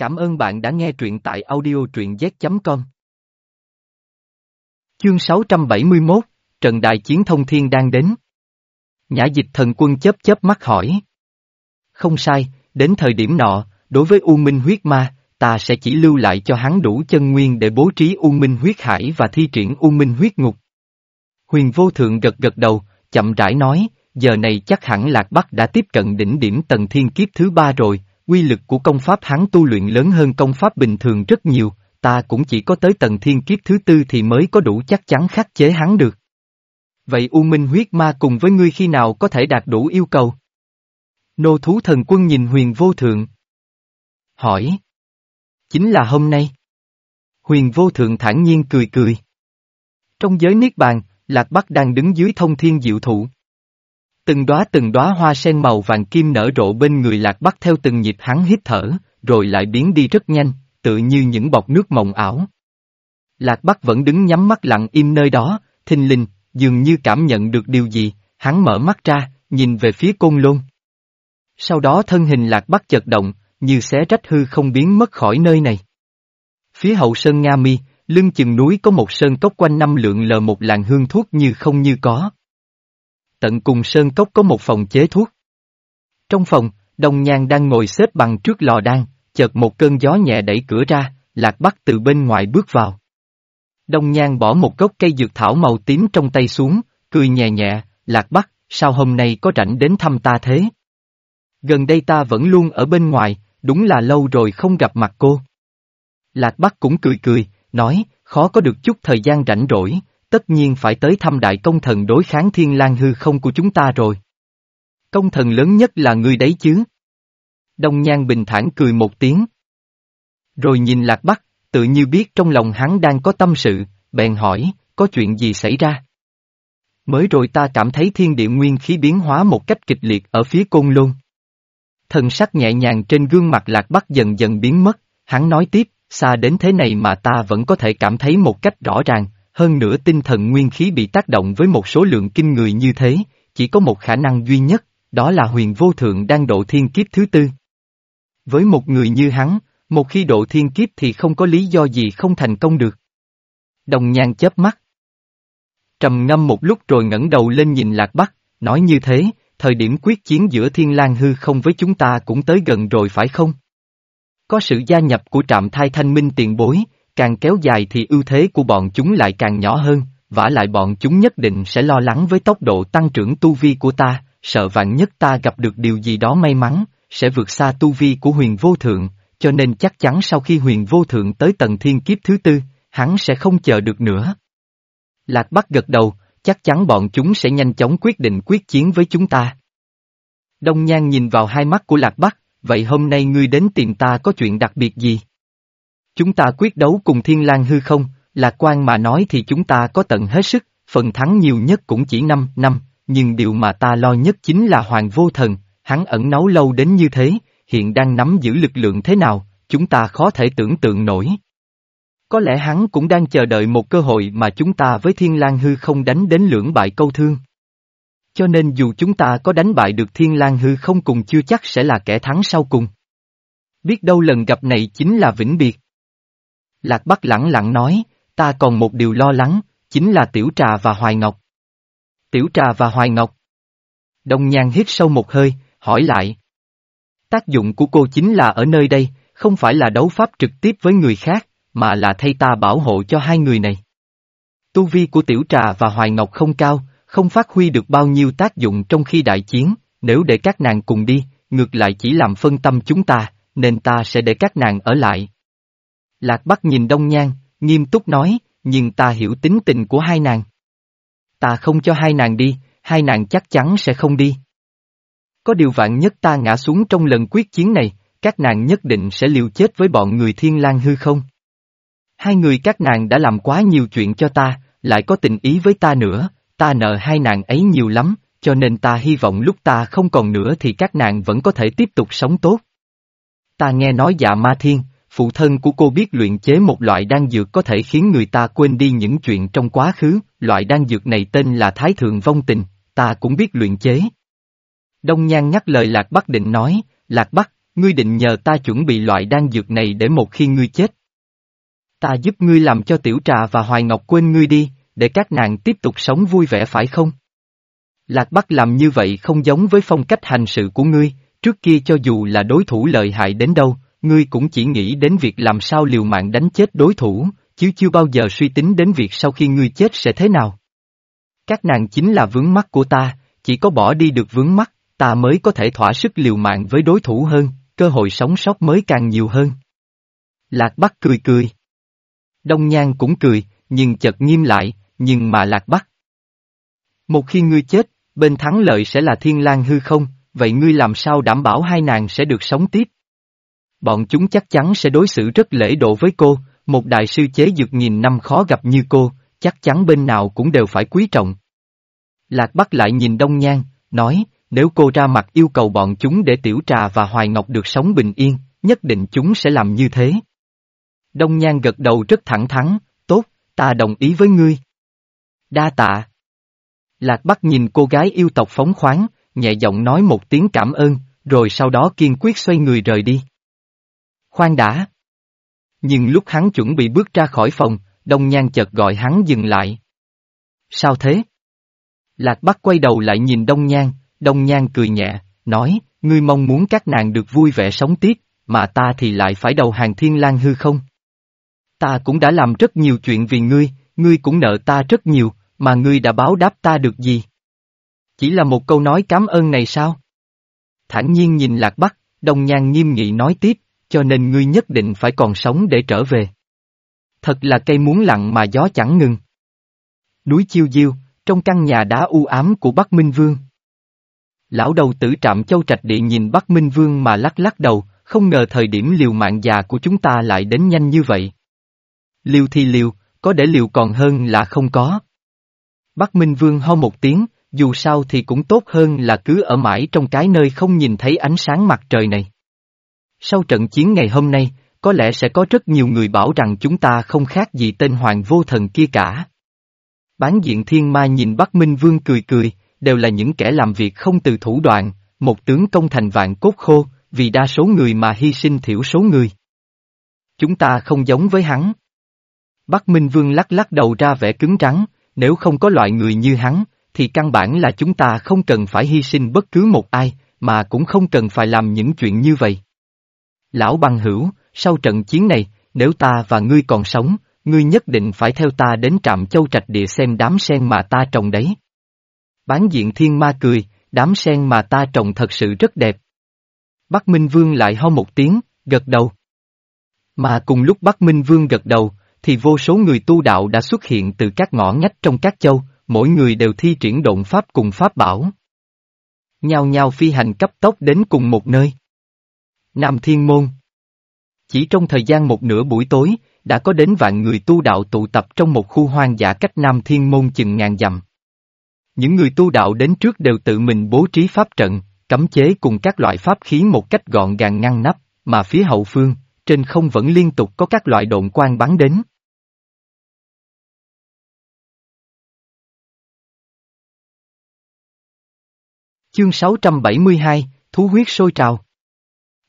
Cảm ơn bạn đã nghe truyện tại audio truyện z.com. Chương 671, trần Đại Chiến Thông Thiên đang đến. Nhã dịch thần quân chớp chớp mắt hỏi. Không sai, đến thời điểm nọ, đối với U Minh huyết ma, ta sẽ chỉ lưu lại cho hắn đủ chân nguyên để bố trí U Minh huyết hải và thi triển U Minh huyết ngục. Huyền vô thượng gật gật đầu, chậm rãi nói, giờ này chắc hẳn Lạc Bắc đã tiếp cận đỉnh điểm tầng thiên kiếp thứ ba rồi, quy lực của công pháp hắn tu luyện lớn hơn công pháp bình thường rất nhiều, ta cũng chỉ có tới tầng thiên kiếp thứ tư thì mới có đủ chắc chắn khắc chế hắn được. Vậy U Minh huyết ma cùng với ngươi khi nào có thể đạt đủ yêu cầu? Nô thú thần quân nhìn huyền vô thượng. Hỏi. Chính là hôm nay. Huyền vô thượng thản nhiên cười cười. Trong giới Niết Bàn, Lạc Bắc đang đứng dưới thông thiên diệu thụ. Từng đóa từng đóa hoa sen màu vàng kim nở rộ bên người Lạc Bắc theo từng nhịp hắn hít thở, rồi lại biến đi rất nhanh, tự như những bọt nước mộng ảo. Lạc Bắc vẫn đứng nhắm mắt lặng im nơi đó, thình linh, dường như cảm nhận được điều gì, hắn mở mắt ra, nhìn về phía côn lôn. Sau đó thân hình Lạc Bắc chật động, như xé rách hư không biến mất khỏi nơi này. Phía hậu sơn Nga Mi, lưng chừng núi có một sơn cốc quanh năm lượng lờ một làn hương thuốc như không như có. Tận cùng sơn cốc có một phòng chế thuốc. Trong phòng, Đông Nhan đang ngồi xếp bằng trước lò đan, chợt một cơn gió nhẹ đẩy cửa ra, Lạc Bắc từ bên ngoài bước vào. Đông Nhan bỏ một gốc cây dược thảo màu tím trong tay xuống, cười nhẹ nhẹ, Lạc Bắc, sao hôm nay có rảnh đến thăm ta thế? Gần đây ta vẫn luôn ở bên ngoài, đúng là lâu rồi không gặp mặt cô. Lạc Bắc cũng cười cười, nói, khó có được chút thời gian rảnh rỗi, tất nhiên phải tới thăm đại công thần đối kháng thiên lang hư không của chúng ta rồi. Công thần lớn nhất là ngươi đấy chứ. Đông Nhan bình thản cười một tiếng. Rồi nhìn Lạc Bắc, tự như biết trong lòng hắn đang có tâm sự, bèn hỏi, có chuyện gì xảy ra? Mới rồi ta cảm thấy thiên địa nguyên khí biến hóa một cách kịch liệt ở phía côn lôn. Thần sắc nhẹ nhàng trên gương mặt Lạc Bắc dần dần biến mất, hắn nói tiếp, xa đến thế này mà ta vẫn có thể cảm thấy một cách rõ ràng, hơn nữa tinh thần nguyên khí bị tác động với một số lượng kinh người như thế, chỉ có một khả năng duy nhất, đó là huyền vô thượng đang độ thiên kiếp thứ tư. Với một người như hắn, một khi độ thiên kiếp thì không có lý do gì không thành công được. Đồng nhan chớp mắt. Trầm ngâm một lúc rồi ngẩng đầu lên nhìn Lạc Bắc, nói như thế, thời điểm quyết chiến giữa Thiên lang hư không với chúng ta cũng tới gần rồi phải không? Có sự gia nhập của trạm thai thanh minh tiền bối, càng kéo dài thì ưu thế của bọn chúng lại càng nhỏ hơn, vả lại bọn chúng nhất định sẽ lo lắng với tốc độ tăng trưởng tu vi của ta, sợ vạn nhất ta gặp được điều gì đó may mắn, sẽ vượt xa tu vi của huyền vô thượng, cho nên chắc chắn sau khi huyền vô thượng tới tầng thiên kiếp thứ tư, hắn sẽ không chờ được nữa. Lạc Bắc gật đầu, chắc chắn bọn chúng sẽ nhanh chóng quyết định quyết chiến với chúng ta. Đông Nhan nhìn vào hai mắt của Lạc Bắc, vậy hôm nay ngươi đến tìm ta có chuyện đặc biệt gì? Chúng ta quyết đấu cùng Thiên lang hư không, lạc quan mà nói thì chúng ta có tận hết sức, phần thắng nhiều nhất cũng chỉ 5 năm, nhưng điều mà ta lo nhất chính là Hoàng Vô Thần, hắn ẩn náu lâu đến như thế, hiện đang nắm giữ lực lượng thế nào, chúng ta khó thể tưởng tượng nổi. Có lẽ hắn cũng đang chờ đợi một cơ hội mà chúng ta với Thiên lang hư không đánh đến lưỡng bại câu thương. Cho nên dù chúng ta có đánh bại được Thiên lang hư không cùng chưa chắc sẽ là kẻ thắng sau cùng. Biết đâu lần gặp này chính là vĩnh biệt. Lạc Bắc lẳng lặng nói, ta còn một điều lo lắng, chính là Tiểu Trà và Hoài Ngọc. Tiểu Trà và Hoài Ngọc. Đông Nhan hít sâu một hơi, hỏi lại. Tác dụng của cô chính là ở nơi đây, không phải là đấu pháp trực tiếp với người khác, mà là thay ta bảo hộ cho hai người này. Tu vi của Tiểu Trà và Hoài Ngọc không cao, không phát huy được bao nhiêu tác dụng trong khi đại chiến, nếu để các nàng cùng đi, ngược lại chỉ làm phân tâm chúng ta, nên ta sẽ để các nàng ở lại. Lạc Bắc nhìn Đông Nhan, nghiêm túc nói, nhưng ta hiểu tính tình của hai nàng. Ta không cho hai nàng đi, hai nàng chắc chắn sẽ không đi. Có điều vạn nhất ta ngã xuống trong lần quyết chiến này, các nàng nhất định sẽ liều chết với bọn người thiên lang hư không? Hai người các nàng đã làm quá nhiều chuyện cho ta, lại có tình ý với ta nữa, ta nợ hai nàng ấy nhiều lắm, cho nên ta hy vọng lúc ta không còn nữa thì các nàng vẫn có thể tiếp tục sống tốt. Ta nghe nói dạ ma thiên, phụ thân của cô biết luyện chế một loại đan dược có thể khiến người ta quên đi những chuyện trong quá khứ, loại đan dược này tên là Thái Thượng Vong Tình, ta cũng biết luyện chế. Đông Nhan nhắc lời Lạc Bắc định nói, Lạc Bắc, ngươi định nhờ ta chuẩn bị loại đan dược này để một khi ngươi chết. Ta giúp ngươi làm cho tiểu trà và hoài ngọc quên ngươi đi, để các nàng tiếp tục sống vui vẻ phải không? Lạc Bắc làm như vậy không giống với phong cách hành sự của ngươi, trước kia cho dù là đối thủ lợi hại đến đâu, ngươi cũng chỉ nghĩ đến việc làm sao liều mạng đánh chết đối thủ, chứ chưa bao giờ suy tính đến việc sau khi ngươi chết sẽ thế nào. Các nàng chính là vướng mắt của ta, chỉ có bỏ đi được vướng mắt, ta mới có thể thỏa sức liều mạng với đối thủ hơn, cơ hội sống sót mới càng nhiều hơn. Lạc Bắc cười cười. Đông Nhan cũng cười, nhưng chợt nghiêm lại, nhưng mà Lạc Bắc. Một khi ngươi chết, bên thắng lợi sẽ là thiên lang hư không, vậy ngươi làm sao đảm bảo hai nàng sẽ được sống tiếp? Bọn chúng chắc chắn sẽ đối xử rất lễ độ với cô, một đại sư chế dược nghìn năm khó gặp như cô, chắc chắn bên nào cũng đều phải quý trọng. Lạc Bắc lại nhìn Đông Nhan, nói, nếu cô ra mặt yêu cầu bọn chúng để Tiểu Trà và Hoài Ngọc được sống bình yên, nhất định chúng sẽ làm như thế. Đông Nhan gật đầu rất thẳng thắn, tốt, ta đồng ý với ngươi. Đa tạ. Lạc Bắc nhìn cô gái yêu tộc phóng khoáng, nhẹ giọng nói một tiếng cảm ơn, rồi sau đó kiên quyết xoay người rời đi. Khoan đã. Nhưng lúc hắn chuẩn bị bước ra khỏi phòng, Đông Nhan chợt gọi hắn dừng lại. Sao thế? Lạc Bắc quay đầu lại nhìn Đông Nhan, Đông Nhan cười nhẹ, nói, ngươi mong muốn các nàng được vui vẻ sống tiếp, mà ta thì lại phải đầu hàng thiên lang hư không? Ta cũng đã làm rất nhiều chuyện vì ngươi, ngươi cũng nợ ta rất nhiều, mà ngươi đã báo đáp ta được gì? Chỉ là một câu nói cảm ơn này sao? Thản nhiên nhìn Lạc Bắc, Đông Nhan nghiêm nghị nói tiếp, cho nên ngươi nhất định phải còn sống để trở về. Thật là cây muốn lặng mà gió chẳng ngừng. Núi Chiêu Diêu, trong căn nhà đá u ám của Bắc Minh Vương. Lão đầu tử trạm châu trạch địa nhìn Bắc Minh Vương mà lắc lắc đầu, không ngờ thời điểm liều mạng già của chúng ta lại đến nhanh như vậy. Liều thì liều, có để liều còn hơn là không có. Bắc Minh Vương ho một tiếng, dù sao thì cũng tốt hơn là cứ ở mãi trong cái nơi không nhìn thấy ánh sáng mặt trời này. Sau trận chiến ngày hôm nay, có lẽ sẽ có rất nhiều người bảo rằng chúng ta không khác gì tên hoàng vô thần kia cả. Bán diện thiên ma nhìn Bắc Minh Vương cười cười, đều là những kẻ làm việc không từ thủ đoạn, một tướng công thành vạn cốt khô, vì đa số người mà hy sinh thiểu số người. Chúng ta không giống với hắn. Bắc Minh Vương lắc lắc đầu ra vẻ cứng rắn, nếu không có loại người như hắn, thì căn bản là chúng ta không cần phải hy sinh bất cứ một ai, mà cũng không cần phải làm những chuyện như vậy. Lão băng hữu, sau trận chiến này, nếu ta và ngươi còn sống, ngươi nhất định phải theo ta đến trạm châu trạch địa xem đám sen mà ta trồng đấy. Bán diện thiên ma cười, đám sen mà ta trồng thật sự rất đẹp. Bắc Minh Vương lại ho một tiếng, gật đầu. Mà cùng lúc Bắc Minh Vương gật đầu, thì vô số người tu đạo đã xuất hiện từ các ngõ ngách trong các châu, mỗi người đều thi triển động pháp cùng pháp bảo. Nhao nhao phi hành cấp tốc đến cùng một nơi. Nam Thiên Môn Chỉ trong thời gian một nửa buổi tối, đã có đến vạn người tu đạo tụ tập trong một khu hoang dã cách Nam Thiên Môn chừng ngàn dặm. Những người tu đạo đến trước đều tự mình bố trí pháp trận, cấm chế cùng các loại pháp khí một cách gọn gàng ngăn nắp, mà phía hậu phương, trên không vẫn liên tục có các loại độn quang bắn đến. Chương 672, Thú huyết sôi trào.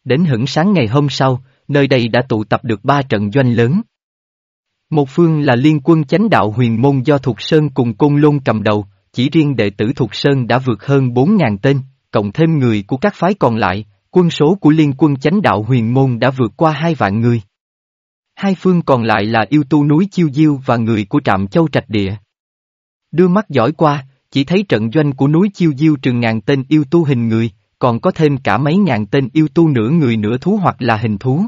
Đến hửng sáng ngày hôm sau, nơi đây đã tụ tập được ba trận doanh lớn. Một phương là liên quân chánh đạo huyền môn do Thục Sơn cùng Côn Lôn cầm đầu, chỉ riêng đệ tử Thục Sơn đã vượt hơn 4.000 tên, cộng thêm người của các phái còn lại, quân số của liên quân chánh đạo huyền môn đã vượt qua hai vạn người. Hai phương còn lại là yêu tu núi Chiêu Diêu và người của trạm châu trạch địa. Đưa mắt dõi qua, chỉ thấy trận doanh của núi Chiêu Diêu trừng ngàn tên yêu tu hình người, còn có thêm cả mấy ngàn tên yêu tu nửa người nửa thú hoặc là hình thú.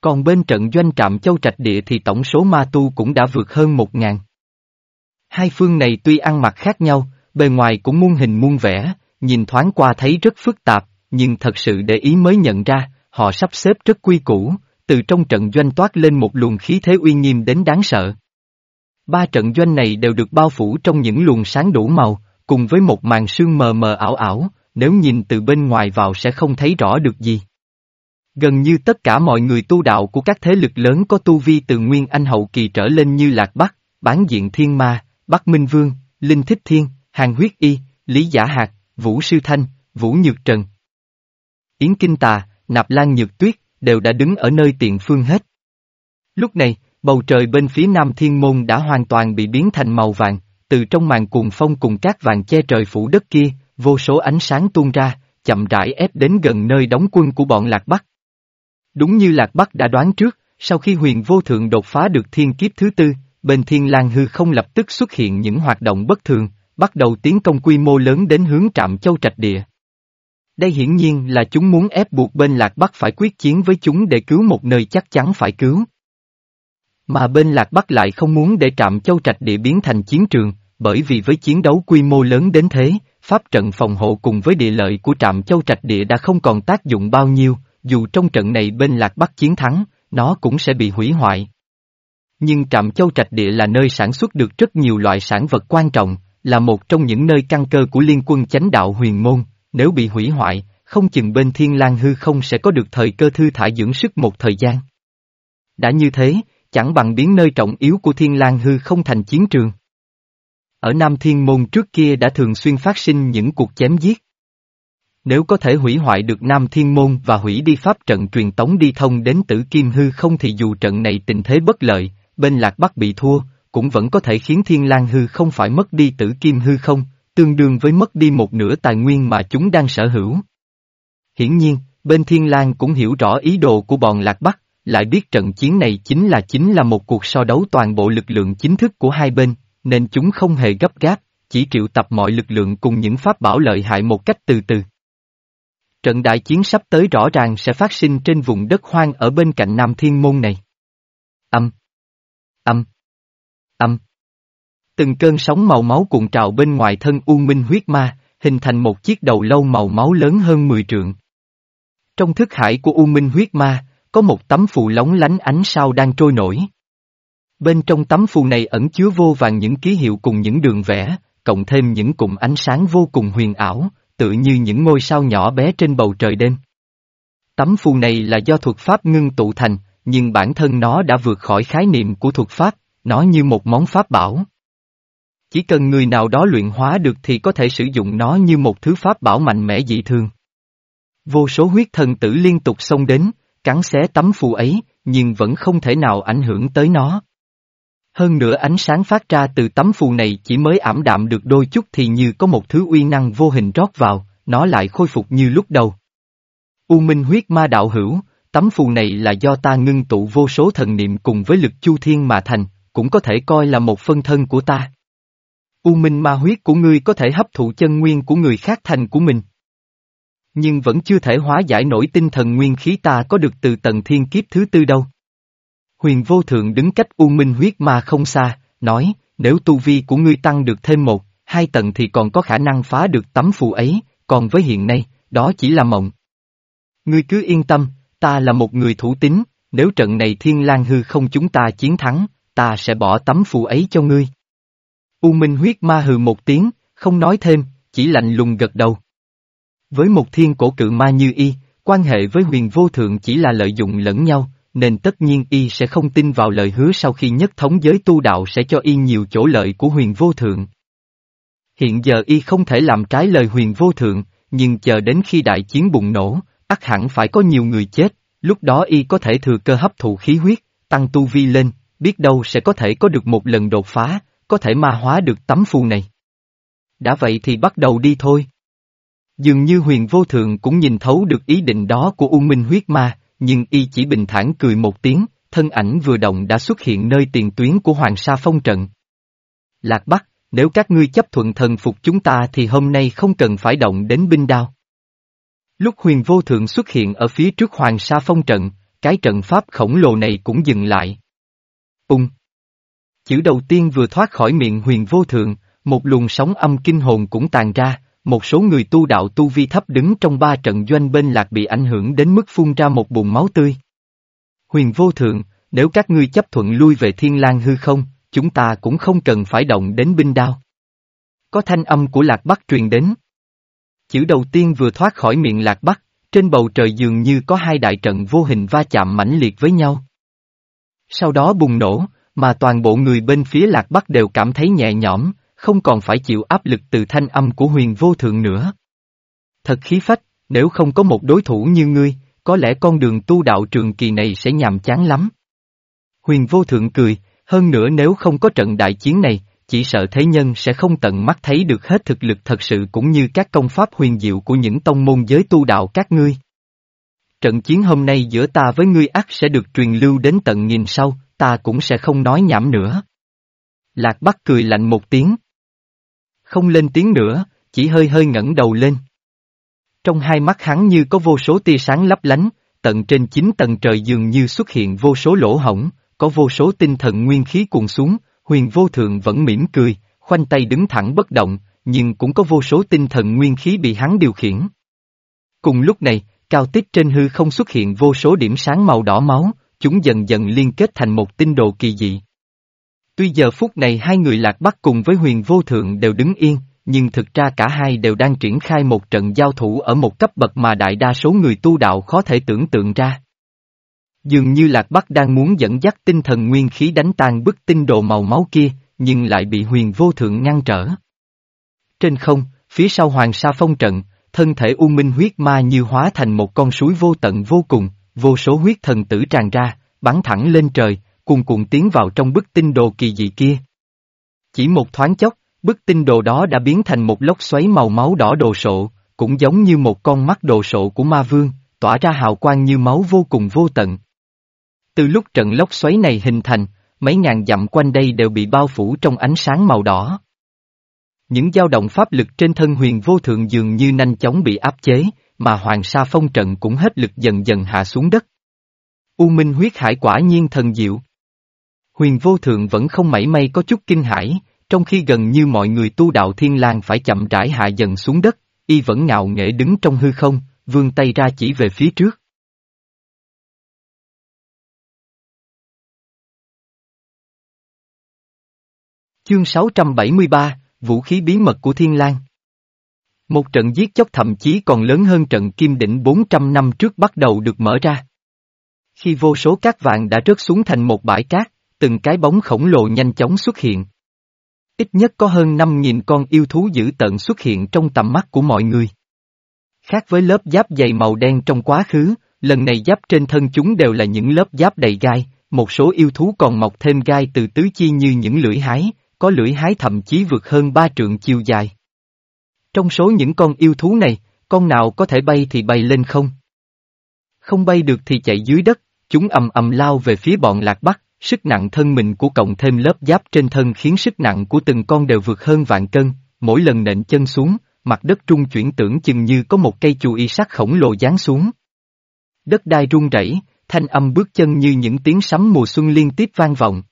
Còn bên trận doanh trạm châu trạch địa thì tổng số ma tu cũng đã vượt hơn một ngàn. Hai phương này tuy ăn mặc khác nhau, bề ngoài cũng muôn hình muôn vẻ, nhìn thoáng qua thấy rất phức tạp, nhưng thật sự để ý mới nhận ra, họ sắp xếp rất quy củ, từ trong trận doanh toát lên một luồng khí thế uy nghiêm đến đáng sợ. Ba trận doanh này đều được bao phủ trong những luồng sáng đủ màu, cùng với một màn sương mờ mờ ảo ảo, nếu nhìn từ bên ngoài vào sẽ không thấy rõ được gì. Gần như tất cả mọi người tu đạo của các thế lực lớn có tu vi từ Nguyên Anh hậu kỳ trở lên như Lạc Bắc, Bán Diện Thiên Ma, Bắc Minh Vương, Linh Thích Thiên, Hàng Huyết Y, Lý Giả Hạt, Vũ Sư Thanh, Vũ Nhược Trần. Yến Kinh Tà, Nạp Lan Nhược Tuyết, đều đã đứng ở nơi tiện phương hết. Lúc này, bầu trời bên phía nam thiên môn đã hoàn toàn bị biến thành màu vàng, từ trong màn cuồng phong cùng cát vàng che trời phủ đất kia, vô số ánh sáng tuôn ra, chậm rãi ép đến gần nơi đóng quân của bọn Lạc Bắc. Đúng như Lạc Bắc đã đoán trước, sau khi huyền vô thượng đột phá được thiên kiếp thứ tư, bên thiên lang hư không lập tức xuất hiện những hoạt động bất thường, bắt đầu tiến công quy mô lớn đến hướng trạm châu trạch địa. Đây hiển nhiên là chúng muốn ép buộc bên Lạc Bắc phải quyết chiến với chúng để cứu một nơi chắc chắn phải cứu. Mà bên Lạc Bắc lại không muốn để trạm châu trạch địa biến thành chiến trường, bởi vì với chiến đấu quy mô lớn đến thế, pháp trận phòng hộ cùng với địa lợi của trạm châu trạch địa đã không còn tác dụng bao nhiêu, dù trong trận này bên Lạc Bắc chiến thắng, nó cũng sẽ bị hủy hoại. Nhưng trạm châu trạch địa là nơi sản xuất được rất nhiều loại sản vật quan trọng, là một trong những nơi căn cơ của liên quân chánh đạo huyền môn, nếu bị hủy hoại, không chừng bên thiên lang hư không sẽ có được thời cơ thư thả dưỡng sức một thời gian. Đã như thế, chẳng bằng biến nơi trọng yếu của thiên lang hư không thành chiến trường. Ở Nam Thiên Môn trước kia đã thường xuyên phát sinh những cuộc chém giết. Nếu có thể hủy hoại được Nam Thiên Môn và hủy đi pháp trận truyền tống đi thông đến tử Kim Hư không thì dù trận này tình thế bất lợi, bên Lạc Bắc bị thua, cũng vẫn có thể khiến Thiên lang Hư không phải mất đi tử Kim Hư không, tương đương với mất đi một nửa tài nguyên mà chúng đang sở hữu. Hiển nhiên, bên Thiên lang cũng hiểu rõ ý đồ của bọn Lạc Bắc, lại biết trận chiến này chính là chính là một cuộc so đấu toàn bộ lực lượng chính thức của hai bên, nên chúng không hề gấp gáp, chỉ triệu tập mọi lực lượng cùng những pháp bảo lợi hại một cách từ từ. Trận đại chiến sắp tới rõ ràng sẽ phát sinh trên vùng đất hoang ở bên cạnh Nam Thiên Môn này. Âm. Âm. Âm. Từng cơn sóng màu máu cuộn trào bên ngoài thân U Minh huyết ma, hình thành một chiếc đầu lâu màu máu lớn hơn 10 trượng. Trong thức hải của U Minh huyết ma, có một tấm phù lóng lánh ánh sao đang trôi nổi. Bên trong tấm phù này ẩn chứa vô vàng những ký hiệu cùng những đường vẽ, cộng thêm những cụm ánh sáng vô cùng huyền ảo, tự như những ngôi sao nhỏ bé trên bầu trời đêm. Tấm phù này là do thuật pháp ngưng tụ thành, nhưng bản thân nó đã vượt khỏi khái niệm của thuật pháp, nó như một món pháp bảo. Chỉ cần người nào đó luyện hóa được thì có thể sử dụng nó như một thứ pháp bảo mạnh mẽ dị thường. Vô số huyết thần tử liên tục xông đến, cắn xé tấm phù ấy, nhưng vẫn không thể nào ảnh hưởng tới nó. Hơn nữa ánh sáng phát ra từ tấm phù này chỉ mới ảm đạm được đôi chút thì như có một thứ uy năng vô hình rót vào, nó lại khôi phục như lúc đầu. U Minh huyết ma đạo hữu, tấm phù này là do ta ngưng tụ vô số thần niệm cùng với lực chu thiên mà thành, cũng có thể coi là một phân thân của ta. U Minh ma huyết của ngươi có thể hấp thụ chân nguyên của người khác thành của mình. Nhưng vẫn chưa thể hóa giải nổi tinh thần nguyên khí ta có được từ tầng thiên kiếp thứ tư đâu. Huyền vô thượng đứng cách U Minh huyết ma không xa, nói, nếu tu vi của ngươi tăng được thêm một, hai tầng thì còn có khả năng phá được tấm phù ấy, còn với hiện nay, đó chỉ là mộng. Ngươi cứ yên tâm, ta là một người thủ tín, nếu trận này thiên lang hư không chúng ta chiến thắng, ta sẽ bỏ tấm phù ấy cho ngươi. U Minh huyết ma hừ một tiếng, không nói thêm, chỉ lạnh lùng gật đầu. Với một thiên cổ cự ma như y, quan hệ với huyền vô thượng chỉ là lợi dụng lẫn nhau, nên tất nhiên y sẽ không tin vào lời hứa sau khi nhất thống giới tu đạo sẽ cho y nhiều chỗ lợi của huyền vô thượng. Hiện giờ y không thể làm trái lời huyền vô thượng, nhưng chờ đến khi đại chiến bùng nổ, ắt hẳn phải có nhiều người chết, lúc đó y có thể thừa cơ hấp thụ khí huyết, tăng tu vi lên, biết đâu sẽ có thể có được một lần đột phá, có thể ma hóa được tấm phù này. Đã vậy thì bắt đầu đi thôi. Dường như huyền vô thượng cũng nhìn thấu được ý định đó của U Minh huyết ma, nhưng y chỉ bình thản cười một tiếng, thân ảnh vừa động đã xuất hiện nơi tiền tuyến của Hoàng Sa Phong trận. Lạc Bắc, nếu các ngươi chấp thuận thần phục chúng ta thì hôm nay không cần phải động đến binh đao. Lúc huyền vô thượng xuất hiện ở phía trước Hoàng Sa Phong trận, cái trận pháp khổng lồ này cũng dừng lại. Ung! Chữ đầu tiên vừa thoát khỏi miệng huyền vô thượng, một luồng sóng âm kinh hồn cũng tàn ra, một số người tu đạo tu vi thấp đứng trong ba trận doanh bên lạc bị ảnh hưởng đến mức phun ra một bùn máu tươi. Huyền vô thượng, nếu các ngươi chấp thuận lui về thiên lang hư không, chúng ta cũng không cần phải động đến binh đao. Có thanh âm của lạc bắc truyền đến. Chữ đầu tiên vừa thoát khỏi miệng lạc bắc, trên bầu trời dường như có hai đại trận vô hình va chạm mãnh liệt với nhau. Sau đó bùng nổ, mà toàn bộ người bên phía lạc bắc đều cảm thấy nhẹ nhõm, không còn phải chịu áp lực từ thanh âm của huyền vô thượng nữa. Thật khí phách, nếu không có một đối thủ như ngươi, có lẽ con đường tu đạo trường kỳ này sẽ nhàm chán lắm. Huyền vô thượng cười, hơn nữa nếu không có trận đại chiến này, chỉ sợ thế nhân sẽ không tận mắt thấy được hết thực lực thật sự cũng như các công pháp huyền diệu của những tông môn giới tu đạo các ngươi. Trận chiến hôm nay giữa ta với ngươi ác sẽ được truyền lưu đến tận nghìn sau, ta cũng sẽ không nói nhảm nữa. Lạc Bắc cười lạnh một tiếng. Không lên tiếng nữa, chỉ hơi hơi ngẩng đầu lên. Trong hai mắt hắn như có vô số tia sáng lấp lánh, tận trên chín tầng trời dường như xuất hiện vô số lỗ hổng, có vô số tinh thần nguyên khí cuồn xuống, huyền vô thượng vẫn mỉm cười, khoanh tay đứng thẳng bất động, nhưng cũng có vô số tinh thần nguyên khí bị hắn điều khiển. Cùng lúc này, cao tích trên hư không xuất hiện vô số điểm sáng màu đỏ máu, chúng dần dần liên kết thành một tinh đồ kỳ dị. Tuy giờ phút này hai người lạc bắc cùng với huyền vô thượng đều đứng yên, nhưng thực ra cả hai đều đang triển khai một trận giao thủ ở một cấp bậc mà đại đa số người tu đạo khó thể tưởng tượng ra. Dường như Lạc Bắc đang muốn dẫn dắt tinh thần nguyên khí đánh tan bức tinh đồ màu máu kia, nhưng lại bị huyền vô thượng ngăn trở. Trên không, phía sau hoàng sa phong trận, thân thể u minh huyết ma như hóa thành một con suối vô tận vô cùng, vô số huyết thần tử tràn ra, bắn thẳng lên trời, cuồn cuộn tiến vào trong bức tinh đồ kỳ dị kia. Chỉ một thoáng chốc, bức tinh đồ đó đã biến thành một lốc xoáy màu máu đỏ đồ sộ, cũng giống như một con mắt đồ sộ của ma vương, tỏa ra hào quang như máu vô cùng vô tận. Từ lúc trận lốc xoáy này hình thành, mấy ngàn dặm quanh đây đều bị bao phủ trong ánh sáng màu đỏ. Những dao động pháp lực trên thân huyền vô thượng dường như nhanh chóng bị áp chế, mà hoàng sa phong trận cũng hết lực dần dần hạ xuống đất. U minh huyết hải quả nhiên thần diệu. Huyền vô thượng vẫn không mảy may có chút kinh hãi, trong khi gần như mọi người tu đạo thiên lang phải chậm rãi hạ dần xuống đất, y vẫn ngạo nghễ đứng trong hư không, vươn tay ra chỉ về phía trước. Chương 673, Vũ khí bí mật của Thiên lang Một trận giết chóc thậm chí còn lớn hơn trận Kim Đỉnh 400 năm trước bắt đầu được mở ra. Khi vô số cát vàng đã rớt xuống thành một bãi cát, từng cái bóng khổng lồ nhanh chóng xuất hiện. Ít nhất có hơn 5.000 con yêu thú dữ tận xuất hiện trong tầm mắt của mọi người. Khác với lớp giáp dày màu đen trong quá khứ, lần này giáp trên thân chúng đều là những lớp giáp đầy gai, một số yêu thú còn mọc thêm gai từ tứ chi như những lưỡi hái, có lưỡi hái thậm chí vượt hơn ba trượng chiều dài. Trong số những con yêu thú này, con nào có thể bay thì bay lên không? Không bay được thì chạy dưới đất, chúng ầm ầm lao về phía bọn lạc bắc, sức nặng thân mình của cộng thêm lớp giáp trên thân khiến sức nặng của từng con đều vượt hơn vạn cân, mỗi lần nện chân xuống, mặt đất trung chuyển tưởng chừng như có một cây chù y sắt khổng lồ giáng xuống. Đất đai rung rẩy, thanh âm bước chân như những tiếng sấm mùa xuân liên tiếp vang vọng.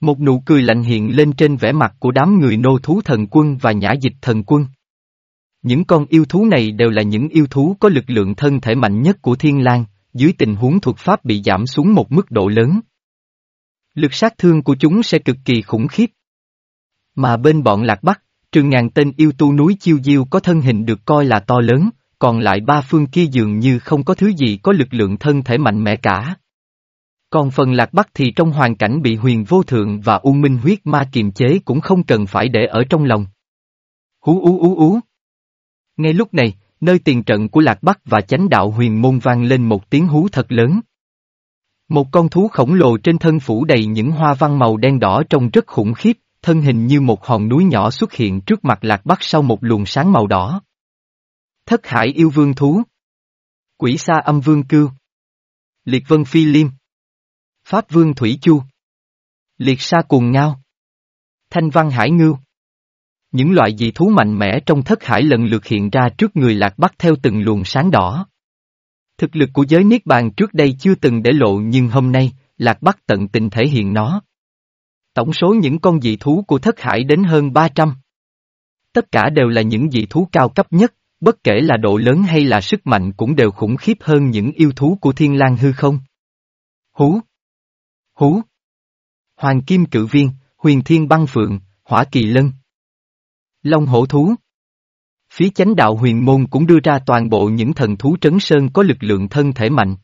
Một nụ cười lạnh hiện lên trên vẻ mặt của đám người nô thú thần quân và nhã dịch thần quân. Những con yêu thú này đều là những yêu thú có lực lượng thân thể mạnh nhất của thiên lang, dưới tình huống thuật pháp bị giảm xuống một mức độ lớn. Lực sát thương của chúng sẽ cực kỳ khủng khiếp. Mà bên bọn lạc bắc, trường ngàn tên yêu tu núi chiêu diêu có thân hình được coi là to lớn, còn lại ba phương kia dường như không có thứ gì có lực lượng thân thể mạnh mẽ cả. Còn phần lạc bắc thì trong hoàn cảnh bị huyền vô thượng và u minh huyết ma kiềm chế cũng không cần phải để ở trong lòng. Hú ú ú ú. Ngay lúc này, nơi tiền trận của lạc bắc và chánh đạo huyền môn vang lên một tiếng hú thật lớn. Một con thú khổng lồ trên thân phủ đầy những hoa văn màu đen đỏ trông rất khủng khiếp, thân hình như một hòn núi nhỏ xuất hiện trước mặt lạc bắc sau một luồng sáng màu đỏ. Thất hải yêu vương thú. Quỷ sa âm vương cưu. Liệt vân phi liêm. Pháp Vương Thủy Chu Liệt sa cuồng ngao Thanh văn hải ngưu Những loại dị thú mạnh mẽ trong thất hải lần lượt hiện ra trước người lạc bắc theo từng luồng sáng đỏ. Thực lực của giới Niết Bàn trước đây chưa từng để lộ nhưng hôm nay, lạc bắc tận tình thể hiện nó. Tổng số những con dị thú của thất hải đến hơn 300. Tất cả đều là những dị thú cao cấp nhất, bất kể là độ lớn hay là sức mạnh cũng đều khủng khiếp hơn những yêu thú của thiên lang hư không. Hú! Hú! Hoàng kim cự viên, huyền thiên băng phượng, hỏa kỳ lân. Long hổ thú. Phía chánh đạo huyền môn cũng đưa ra toàn bộ những thần thú trấn sơn có lực lượng thân thể mạnh.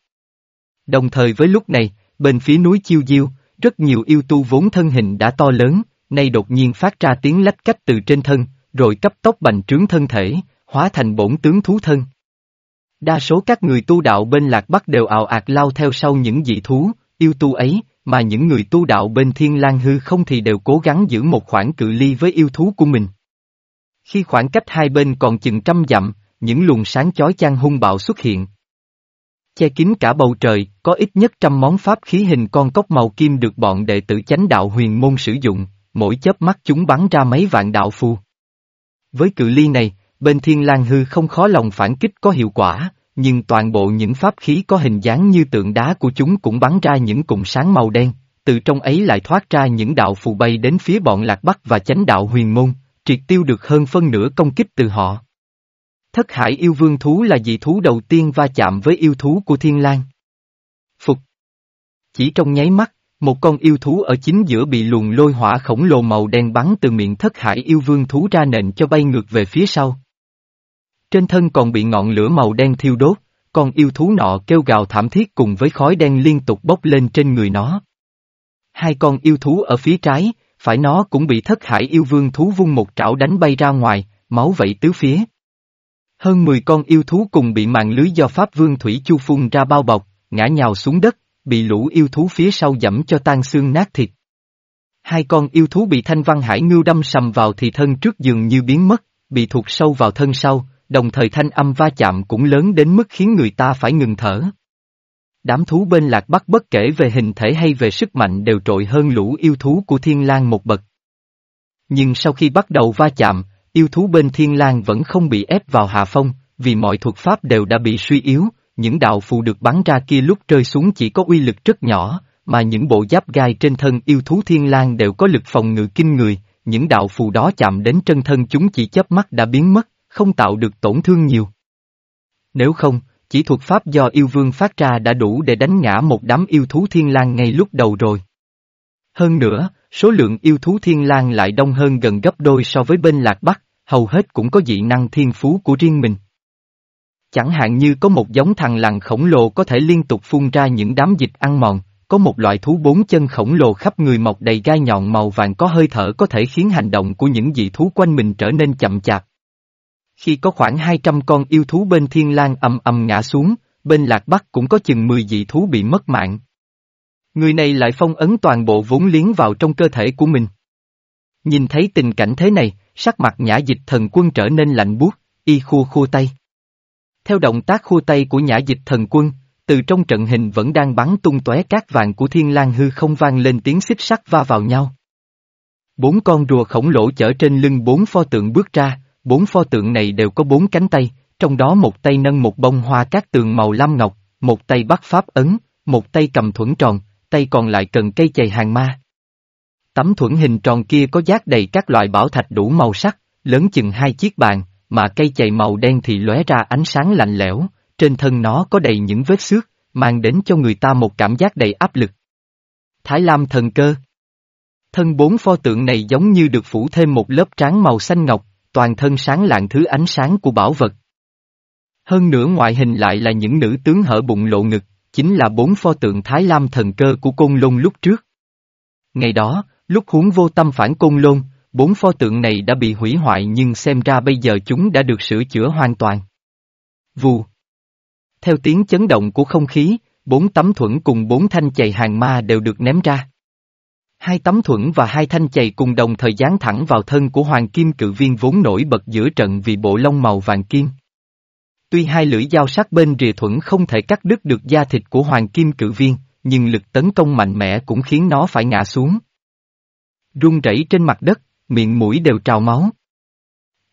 Đồng thời với lúc này, bên phía núi Chiêu Diêu, rất nhiều yêu tu vốn thân hình đã to lớn, nay đột nhiên phát ra tiếng lách cách từ trên thân, rồi cấp tốc bành trướng thân thể, hóa thành bổn tướng thú thân. Đa số các người tu đạo bên Lạc Bắc đều ào ạt lao theo sau những dị thú, yêu tu ấy, mà những người tu đạo bên Thiên lang hư không thì đều cố gắng giữ một khoảng cự ly với yêu thú của mình. Khi khoảng cách hai bên còn chừng trăm dặm, những luồng sáng chói chang hung bạo xuất hiện. Che kín cả bầu trời, có ít nhất trăm món pháp khí hình con cốc màu kim được bọn đệ tử chánh đạo huyền môn sử dụng, mỗi chớp mắt chúng bắn ra mấy vạn đạo phù. Với cự ly này, bên thiên lang hư không khó lòng phản kích có hiệu quả, nhưng toàn bộ những pháp khí có hình dáng như tượng đá của chúng cũng bắn ra những cụm sáng màu đen, từ trong ấy lại thoát ra những đạo phù bay đến phía bọn lạc bắc và chánh đạo huyền môn, triệt tiêu được hơn phân nửa công kích từ họ. Thất hải yêu vương thú là dị thú đầu tiên va chạm với yêu thú của thiên lang. Phục. Chỉ trong nháy mắt, một con yêu thú ở chính giữa bị luồng lôi hỏa khổng lồ màu đen bắn từ miệng thất hải yêu vương thú ra nện cho bay ngược về phía sau. Trên thân còn bị ngọn lửa màu đen thiêu đốt, con yêu thú nọ kêu gào thảm thiết cùng với khói đen liên tục bốc lên trên người nó. Hai con yêu thú ở phía trái, phải nó cũng bị thất hải yêu vương thú vung một trảo đánh bay ra ngoài, máu vẩy tứ phía. Hơn 10 con yêu thú cùng bị mạng lưới do Pháp Vương Thủy Chu phun ra bao bọc, ngã nhào xuống đất, bị lũ yêu thú phía sau dẫm cho tan xương nát thịt. Hai con yêu thú bị thanh văn hải ngưu đâm sầm vào thì thân trước giường như biến mất, bị thụt sâu vào thân sau, đồng thời thanh âm va chạm cũng lớn đến mức khiến người ta phải ngừng thở. Đám thú bên lạc bắc bất kể về hình thể hay về sức mạnh đều trội hơn lũ yêu thú của thiên lang một bậc. Nhưng sau khi bắt đầu va chạm, yêu thú bên thiên lang vẫn không bị ép vào hạ phong, vì mọi thuật pháp đều đã bị suy yếu, những đạo phù được bắn ra kia lúc rơi xuống chỉ có uy lực rất nhỏ, mà những bộ giáp gai trên thân yêu thú thiên lang đều có lực phòng ngự kinh người, những đạo phù đó chạm đến chân thân chúng chỉ chớp mắt đã biến mất, không tạo được tổn thương nhiều. Nếu không, chỉ thuật pháp do yêu vương phát ra đã đủ để đánh ngã một đám yêu thú thiên lang ngay lúc đầu rồi. Hơn nữa, số lượng yêu thú thiên lang lại đông hơn gần gấp đôi so với bên lạc bắc, hầu hết cũng có dị năng thiên phú của riêng mình. Chẳng hạn như có một giống thằng lằn khổng lồ có thể liên tục phun ra những đám dịch ăn mòn, có một loại thú bốn chân khổng lồ khắp người mọc đầy gai nhọn màu vàng có hơi thở có thể khiến hành động của những dị thú quanh mình trở nên chậm chạp. Khi có khoảng 200 con yêu thú bên thiên lang ầm ầm ngã xuống, bên lạc bắc cũng có chừng 10 dị thú bị mất mạng. Người này lại phong ấn toàn bộ vốn liếng vào trong cơ thể của mình. Nhìn thấy tình cảnh thế này, sắc mặt nhã dịch thần quân trở nên lạnh buốt, y khua khua tay. Theo động tác khua tay của nhã dịch thần quân, từ trong trận hình vẫn đang bắn tung tóe cát vàng của thiên lang hư không vang lên tiếng xích sắt va vào nhau. Bốn con rùa khổng lồ chở trên lưng bốn pho tượng bước ra, bốn pho tượng này đều có bốn cánh tay, trong đó một tay nâng một bông hoa cát tường màu lam ngọc, một tay bắt pháp ấn, một tay cầm thuẫn tròn, tay còn lại cần cây chày hàng ma. Tấm thuẫn hình tròn kia có giác đầy các loại bảo thạch đủ màu sắc, lớn chừng hai chiếc bàn, mà cây chày màu đen thì lóe ra ánh sáng lạnh lẽo, trên thân nó có đầy những vết xước, mang đến cho người ta một cảm giác đầy áp lực. Thái Lam thần cơ Thân bốn pho tượng này giống như được phủ thêm một lớp tráng màu xanh ngọc, toàn thân sáng lạng thứ ánh sáng của bảo vật. Hơn nữa ngoại hình lại là những nữ tướng hở bụng lộ ngực, chính là bốn pho tượng Thái Lam thần cơ của Côn Lôn lúc trước. Ngày đó, lúc huống vô tâm phản Côn Lôn, bốn pho tượng này đã bị hủy hoại nhưng xem ra bây giờ chúng đã được sửa chữa hoàn toàn. Vù. Theo tiếng chấn động của không khí, bốn tấm thuẫn cùng bốn thanh chày hàng ma đều được ném ra. Hai tấm thuẫn và hai thanh chày cùng đồng thời dán thẳng vào thân của hoàng kim cự viên vốn nổi bật giữa trận vì bộ lông màu vàng kim. Tuy hai lưỡi dao sắc bên rìa thuẫn không thể cắt đứt được da thịt của hoàng kim cự viên, nhưng lực tấn công mạnh mẽ cũng khiến nó phải ngã xuống. run rẩy trên mặt đất, miệng mũi đều trào máu.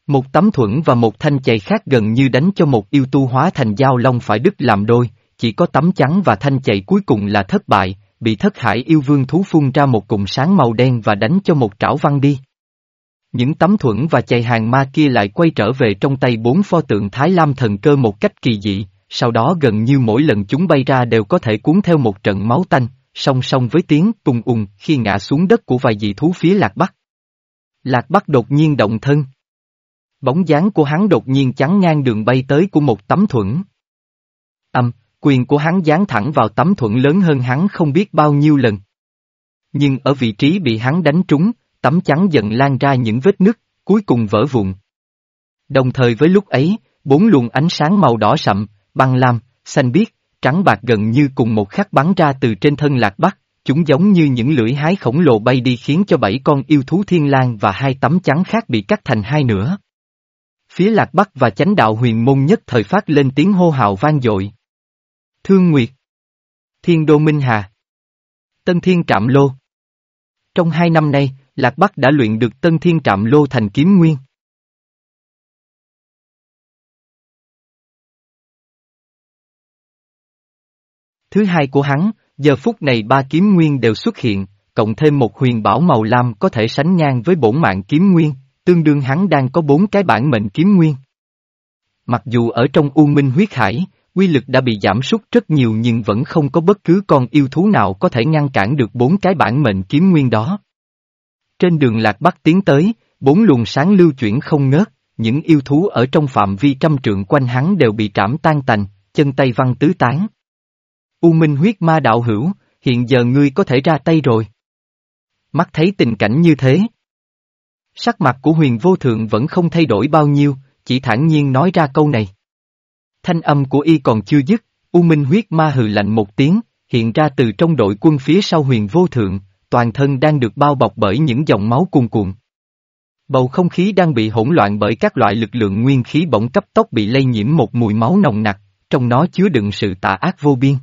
Một tấm thuẫn và một thanh chày khác gần như đánh cho một yêu tu hóa thành dao long phải đứt làm đôi, chỉ có tấm trắng và thanh chày cuối cùng là thất bại, bị thất hải yêu vương thú phun ra một cụm sáng màu đen và đánh cho một trảo văng đi. Những tấm thuẫn và chày hàng ma kia lại quay trở về trong tay bốn pho tượng Thái Lam thần cơ một cách kỳ dị, sau đó gần như mỗi lần chúng bay ra đều có thể cuốn theo một trận máu tanh, song song với tiếng tung ùng khi ngã xuống đất của vài dị thú phía lạc bắc. Lạc bắc đột nhiên động thân. Bóng dáng của hắn đột nhiên chắn ngang đường bay tới của một tấm thuẫn. Âm, quyền của hắn dán thẳng vào tấm thuẫn lớn hơn hắn không biết bao nhiêu lần. Nhưng ở vị trí bị hắn đánh trúng, tấm chắn dần lan ra những vết nứt, cuối cùng vỡ vụn. Đồng thời với lúc ấy, bốn luồng ánh sáng màu đỏ sậm, băng lam, xanh biếc, trắng bạc gần như cùng một khắc bắn ra từ trên thân lạc bắc, chúng giống như những lưỡi hái khổng lồ bay đi khiến cho bảy con yêu thú thiên lang và hai tấm chắn khác bị cắt thành hai nửa. Phía lạc bắc và chánh đạo huyền môn nhất thời phát lên tiếng hô hào vang dội. Thương Nguyệt Thiên Đô Minh Hà Tân Thiên Trạm Lô Trong hai năm nay, Lạc Bắc đã luyện được Tân Thiên Trạm Lô thành kiếm nguyên. Thứ hai của hắn, giờ phút này ba kiếm nguyên đều xuất hiện, cộng thêm một huyền bảo màu lam có thể sánh ngang với bổn mạng kiếm nguyên, tương đương hắn đang có bốn cái bản mệnh kiếm nguyên. Mặc dù ở trong U Minh huyết hải, quy lực đã bị giảm sút rất nhiều nhưng vẫn không có bất cứ con yêu thú nào có thể ngăn cản được bốn cái bản mệnh kiếm nguyên đó. Trên đường Lạc Bắc tiến tới, bốn luồng sáng lưu chuyển không ngớt, những yêu thú ở trong phạm vi trăm trượng quanh hắn đều bị trảm tan tành, chân tay văng tứ tán. U Minh huyết ma đạo hữu, hiện giờ ngươi có thể ra tay rồi. Mắt thấy tình cảnh như thế. Sắc mặt của huyền vô thượng vẫn không thay đổi bao nhiêu, chỉ thản nhiên nói ra câu này. Thanh âm của y còn chưa dứt, U Minh huyết ma hừ lạnh một tiếng, hiện ra từ trong đội quân phía sau huyền vô thượng, toàn thân đang được bao bọc bởi những dòng máu cuồn cuộn. Bầu không khí đang bị hỗn loạn bởi các loại lực lượng nguyên khí bỗng cấp tốc bị lây nhiễm một mùi máu nồng nặc, trong nó chứa đựng sự tà ác vô biên.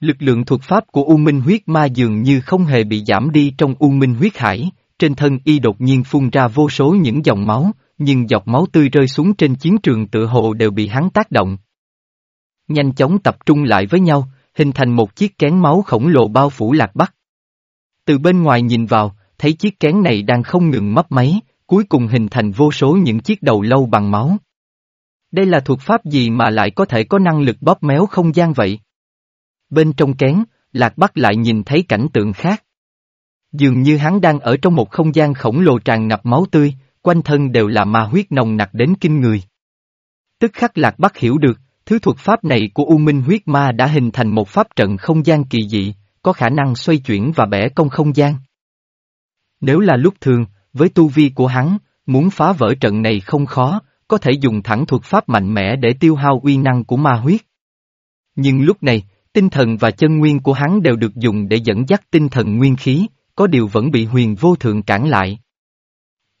Lực lượng thuật pháp của U Minh huyết ma dường như không hề bị giảm đi trong U Minh huyết hải, trên thân y đột nhiên phun ra vô số những dòng máu, nhưng giọt máu tươi rơi xuống trên chiến trường tự hồ đều bị hắn tác động. Nhanh chóng tập trung lại với nhau, hình thành một chiếc kén máu khổng lồ bao phủ lạc bắc. Từ bên ngoài nhìn vào, thấy chiếc kén này đang không ngừng mấp máy, cuối cùng hình thành vô số những chiếc đầu lâu bằng máu. Đây là thuộc pháp gì mà lại có thể có năng lực bóp méo không gian vậy? Bên trong kén, Lạc Bắc lại nhìn thấy cảnh tượng khác. Dường như hắn đang ở trong một không gian khổng lồ tràn ngập máu tươi, quanh thân đều là ma huyết nồng nặc đến kinh người. Tức khắc Lạc Bắc hiểu được, thứ thuật pháp này của U Minh huyết ma đã hình thành một pháp trận không gian kỳ dị, có khả năng xoay chuyển và bẻ cong không gian. Nếu là lúc thường, với tu vi của hắn, muốn phá vỡ trận này không khó, có thể dùng thẳng thuật pháp mạnh mẽ để tiêu hao uy năng của ma huyết. Nhưng lúc này, tinh thần và chân nguyên của hắn đều được dùng để dẫn dắt tinh thần nguyên khí, có điều vẫn bị huyền vô thượng cản lại.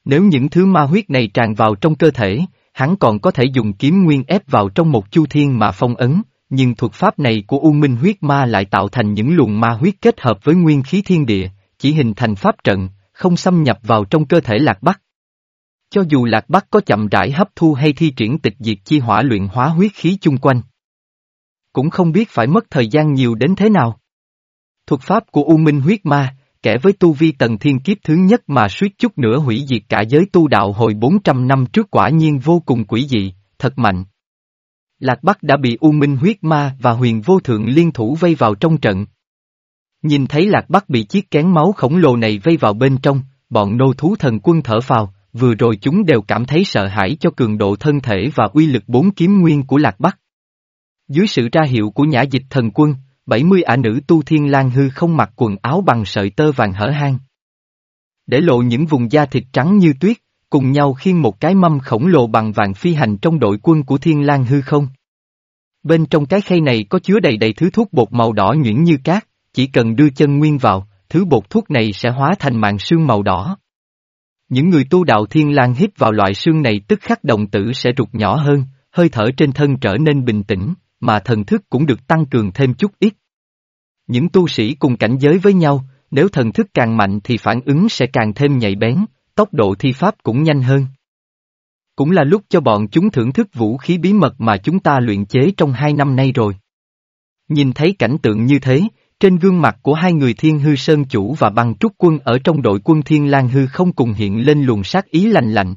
Nếu những thứ ma huyết này tràn vào trong cơ thể, hắn còn có thể dùng kiếm nguyên ép vào trong một chu thiên mà phong ấn, nhưng thuật pháp này của U Minh huyết ma lại tạo thành những luồng ma huyết kết hợp với nguyên khí thiên địa, chỉ hình thành pháp trận, không xâm nhập vào trong cơ thể Lạc Bắc. Cho dù Lạc Bắc có chậm rãi hấp thu hay thi triển tịch diệt chi hỏa luyện hóa huyết khí chung quanh. Cũng không biết phải mất thời gian nhiều đến thế nào. Thuật pháp của U Minh huyết ma, kẻ với tu vi tầng thiên kiếp thứ nhất mà suýt chút nữa hủy diệt cả giới tu đạo hồi 400 năm trước quả nhiên vô cùng quỷ dị, thật mạnh. Lạc Bắc đã bị U Minh huyết ma và huyền vô thượng liên thủ vây vào trong trận. Nhìn thấy Lạc Bắc bị chiếc kén máu khổng lồ này vây vào bên trong, bọn nô thú thần quân thở phào, vừa rồi chúng đều cảm thấy sợ hãi cho cường độ thân thể và uy lực bốn kiếm nguyên của Lạc Bắc. Dưới sự ra hiệu của nhã dịch thần quân, 70 ả nữ tu thiên lang hư không mặc quần áo bằng sợi tơ vàng hở hang. Để lộ những vùng da thịt trắng như tuyết, cùng nhau khiêng một cái mâm khổng lồ bằng vàng phi hành trong đội quân của thiên lang hư không. Bên trong cái khay này có chứa đầy đầy thứ thuốc bột màu đỏ nhuyễn như cát, chỉ cần đưa chân nguyên vào, thứ bột thuốc này sẽ hóa thành mạng sương màu đỏ. Những người tu đạo thiên lang hít vào loại sương này tức khắc đồng tử sẽ rụt nhỏ hơn, hơi thở trên thân trở nên bình tĩnh, mà thần thức cũng được tăng cường thêm chút ít. Những tu sĩ cùng cảnh giới với nhau, nếu thần thức càng mạnh thì phản ứng sẽ càng thêm nhạy bén, tốc độ thi pháp cũng nhanh hơn. Cũng là lúc cho bọn chúng thưởng thức vũ khí bí mật mà chúng ta luyện chế trong hai năm nay rồi. Nhìn thấy cảnh tượng như thế, trên gương mặt của hai người thiên hư sơn chủ và băng trúc quân ở trong đội quân thiên lang hư không cùng hiện lên luồng sát ý lành lạnh.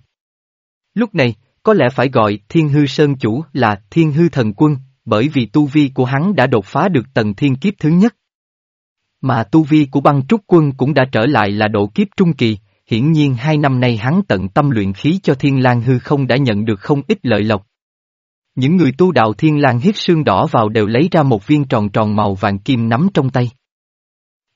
Lúc này, có lẽ phải gọi thiên hư sơn chủ là thiên hư thần quân, bởi vì tu vi của hắn đã đột phá được tầng thiên kiếp thứ nhất. Mà tu vi của băng trúc quân cũng đã trở lại là độ kiếp trung kỳ, hiển nhiên hai năm nay hắn tận tâm luyện khí cho thiên lang hư không đã nhận được không ít lợi lộc. Những người tu đạo thiên lang hít xương đỏ vào đều lấy ra một viên tròn tròn màu vàng kim nắm trong tay.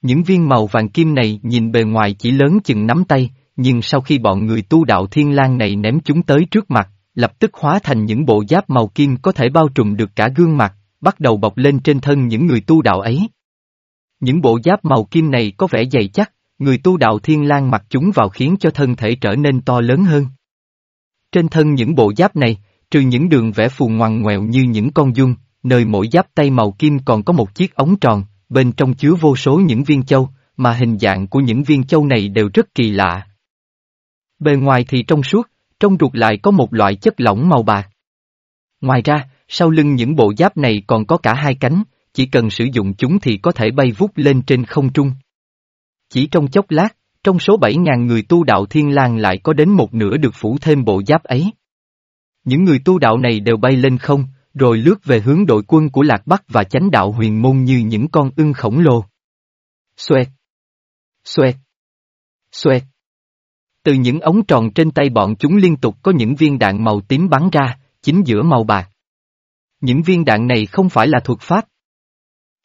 Những viên màu vàng kim này nhìn bề ngoài chỉ lớn chừng nắm tay, nhưng sau khi bọn người tu đạo thiên lang này ném chúng tới trước mặt, lập tức hóa thành những bộ giáp màu kim có thể bao trùm được cả gương mặt, bắt đầu bọc lên trên thân những người tu đạo ấy. Những bộ giáp màu kim này có vẻ dày chắc, người tu đạo thiên lang mặc chúng vào khiến cho thân thể trở nên to lớn hơn. Trên thân những bộ giáp này, trừ những đường vẽ phù ngoằn ngoèo như những con dung, nơi mỗi giáp tay màu kim còn có một chiếc ống tròn, bên trong chứa vô số những viên châu, mà hình dạng của những viên châu này đều rất kỳ lạ. Bề ngoài thì trong suốt, trong ruột lại có một loại chất lỏng màu bạc. Ngoài ra, sau lưng những bộ giáp này còn có cả hai cánh, chỉ cần sử dụng chúng thì có thể bay vút lên trên không trung. Chỉ trong chốc lát, trong số 7.000 người tu đạo thiên lang lại có đến một nửa được phủ thêm bộ giáp ấy. Những người tu đạo này đều bay lên không, rồi lướt về hướng đội quân của Lạc Bắc và chánh đạo huyền môn như những con ưng khổng lồ. Xoẹt! Xoẹt! Xoẹt! Từ những ống tròn trên tay bọn chúng liên tục có những viên đạn màu tím bắn ra, chính giữa màu bạc. Những viên đạn này không phải là thuật pháp.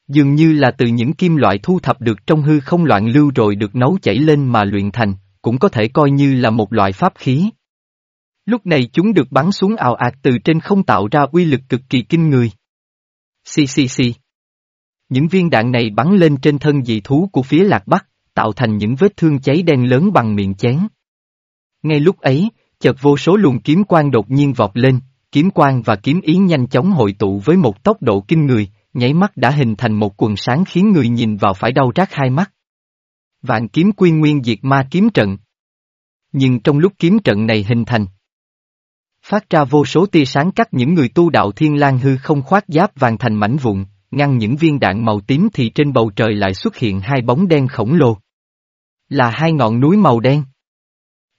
Dường như là từ những kim loại thu thập được trong hư không loạn lưu rồi được nấu chảy lên mà luyện thành, cũng có thể coi như là một loại pháp khí. Lúc này chúng được bắn xuống ào ạt từ trên không tạo ra uy lực cực kỳ kinh người. Xì xì xì. Những viên đạn này bắn lên trên thân dị thú của phía lạc bắc, tạo thành những vết thương cháy đen lớn bằng miệng chén. Ngay lúc ấy, chợt vô số luồng kiếm quang đột nhiên vọt lên, kiếm quang và kiếm ý nhanh chóng hội tụ với một tốc độ kinh người, nháy mắt đã hình thành một quần sáng khiến người nhìn vào phải đau rát hai mắt. Vạn kiếm quy nguyên diệt ma kiếm trận. Nhưng trong lúc kiếm trận này hình thành, phát ra vô số tia sáng cắt những người tu đạo thiên lang hư không khoát giáp vàng thành mảnh vụn, ngăn những viên đạn màu tím thì trên bầu trời lại xuất hiện hai bóng đen khổng lồ. Là hai ngọn núi màu đen.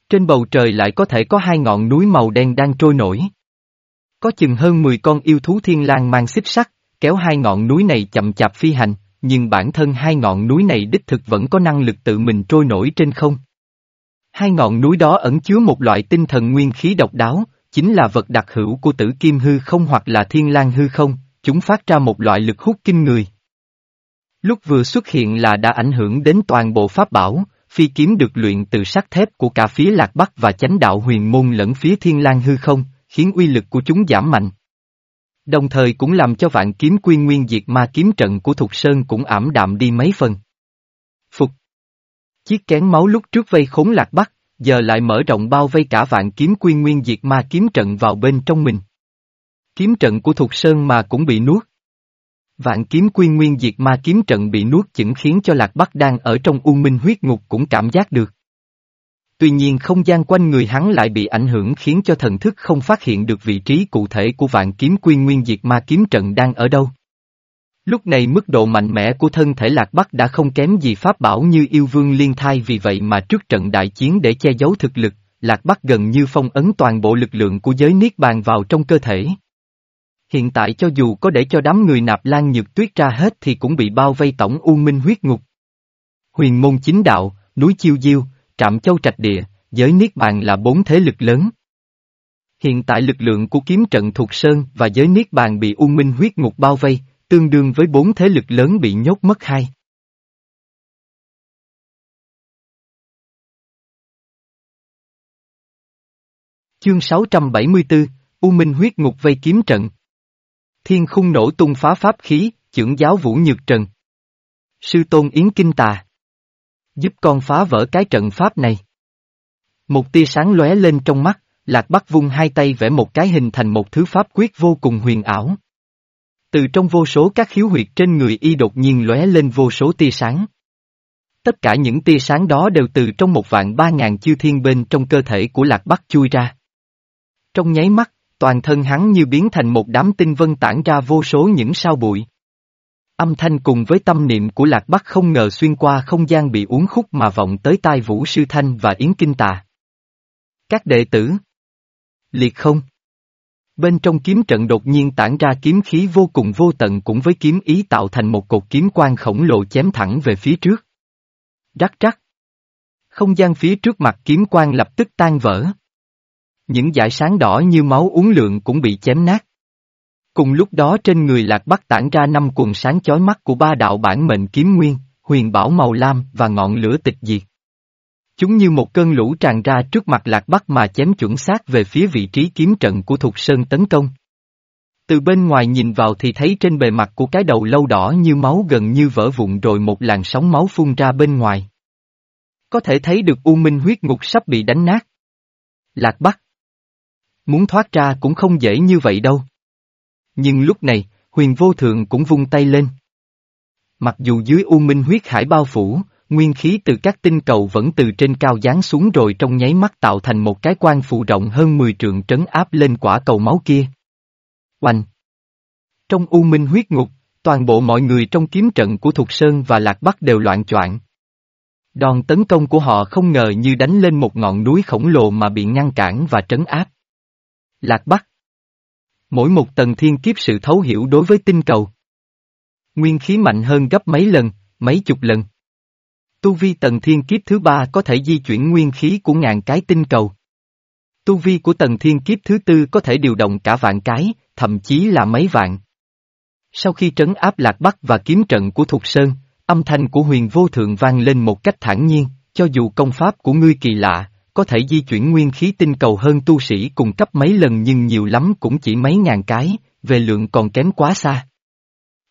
Trên bầu trời lại có thể có hai ngọn núi màu đen đang trôi nổi. Có chừng hơn 10 con yêu thú thiên lang mang xích sắt, kéo hai ngọn núi này chậm chạp phi hành, nhưng bản thân hai ngọn núi này đích thực vẫn có năng lực tự mình trôi nổi trên không. Hai ngọn núi đó ẩn chứa một loại tinh thần nguyên khí độc đáo, chính là vật đặc hữu của tử kim hư không hoặc là thiên lang hư không, chúng phát ra một loại lực hút kinh người. Lúc vừa xuất hiện là đã ảnh hưởng đến toàn bộ pháp bảo, phi kiếm được luyện từ sắt thép của cả phía lạc bắc và chánh đạo huyền môn lẫn phía thiên lang hư không, khiến uy lực của chúng giảm mạnh. Đồng thời cũng làm cho vạn kiếm quy nguyên diệt ma kiếm trận của Thục Sơn cũng ảm đạm đi mấy phần. Phục Chiếc kén máu lúc trước vây khốn lạc bắc, giờ lại mở rộng bao vây cả vạn kiếm quy nguyên diệt ma kiếm trận vào bên trong mình. Kiếm trận của Thục Sơn mà cũng bị nuốt. Vạn kiếm quy nguyên diệt ma kiếm trận bị nuốt chửng khiến cho Lạc Bắc đang ở trong u minh huyết ngục cũng cảm giác được. Tuy nhiên không gian quanh người hắn lại bị ảnh hưởng khiến cho thần thức không phát hiện được vị trí cụ thể của vạn kiếm quy nguyên diệt ma kiếm trận đang ở đâu. Lúc này mức độ mạnh mẽ của thân thể Lạc Bắc đã không kém gì pháp bảo như yêu vương liên thai vì vậy mà trước trận đại chiến để che giấu thực lực, Lạc Bắc gần như phong ấn toàn bộ lực lượng của giới Niết Bàn vào trong cơ thể. Hiện tại cho dù có để cho đám người nạp lan nhược tuyết ra hết thì cũng bị bao vây tổng u minh huyết ngục. Huyền môn chính đạo, núi chiêu diêu, trạm châu trạch địa, giới Niết Bàn là bốn thế lực lớn. Hiện tại lực lượng của kiếm trận thuộc Sơn và giới Niết Bàn bị u minh huyết ngục bao vây, tương đương với bốn thế lực lớn bị nhốt mất hai. Chương 674, U Minh huyết ngục vây kiếm trận. Thiên khung nổ tung phá pháp khí, trưởng giáo Vũ Nhược Trần. Sư Tôn Yến Kinh Tà. Giúp con phá vỡ cái trận pháp này. Một tia sáng lóe lên trong mắt, Lạc Bắc vung hai tay vẽ một cái hình thành một thứ pháp quyết vô cùng huyền ảo. Từ trong vô số các khiếu huyệt trên người y đột nhiên lóe lên vô số tia sáng. Tất cả những tia sáng đó đều từ trong một vạn ba ngàn chư thiên bên trong cơ thể của Lạc Bắc chui ra. Trong nháy mắt, toàn thân hắn như biến thành một đám tinh vân tản ra vô số những sao bụi. Âm thanh cùng với tâm niệm của Lạc Bắc không ngờ xuyên qua không gian bị uốn khúc mà vọng tới tai Vũ Sư Thanh và Yến Kinh Tà. Các đệ tử Liệt không Bên trong kiếm trận đột nhiên tản ra kiếm khí vô cùng vô tận cũng với kiếm ý tạo thành một cột kiếm quan khổng lồ chém thẳng về phía trước. Rắc rắc. Không gian phía trước mặt kiếm quan lập tức tan vỡ. Những dải sáng đỏ như máu uống lượng cũng bị chém nát. Cùng lúc đó trên người lạc bắc tản ra năm quần sáng chói mắt của ba đạo bản mệnh kiếm nguyên, huyền bảo màu lam và ngọn lửa tịch diệt. Chúng như một cơn lũ tràn ra trước mặt lạc bắc mà chém chuẩn xác về phía vị trí kiếm trận của Thục Sơn tấn công. Từ bên ngoài nhìn vào thì thấy trên bề mặt của cái đầu lâu đỏ như máu gần như vỡ vụn rồi một làn sóng máu phun ra bên ngoài. Có thể thấy được U Minh huyết ngục sắp bị đánh nát. Lạc Bắc. Muốn thoát ra cũng không dễ như vậy đâu. Nhưng lúc này, huyền vô thượng cũng vung tay lên. Mặc dù dưới U Minh huyết hải bao phủ, nguyên khí từ các tinh cầu vẫn từ trên cao giáng xuống rồi trong nháy mắt tạo thành một cái quan phụ rộng hơn 10 trượng trấn áp lên quả cầu máu kia. Oanh! Trong U Minh huyết ngục, toàn bộ mọi người trong kiếm trận của Thục Sơn và Lạc Bắc đều loạn choạng. Đòn tấn công của họ không ngờ như đánh lên một ngọn núi khổng lồ mà bị ngăn cản và trấn áp. Lạc Bắc Mỗi một tầng thiên kiếp sự thấu hiểu đối với tinh cầu. Nguyên khí mạnh hơn gấp mấy lần, mấy chục lần. Tu vi tầng thiên kiếp thứ ba có thể di chuyển nguyên khí của ngàn cái tinh cầu. Tu vi của tầng thiên kiếp thứ tư có thể điều động cả vạn cái, thậm chí là mấy vạn. Sau khi trấn áp lạc bắc và kiếm trận của Thục Sơn, âm thanh của huyền vô thượng vang lên một cách thản nhiên, cho dù công pháp của ngươi kỳ lạ, có thể di chuyển nguyên khí tinh cầu hơn tu sĩ cùng cấp mấy lần nhưng nhiều lắm cũng chỉ mấy ngàn cái, về lượng còn kém quá xa.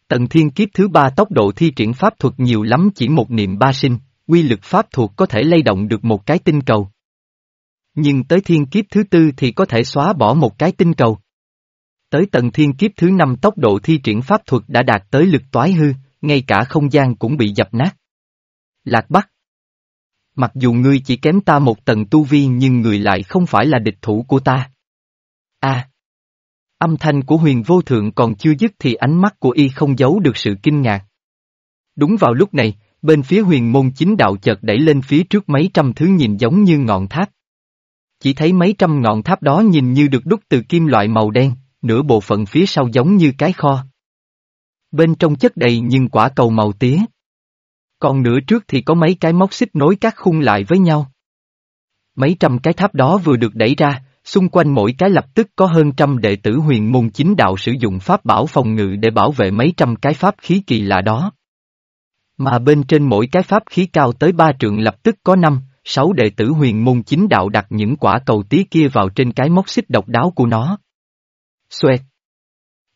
Tận thiên kiếp thứ ba tốc độ thi triển pháp thuật nhiều lắm chỉ một niệm ba sinh, quy lực pháp thuật có thể lay động được một cái tinh cầu. Nhưng tới thiên kiếp thứ tư thì có thể xóa bỏ một cái tinh cầu. Tới tầng thiên kiếp thứ năm tốc độ thi triển pháp thuật đã đạt tới lực toái hư, ngay cả không gian cũng bị dập nát. Lạc Bắc Mặc dù ngươi chỉ kém ta một tầng tu vi nhưng người lại không phải là địch thủ của ta. A. Âm thanh của huyền vô thượng còn chưa dứt thì ánh mắt của y không giấu được sự kinh ngạc. Đúng vào lúc này, bên phía huyền môn chính đạo chợt đẩy lên phía trước mấy trăm thứ nhìn giống như ngọn tháp. Chỉ thấy mấy trăm ngọn tháp đó nhìn như được đúc từ kim loại màu đen, nửa bộ phận phía sau giống như cái kho. Bên trong chất đầy nhưng quả cầu màu tía. Còn nửa trước thì có mấy cái móc xích nối các khung lại với nhau. Mấy trăm cái tháp đó vừa được đẩy ra, xung quanh mỗi cái lập tức có hơn trăm đệ tử huyền môn chính đạo sử dụng pháp bảo phòng ngự để bảo vệ mấy trăm cái pháp khí kỳ lạ đó. Mà bên trên mỗi cái pháp khí cao tới ba trượng lập tức có năm, sáu đệ tử huyền môn chính đạo đặt những quả cầu tí kia vào trên cái móc xích độc đáo của nó. Xoẹt!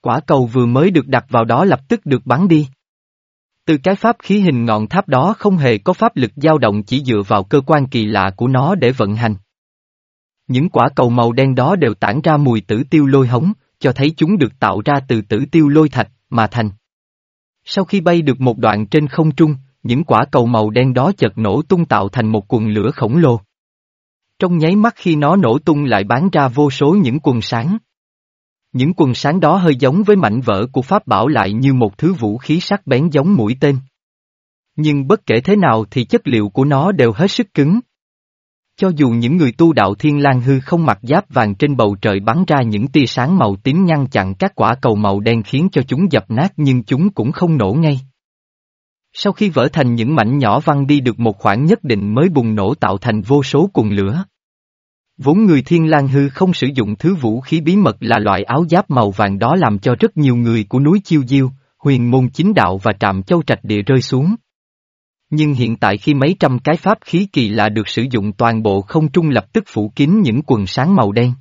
Quả cầu vừa mới được đặt vào đó lập tức được bắn đi. Từ cái pháp khí hình ngọn tháp đó không hề có pháp lực dao động chỉ dựa vào cơ quan kỳ lạ của nó để vận hành. Những quả cầu màu đen đó đều tản ra mùi tử tiêu lôi hống, cho thấy chúng được tạo ra từ tử tiêu lôi thạch, mà thành. Sau khi bay được một đoạn trên không trung, những quả cầu màu đen đó chợt nổ tung tạo thành một quần lửa khổng lồ. Trong nháy mắt khi nó nổ tung lại bán ra vô số những quần sáng. Những quần sáng đó hơi giống với mảnh vỡ của Pháp bảo lại như một thứ vũ khí sắc bén giống mũi tên. Nhưng bất kể thế nào thì chất liệu của nó đều hết sức cứng. Cho dù những người tu đạo thiên lang hư không mặc giáp vàng trên bầu trời bắn ra những tia sáng màu tím ngăn chặn các quả cầu màu đen khiến cho chúng dập nát nhưng chúng cũng không nổ ngay. Sau khi vỡ thành những mảnh nhỏ văng đi được một khoảng nhất định mới bùng nổ tạo thành vô số cùng lửa. Vốn người thiên lang hư không sử dụng thứ vũ khí bí mật là loại áo giáp màu vàng đó làm cho rất nhiều người của núi Chiêu Diêu, huyền môn chính đạo và trạm châu trạch địa rơi xuống. Nhưng hiện tại khi mấy trăm cái pháp khí kỳ lạ được sử dụng toàn bộ không trung lập tức phủ kín những quần sáng màu đen.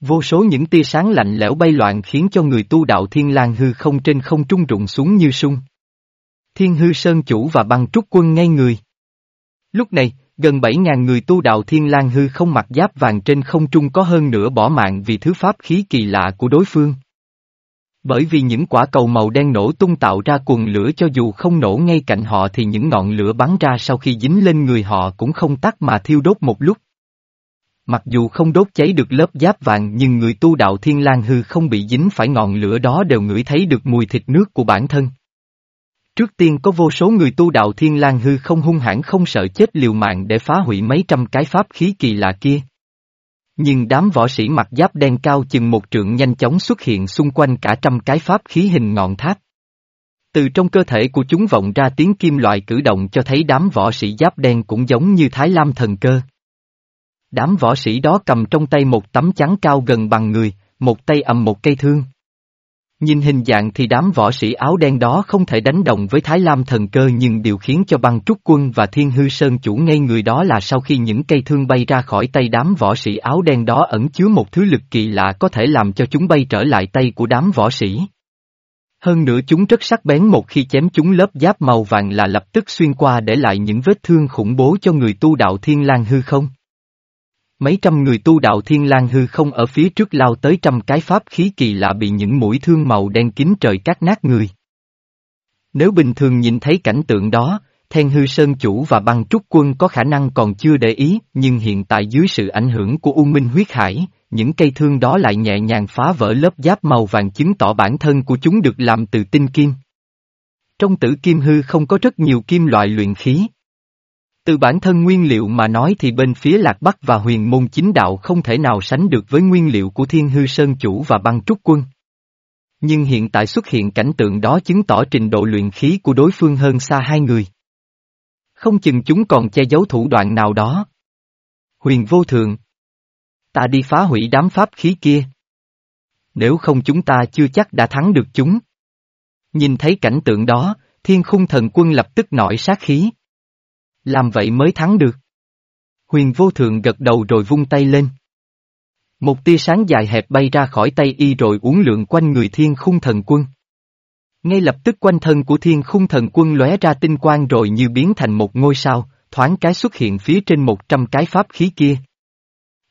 Vô số những tia sáng lạnh lẽo bay loạn khiến cho người tu đạo thiên lang hư không trên không trung rụng xuống như sung. Thiên hư sơn chủ và băng trúc quân ngay người. Lúc này, gần 7.000 người tu đạo thiên lang hư không mặc giáp vàng trên không trung có hơn nửa bỏ mạng vì thứ pháp khí kỳ lạ của đối phương. Bởi vì những quả cầu màu đen nổ tung tạo ra cuồng lửa cho dù không nổ ngay cạnh họ thì những ngọn lửa bắn ra sau khi dính lên người họ cũng không tắt mà thiêu đốt một lúc. Mặc dù không đốt cháy được lớp giáp vàng nhưng người tu đạo thiên lang hư không bị dính phải ngọn lửa đó đều ngửi thấy được mùi thịt nước của bản thân. Trước tiên có vô số người tu đạo thiên lang hư không hung hãn không sợ chết liều mạng để phá hủy mấy trăm cái pháp khí kỳ lạ kia. Nhưng đám võ sĩ mặc giáp đen cao chừng một trượng nhanh chóng xuất hiện xung quanh cả trăm cái pháp khí hình ngọn tháp. Từ trong cơ thể của chúng vọng ra tiếng kim loại cử động cho thấy đám võ sĩ giáp đen cũng giống như Thái Lam thần cơ. Đám võ sĩ đó cầm trong tay một tấm chắn cao gần bằng người, một tay ầm một cây thương. Nhìn hình dạng thì đám võ sĩ áo đen đó không thể đánh đồng với Thái Lam thần cơ nhưng điều khiến cho băng trúc quân và thiên hư sơn chủ ngay người đó là sau khi những cây thương bay ra khỏi tay đám võ sĩ áo đen đó ẩn chứa một thứ lực kỳ lạ có thể làm cho chúng bay trở lại tay của đám võ sĩ. Hơn nữa chúng rất sắc bén một khi chém chúng lớp giáp màu vàng là lập tức xuyên qua để lại những vết thương khủng bố cho người tu đạo thiên lang hư không. Mấy trăm người tu đạo thiên lang hư không ở phía trước lao tới trăm cái pháp khí kỳ lạ bị những mũi thương màu đen kín trời cắt nát người. Nếu bình thường nhìn thấy cảnh tượng đó, Thiên hư sơn chủ và băng trúc quân có khả năng còn chưa để ý, nhưng hiện tại dưới sự ảnh hưởng của U Minh huyết hải, những cây thương đó lại nhẹ nhàng phá vỡ lớp giáp màu vàng chứng tỏ bản thân của chúng được làm từ tinh kim. Trong tử kim hư không có rất nhiều kim loại luyện khí. Từ bản thân nguyên liệu mà nói thì bên phía Lạc Bắc và huyền môn chính đạo không thể nào sánh được với nguyên liệu của thiên hư sơn chủ và băng trúc quân. Nhưng hiện tại xuất hiện cảnh tượng đó chứng tỏ trình độ luyện khí của đối phương hơn xa hai người. Không chừng chúng còn che giấu thủ đoạn nào đó. Huyền vô thường. Ta đi phá hủy đám pháp khí kia. Nếu không chúng ta chưa chắc đã thắng được chúng. Nhìn thấy cảnh tượng đó, thiên khung thần quân lập tức nổi sát khí. Làm vậy mới thắng được. Huyền vô thường gật đầu rồi vung tay lên. Một tia sáng dài hẹp bay ra khỏi tay y rồi uốn lượn quanh người thiên khung thần quân. Ngay lập tức quanh thân của thiên khung thần quân lóe ra tinh quang rồi như biến thành một ngôi sao, thoáng cái xuất hiện phía trên một trăm cái pháp khí kia.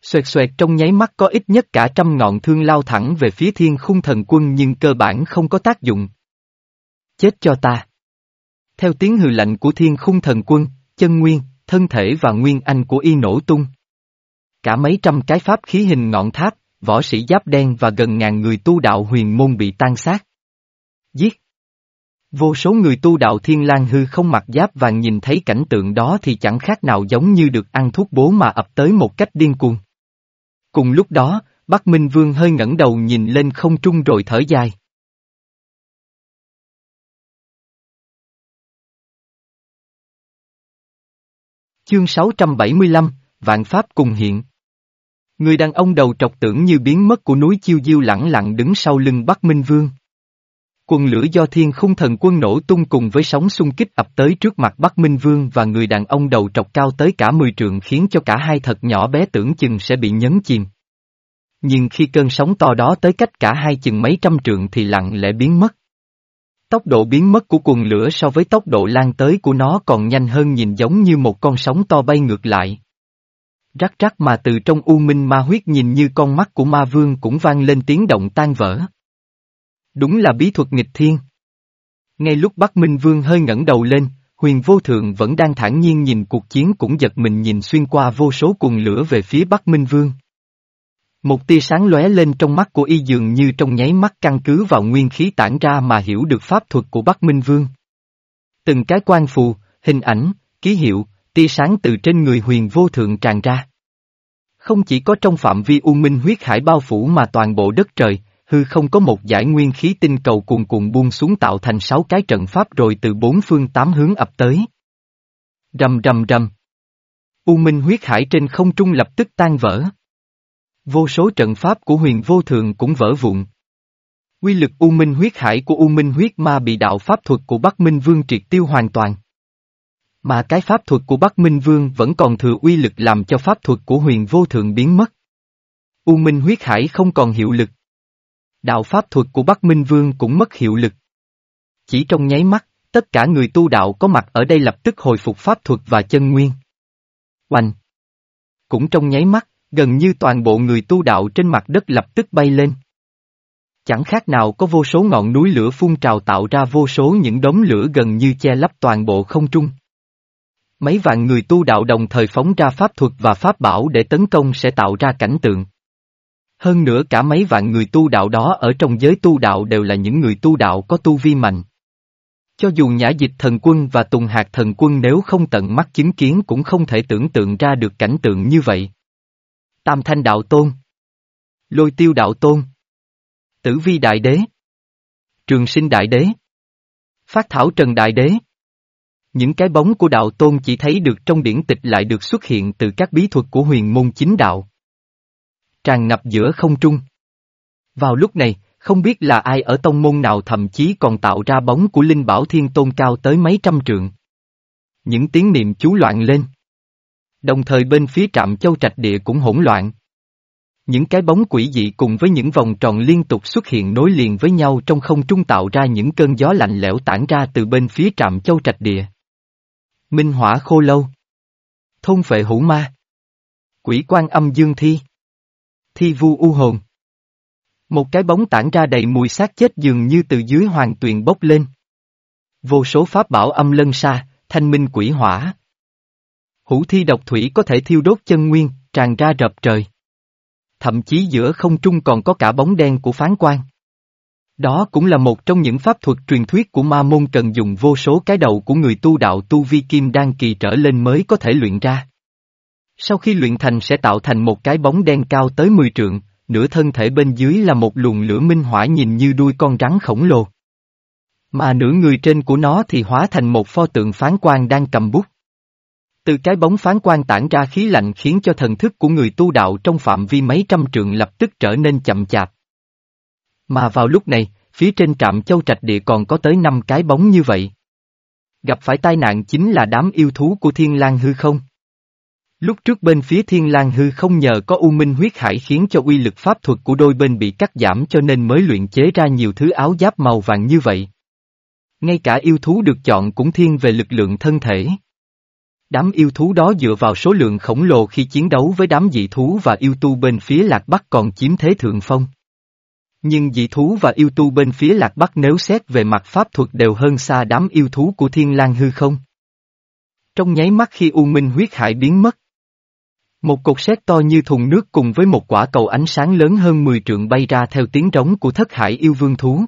Xoẹt xoẹt trong nháy mắt có ít nhất cả trăm ngọn thương lao thẳng về phía thiên khung thần quân nhưng cơ bản không có tác dụng. Chết cho ta. Theo tiếng hừ lạnh của thiên khung thần quân, chân nguyên, thân thể và nguyên anh của y nổ tung. Cả mấy trăm cái pháp khí hình ngọn tháp, võ sĩ giáp đen và gần ngàn người tu đạo huyền môn bị tan xác. Giết! Vô số người tu đạo thiên lang hư không mặc giáp vàng nhìn thấy cảnh tượng đó thì chẳng khác nào giống như được ăn thuốc bố mà ập tới một cách điên cuồng. Cùng lúc đó, Bắc Minh Vương hơi ngẩng đầu nhìn lên không trung rồi thở dài. Chương 675, Vạn Pháp cùng hiện. Người đàn ông đầu trọc tưởng như biến mất của núi Chiêu Diêu lẳng lặng đứng sau lưng Bắc Minh Vương. Quân lửa do thiên khung thần quân nổ tung cùng với sóng xung kích ập tới trước mặt Bắc Minh Vương và người đàn ông đầu trọc cao tới cả 10 trượng khiến cho cả hai thật nhỏ bé tưởng chừng sẽ bị nhấn chìm. Nhưng khi cơn sóng to đó tới cách cả hai chừng mấy trăm trượng thì lặng lẽ biến mất. Tốc độ biến mất của quần lửa so với tốc độ lan tới của nó còn nhanh hơn nhìn giống như một con sóng to bay ngược lại. Rắc rắc mà từ trong u minh ma huyết nhìn như con mắt của ma vương cũng vang lên tiếng động tan vỡ. Đúng là bí thuật nghịch thiên. Ngay lúc Bắc Minh Vương hơi ngẩng đầu lên, huyền vô thượng vẫn đang thản nhiên nhìn cuộc chiến cũng giật mình nhìn xuyên qua vô số cuồng lửa về phía Bắc Minh Vương. Một tia sáng lóe lên trong mắt của y dường như trong nháy mắt căn cứ vào nguyên khí tản ra mà hiểu được pháp thuật của Bắc Minh Vương. Từng cái quan phù, hình ảnh, ký hiệu, tia sáng từ trên người huyền vô thượng tràn ra. Không chỉ có trong phạm vi u minh huyết hải bao phủ mà toàn bộ đất trời, hư không có một giải nguyên khí tinh cầu cuồn cuộn buông xuống tạo thành sáu cái trận pháp rồi từ bốn phương tám hướng ập tới. Rầm rầm rầm. U minh huyết hải trên không trung lập tức tan vỡ. Vô số trận pháp của huyền vô thường cũng vỡ vụn. Quy lực U Minh huyết hải của U Minh huyết ma bị đạo pháp thuật của Bắc Minh Vương triệt tiêu hoàn toàn. Mà cái pháp thuật của Bắc Minh Vương vẫn còn thừa uy lực làm cho pháp thuật của huyền vô thường biến mất. U Minh huyết hải không còn hiệu lực. Đạo pháp thuật của Bắc Minh Vương cũng mất hiệu lực. Chỉ trong nháy mắt, tất cả người tu đạo có mặt ở đây lập tức hồi phục pháp thuật và chân nguyên. Oanh! Cũng trong nháy mắt, gần như toàn bộ người tu đạo trên mặt đất lập tức bay lên. Chẳng khác nào có vô số ngọn núi lửa phun trào tạo ra vô số những đống lửa gần như che lấp toàn bộ không trung. Mấy vạn người tu đạo đồng thời phóng ra pháp thuật và pháp bảo để tấn công sẽ tạo ra cảnh tượng. Hơn nữa cả mấy vạn người tu đạo đó ở trong giới tu đạo đều là những người tu đạo có tu vi mạnh. Cho dù nhã dịch thần quân và tùng hạt thần quân nếu không tận mắt chứng kiến cũng không thể tưởng tượng ra được cảnh tượng như vậy. Tam thanh đạo tôn. Lôi tiêu đạo tôn. Tử vi đại đế. Trường sinh đại đế. Phát thảo trần đại đế. Những cái bóng của đạo tôn chỉ thấy được trong điển tịch lại được xuất hiện từ các bí thuật của huyền môn chính đạo. Tràn ngập giữa không trung. Vào lúc này, Không biết là ai ở tông môn nào thậm chí còn tạo ra bóng của Linh Bảo Thiên Tôn cao tới mấy trăm trượng. Những tiếng niệm chú loạn lên. Đồng thời bên phía trạm châu trạch địa cũng hỗn loạn. Những cái bóng quỷ dị cùng với những vòng tròn liên tục xuất hiện nối liền với nhau trong không trung tạo ra những cơn gió lạnh lẽo tản ra từ bên phía trạm châu trạch địa. Minh hỏa khô lâu. Thôn phệ hữu ma. Quỷ quan âm dương thi. Thi vu u hồn. Một cái bóng tản ra đầy mùi xác chết dường như từ dưới hoàng tuyền bốc lên. Vô số pháp bảo âm lân xa, thanh minh quỷ hỏa hủ thi độc thủy có thể thiêu đốt chân nguyên, tràn ra rập trời. Thậm chí giữa không trung còn có cả bóng đen của phán quan. Đó cũng là một trong những pháp thuật truyền thuyết của ma môn cần dùng vô số cái đầu của người tu đạo tu vi kim đan kỳ trở lên mới có thể luyện ra. Sau khi luyện thành sẽ tạo thành một cái bóng đen cao tới 10 trượng, nửa thân thể bên dưới là một luồng lửa minh hỏa nhìn như đuôi con rắn khổng lồ. Mà nửa người trên của nó thì hóa thành một pho tượng phán quan đang cầm bút. Từ cái bóng phán quan tản ra khí lạnh khiến cho thần thức của người tu đạo trong phạm vi mấy trăm trượng lập tức trở nên chậm chạp. Mà vào lúc này, phía trên trạm châu trạch địa còn có tới năm cái bóng như vậy. Gặp phải tai nạn chính là đám yêu thú của thiên lang hư không. Lúc trước bên phía thiên lang hư không nhờ có u minh huyết hải khiến cho uy lực pháp thuật của đôi bên bị cắt giảm cho nên mới luyện chế ra nhiều thứ áo giáp màu vàng như vậy. Ngay cả yêu thú được chọn cũng thiên về lực lượng thân thể. Đám yêu thú đó dựa vào số lượng khổng lồ khi chiến đấu với đám dị thú và yêu tu bên phía lạc bắc còn chiếm thế thượng phong. Nhưng dị thú và yêu tu bên phía lạc bắc nếu xét về mặt pháp thuật đều hơn xa đám yêu thú của thiên lang hư không. Trong nháy mắt khi U Minh huyết hải biến mất. Một cột sét to như thùng nước cùng với một quả cầu ánh sáng lớn hơn 10 trượng bay ra theo tiếng trống của thất hải yêu vương thú.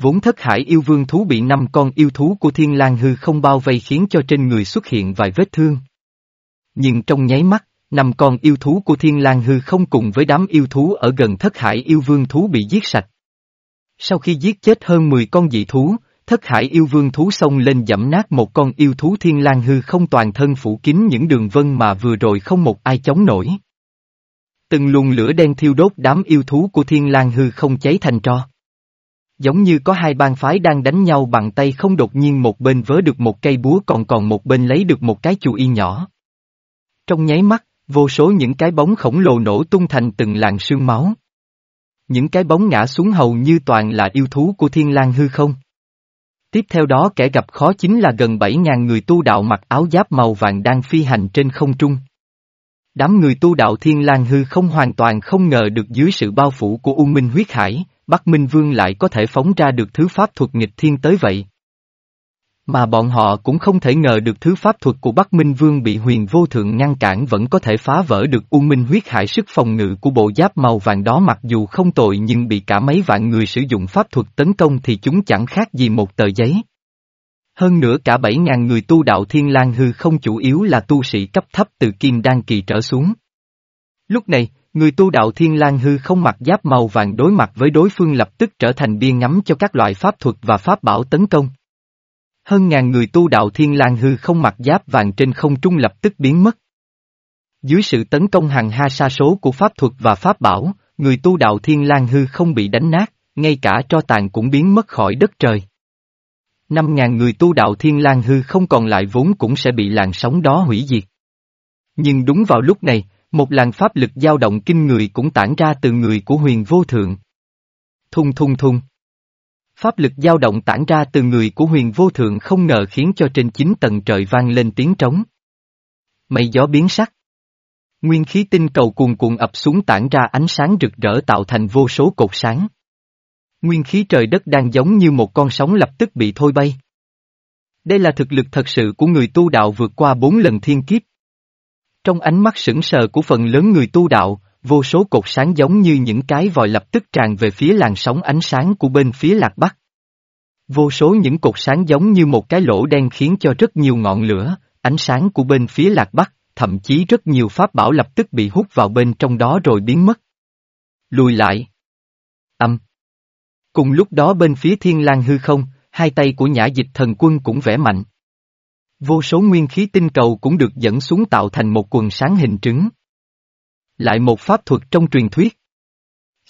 Vốn thất hải yêu vương thú bị năm con yêu thú của thiên lang hư không bao vây khiến cho trên người xuất hiện vài vết thương. Nhưng trong nháy mắt, năm con yêu thú của thiên lang hư không cùng với đám yêu thú ở gần thất hải yêu vương thú bị giết sạch. Sau khi giết chết hơn 10 con dị thú, thất hải yêu vương thú xông lên dẫm nát một con yêu thú thiên lang hư không toàn thân phủ kín những đường vân mà vừa rồi không một ai chống nổi. Từng luồng lửa đen thiêu đốt đám yêu thú của thiên lang hư không cháy thành tro. Giống như có hai bang phái đang đánh nhau bằng tay không đột nhiên một bên vớ được một cây búa còn còn một bên lấy được một cái chù y nhỏ. Trong nháy mắt, vô số những cái bóng khổng lồ nổ tung thành từng làn sương máu. Những cái bóng ngã xuống hầu như toàn là yêu thú của thiên lang hư không. Tiếp theo đó kẻ gặp khó chính là gần 7.000 người tu đạo mặc áo giáp màu vàng đang phi hành trên không trung. Đám người tu đạo thiên lang hư không hoàn toàn không ngờ được dưới sự bao phủ của U Minh huyết hải, Bắc Minh Vương lại có thể phóng ra được thứ pháp thuật nghịch thiên tới vậy. Mà bọn họ cũng không thể ngờ được thứ pháp thuật của Bắc Minh Vương bị huyền vô thượng ngăn cản vẫn có thể phá vỡ được U Minh huyết hải sức phòng ngự của bộ giáp màu vàng đó mặc dù không tội nhưng bị cả mấy vạn người sử dụng pháp thuật tấn công thì chúng chẳng khác gì một tờ giấy. Hơn nữa cả bảy ngàn người tu đạo thiên lang hư không chủ yếu là tu sĩ cấp thấp từ kim đan kỳ trở xuống. Lúc này, Người tu đạo Thiên lang Hư không mặc giáp màu vàng đối mặt với đối phương lập tức trở thành biên ngắm cho các loại pháp thuật và pháp bảo tấn công. Hơn ngàn người tu đạo Thiên lang Hư không mặc giáp vàng trên không trung lập tức biến mất. Dưới sự tấn công hàng ha sa số của pháp thuật và pháp bảo, người tu đạo Thiên lang Hư không bị đánh nát, ngay cả tro tàn cũng biến mất khỏi đất trời. Năm ngàn người tu đạo Thiên lang Hư không còn lại vốn cũng sẽ bị làn sóng đó hủy diệt. Nhưng đúng vào lúc này, một làn pháp lực dao động kinh người cũng tản ra từ người của huyền vô thượng. Thung thung thung. Pháp lực dao động tản ra từ người của huyền vô thượng không ngờ khiến cho trên chín tầng trời vang lên tiếng trống. Mây gió biến sắc. Nguyên khí tinh cầu cuồn cuộn ập xuống tản ra ánh sáng rực rỡ tạo thành vô số cột sáng. Nguyên khí trời đất đang giống như một con sóng lập tức bị thôi bay. Đây là thực lực thật sự của người tu đạo vượt qua bốn lần thiên kiếp. Trong ánh mắt sững sờ của phần lớn người tu đạo, vô số cột sáng giống như những cái vòi lập tức tràn về phía làn sóng ánh sáng của bên phía lạc bắc. Vô số những cột sáng giống như một cái lỗ đen khiến cho rất nhiều ngọn lửa, ánh sáng của bên phía lạc bắc, thậm chí rất nhiều pháp bảo lập tức bị hút vào bên trong đó rồi biến mất. Lùi lại. Âm. Cùng lúc đó bên phía thiên lang hư không, hai tay của nhã dịch thần quân cũng vẽ mạnh. Vô số nguyên khí tinh cầu cũng được dẫn xuống tạo thành một quần sáng hình trứng. Lại một pháp thuật trong truyền thuyết.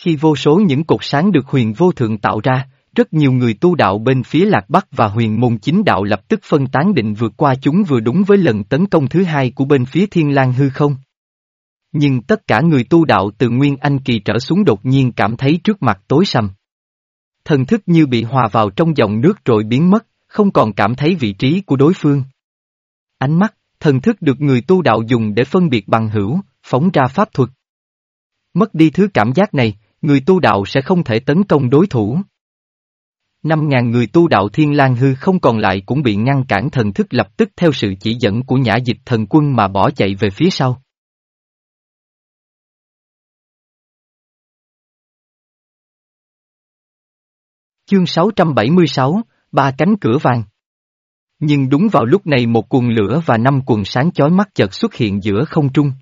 Khi vô số những cột sáng được huyền vô thượng tạo ra, rất nhiều người tu đạo bên phía Lạc Bắc và huyền môn chính đạo lập tức phân tán định vượt qua chúng vừa đúng với lần tấn công thứ hai của bên phía Thiên lang hư không. Nhưng tất cả người tu đạo từ Nguyên Anh Kỳ trở xuống đột nhiên cảm thấy trước mặt tối sầm. Thần thức như bị hòa vào trong dòng nước rồi biến mất, không còn cảm thấy vị trí của đối phương. Ánh mắt, thần thức được người tu đạo dùng để phân biệt bằng hữu, phóng ra pháp thuật. Mất đi thứ cảm giác này, người tu đạo sẽ không thể tấn công đối thủ. Năm ngàn người tu đạo thiên lang hư không còn lại cũng bị ngăn cản thần thức lập tức theo sự chỉ dẫn của nhã dịch thần quân mà bỏ chạy về phía sau. Chương 676, Ba cánh cửa vàng nhưng đúng vào lúc này một cuồng lửa và năm cuồng sáng chói mắt chợt xuất hiện giữa không trung.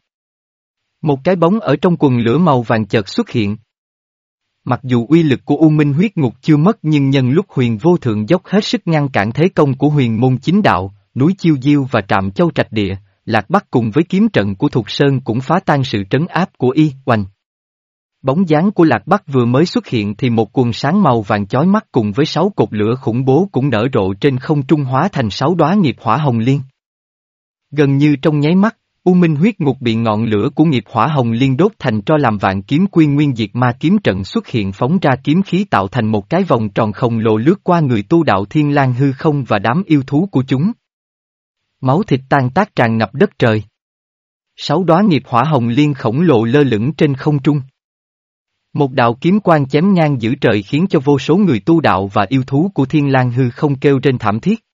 Một cái bóng ở trong quần lửa màu vàng chợt xuất hiện. Mặc dù uy lực của U Minh huyết ngục chưa mất nhưng nhân lúc huyền vô thượng dốc hết sức ngăn cản thế công của huyền môn chính đạo, núi Chiêu Diêu và trạm châu trạch địa, Lạc Bắc cùng với kiếm trận của Thục Sơn cũng phá tan sự trấn áp của y, oanh. Bóng dáng của Lạc Bắc vừa mới xuất hiện thì một quần sáng màu vàng chói mắt cùng với sáu cột lửa khủng bố cũng nở rộ trên không trung hóa thành sáu đóa nghiệp hỏa hồng liên. Gần như trong nháy mắt, U Minh huyết ngục bị ngọn lửa của nghiệp hỏa hồng liên đốt thành cho làm vạn kiếm quy nguyên diệt ma kiếm trận xuất hiện phóng ra kiếm khí tạo thành một cái vòng tròn khổng lồ lướt qua người tu đạo thiên lang hư không và đám yêu thú của chúng. Máu thịt tan tác tràn ngập đất trời. Sáu đóa nghiệp hỏa hồng liên khổng lồ lơ lửng trên không trung. Một đạo kiếm quang chém ngang giữ trời khiến cho vô số người tu đạo và yêu thú của thiên lang hư không kêu trên thảm thiết.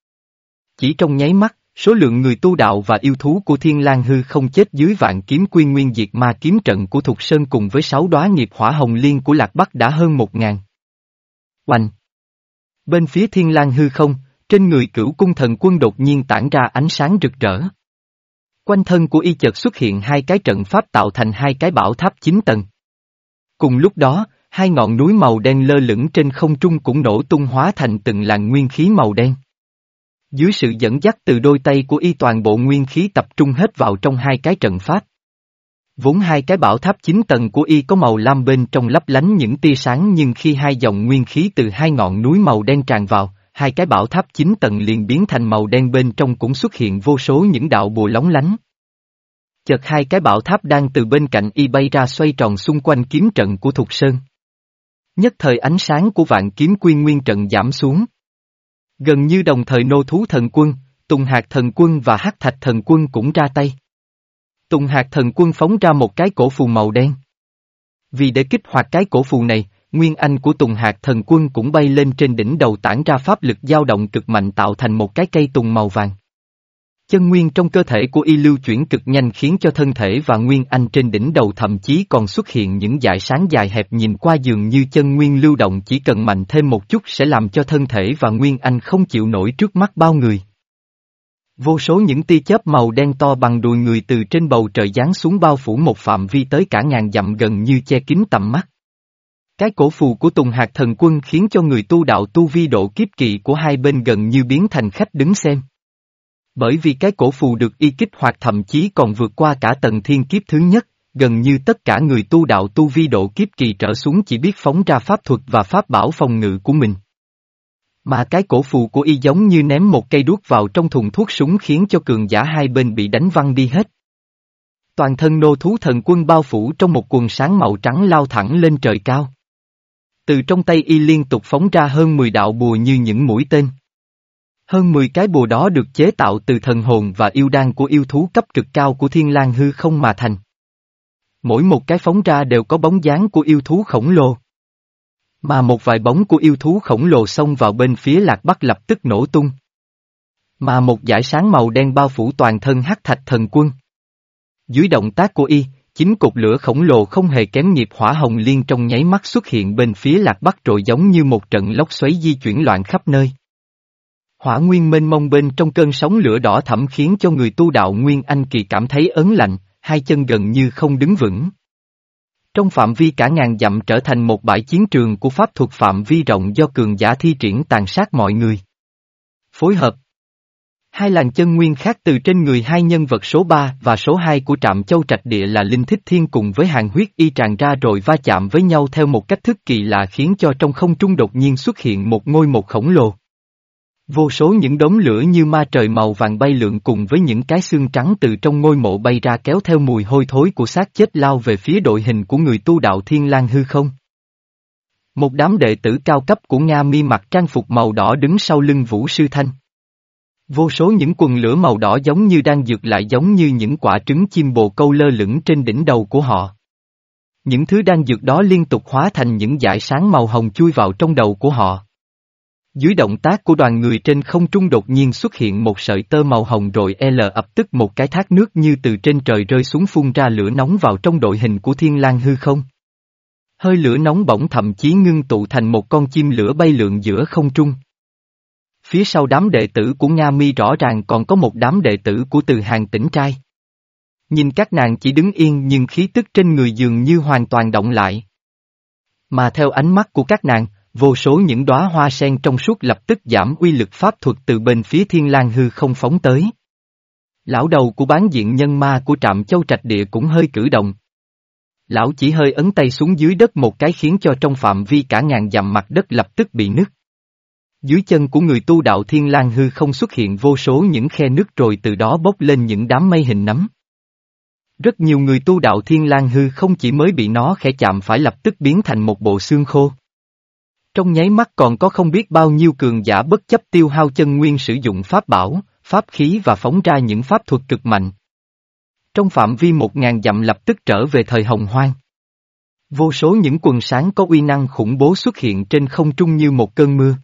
Chỉ trong nháy mắt, Số lượng người tu đạo và yêu thú của Thiên lang Hư không chết dưới vạn kiếm quy nguyên diệt ma kiếm trận của Thục Sơn cùng với sáu đóa nghiệp hỏa hồng liên của Lạc Bắc đã hơn một ngàn. Oanh! Bên phía Thiên lang Hư không, trên người cửu cung thần quân đột nhiên tản ra ánh sáng rực rỡ. Quanh thân của y chợt xuất hiện hai cái trận pháp tạo thành hai cái bảo tháp chín tầng. Cùng lúc đó, hai ngọn núi màu đen lơ lửng trên không trung cũng nổ tung hóa thành từng làn nguyên khí màu đen. Dưới sự dẫn dắt từ đôi tay của y toàn bộ nguyên khí tập trung hết vào trong hai cái trận pháp. Vốn hai cái bảo tháp chín tầng của y có màu lam bên trong lấp lánh những tia sáng nhưng khi hai dòng nguyên khí từ hai ngọn núi màu đen tràn vào, hai cái bảo tháp chín tầng liền biến thành màu đen bên trong cũng xuất hiện vô số những đạo bùa lóng lánh. Chợt hai cái bảo tháp đang từ bên cạnh y bay ra xoay tròn xung quanh kiếm trận của Thục Sơn. Nhất thời ánh sáng của vạn kiếm quy nguyên trận giảm xuống. Gần như đồng thời nô thú thần quân, Tùng Hạt thần quân và Hắc Thạch thần quân cũng ra tay. Tùng Hạt thần quân phóng ra một cái cổ phù màu đen. Vì để kích hoạt cái cổ phù này, Nguyên Anh của Tùng Hạt thần quân cũng bay lên trên đỉnh đầu tản ra pháp lực dao động cực mạnh tạo thành một cái cây tùng màu vàng. Chân nguyên trong cơ thể của y lưu chuyển cực nhanh khiến cho thân thể và nguyên anh trên đỉnh đầu thậm chí còn xuất hiện những dải sáng dài hẹp nhìn qua dường như chân nguyên lưu động chỉ cần mạnh thêm một chút sẽ làm cho thân thể và nguyên anh không chịu nổi trước mắt bao người. Vô số những tia chớp màu đen to bằng đùi người từ trên bầu trời giáng xuống bao phủ một phạm vi tới cả ngàn dặm gần như che kín tầm mắt. Cái cổ phù của Tùng Hạt Thần Quân khiến cho người tu đạo tu vi độ kiếp kỳ của hai bên gần như biến thành khách đứng xem. Bởi vì cái cổ phù được y kích hoạt thậm chí còn vượt qua cả tầng thiên kiếp thứ nhất, gần như tất cả người tu đạo tu vi độ kiếp kỳ trở xuống chỉ biết phóng ra pháp thuật và pháp bảo phòng ngự của mình. Mà cái cổ phù của y giống như ném một cây đuốc vào trong thùng thuốc súng khiến cho cường giả hai bên bị đánh văng đi hết. Toàn thân nô thú thần quân bao phủ trong một quần sáng màu trắng lao thẳng lên trời cao. Từ trong tay y liên tục phóng ra hơn 10 đạo bùa như những mũi tên. Hơn 10 cái bùa đó được chế tạo từ thần hồn và yêu đan của yêu thú cấp cực cao của thiên lang hư không mà thành. Mỗi một cái phóng ra đều có bóng dáng của yêu thú khổng lồ. Mà một vài bóng của yêu thú khổng lồ xông vào bên phía lạc bắc lập tức nổ tung. Mà một dải sáng màu đen bao phủ toàn thân hắc thạch thần quân. Dưới động tác của y, chính cục lửa khổng lồ không hề kém nghiệp hỏa hồng liên trong nháy mắt xuất hiện bên phía lạc bắc rồi giống như một trận lốc xoáy di chuyển loạn khắp nơi. Hỏa nguyên mênh mông bên trong cơn sóng lửa đỏ thẫm khiến cho người tu đạo Nguyên Anh Kỳ cảm thấy ớn lạnh, hai chân gần như không đứng vững. Trong phạm vi cả ngàn dặm trở thành một bãi chiến trường của pháp thuật phạm vi rộng do cường giả thi triển tàn sát mọi người. Phối hợp Hai làn chân nguyên khác từ trên người hai nhân vật số 3 và số 2 của trạm châu trạch địa là Linh Thích Thiên cùng với hàng huyết y tràn ra rồi va chạm với nhau theo một cách thức kỳ lạ khiến cho trong không trung đột nhiên xuất hiện một ngôi một khổng lồ. Vô số những đống lửa như ma trời màu vàng bay lượn cùng với những cái xương trắng từ trong ngôi mộ bay ra kéo theo mùi hôi thối của xác chết lao về phía đội hình của người tu đạo thiên lang hư không. Một đám đệ tử cao cấp của Nga mi mặc trang phục màu đỏ đứng sau lưng Vũ Sư Thanh. Vô số những quần lửa màu đỏ giống như đang dược lại giống như những quả trứng chim bồ câu lơ lửng trên đỉnh đầu của họ. Những thứ đang dược đó liên tục hóa thành những dải sáng màu hồng chui vào trong đầu của họ. Dưới động tác của đoàn người trên không trung đột nhiên xuất hiện một sợi tơ màu hồng rồi L ập tức một cái thác nước như từ trên trời rơi xuống phun ra lửa nóng vào trong đội hình của thiên lang hư không. Hơi lửa nóng bỏng thậm chí ngưng tụ thành một con chim lửa bay lượn giữa không trung. Phía sau đám đệ tử của Nga Mi rõ ràng còn có một đám đệ tử của từ hàng tỉnh trai. Nhìn các nàng chỉ đứng yên nhưng khí tức trên người dường như hoàn toàn động lại. Mà theo ánh mắt của các nàng, vô số những đóa hoa sen trong suốt lập tức giảm uy lực pháp thuật từ bên phía thiên lang hư không phóng tới. Lão đầu của bán diện nhân ma của trạm châu trạch địa cũng hơi cử động. Lão chỉ hơi ấn tay xuống dưới đất một cái khiến cho trong phạm vi cả ngàn dặm mặt đất lập tức bị nứt. Dưới chân của người tu đạo thiên lang hư không xuất hiện vô số những khe nứt rồi từ đó bốc lên những đám mây hình nấm. Rất nhiều người tu đạo thiên lang hư không chỉ mới bị nó khẽ chạm phải lập tức biến thành một bộ xương khô. Trong nháy mắt còn có không biết bao nhiêu cường giả bất chấp tiêu hao chân nguyên sử dụng pháp bảo, pháp khí và phóng ra những pháp thuật cực mạnh. Trong phạm vi một ngàn dặm lập tức trở về thời hồng hoang. Vô số những quần sáng có uy năng khủng bố xuất hiện trên không trung như một cơn mưa.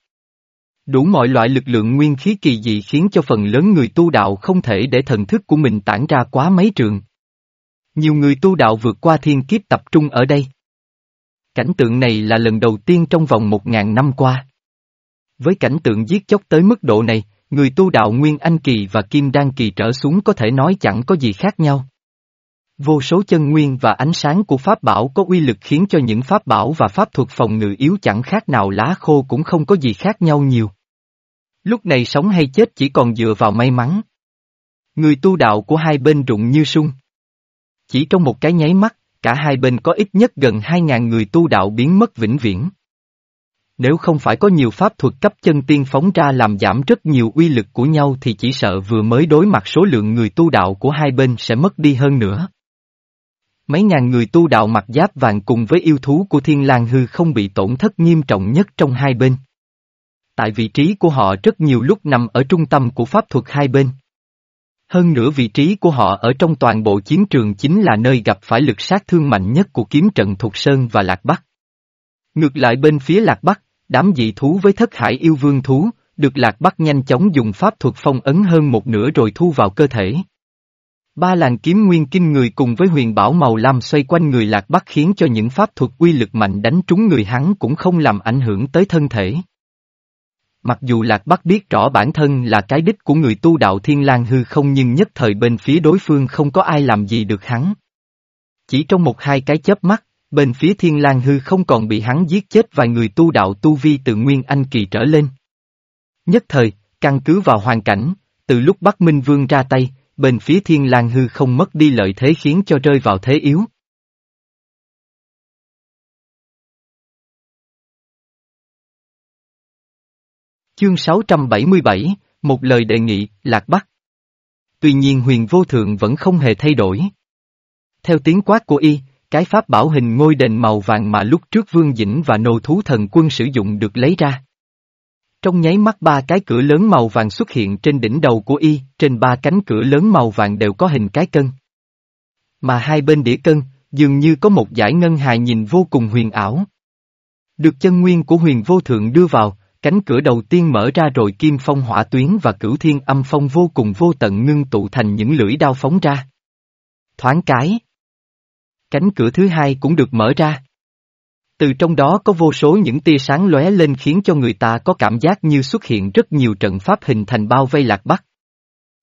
Đủ mọi loại lực lượng nguyên khí kỳ dị khiến cho phần lớn người tu đạo không thể để thần thức của mình tản ra quá mấy trường. Nhiều người tu đạo vượt qua thiên kiếp tập trung ở đây. Cảnh tượng này là lần đầu tiên trong vòng một ngàn năm qua. Với cảnh tượng giết chóc tới mức độ này, người tu đạo Nguyên Anh Kỳ và Kim Đan Kỳ trở xuống có thể nói chẳng có gì khác nhau. Vô số chân nguyên và ánh sáng của pháp bảo có uy lực khiến cho những pháp bảo và pháp thuật phòng ngự yếu chẳng khác nào lá khô cũng không có gì khác nhau nhiều. Lúc này sống hay chết chỉ còn dựa vào may mắn. Người tu đạo của hai bên rụng như sung. Chỉ trong một cái nháy mắt, cả hai bên có ít nhất gần 2.000 người tu đạo biến mất vĩnh viễn. Nếu không phải có nhiều pháp thuật cấp chân tiên phóng ra làm giảm rất nhiều uy lực của nhau thì chỉ sợ vừa mới đối mặt số lượng người tu đạo của hai bên sẽ mất đi hơn nữa. Mấy ngàn người tu đạo mặc giáp vàng cùng với yêu thú của thiên lang hư không bị tổn thất nghiêm trọng nhất trong hai bên. Tại vị trí của họ rất nhiều lúc nằm ở trung tâm của pháp thuật hai bên. Hơn nữa vị trí của họ ở trong toàn bộ chiến trường chính là nơi gặp phải lực sát thương mạnh nhất của kiếm trận Thục Sơn và Lạc Bắc. Ngược lại bên phía Lạc Bắc, đám dị thú với thất hải yêu vương thú, được Lạc Bắc nhanh chóng dùng pháp thuật phong ấn hơn một nửa rồi thu vào cơ thể. Ba làn kiếm nguyên kinh người cùng với huyền bảo màu lam xoay quanh người Lạc Bắc khiến cho những pháp thuật uy lực mạnh đánh trúng người hắn cũng không làm ảnh hưởng tới thân thể. Mặc dù Lạc Bắc biết rõ bản thân là cái đích của người tu đạo Thiên lang hư không nhưng nhất thời bên phía đối phương không có ai làm gì được hắn. Chỉ trong một hai cái chớp mắt, bên phía Thiên lang hư không còn bị hắn giết chết vài người tu đạo tu vi từ Nguyên Anh kỳ trở lên. Nhất thời, căn cứ vào hoàn cảnh, từ lúc Bắc Minh Vương ra tay, bên phía Thiên lang hư không mất đi lợi thế khiến cho rơi vào thế yếu. Chương 677, một lời đề nghị, Lạc Bắc. Tuy nhiên huyền vô thượng vẫn không hề thay đổi. Theo tiếng quát của y, cái pháp bảo hình ngôi đền màu vàng mà lúc trước Vương Dĩnh và nô thú thần quân sử dụng được lấy ra. Trong nháy mắt ba cái cửa lớn màu vàng xuất hiện trên đỉnh đầu của y, trên ba cánh cửa lớn màu vàng đều có hình cái cân. Mà hai bên đĩa cân, dường như có một giải ngân hài nhìn vô cùng huyền ảo. Được chân nguyên của huyền vô thượng đưa vào, Cánh cửa đầu tiên mở ra rồi kim phong hỏa tuyến và cửu thiên âm phong vô cùng vô tận ngưng tụ thành những lưỡi đao phóng ra. Thoáng cái. Cánh cửa thứ hai cũng được mở ra. Từ trong đó có vô số những tia sáng lóe lên khiến cho người ta có cảm giác như xuất hiện rất nhiều trận pháp hình thành bao vây lạc bắc.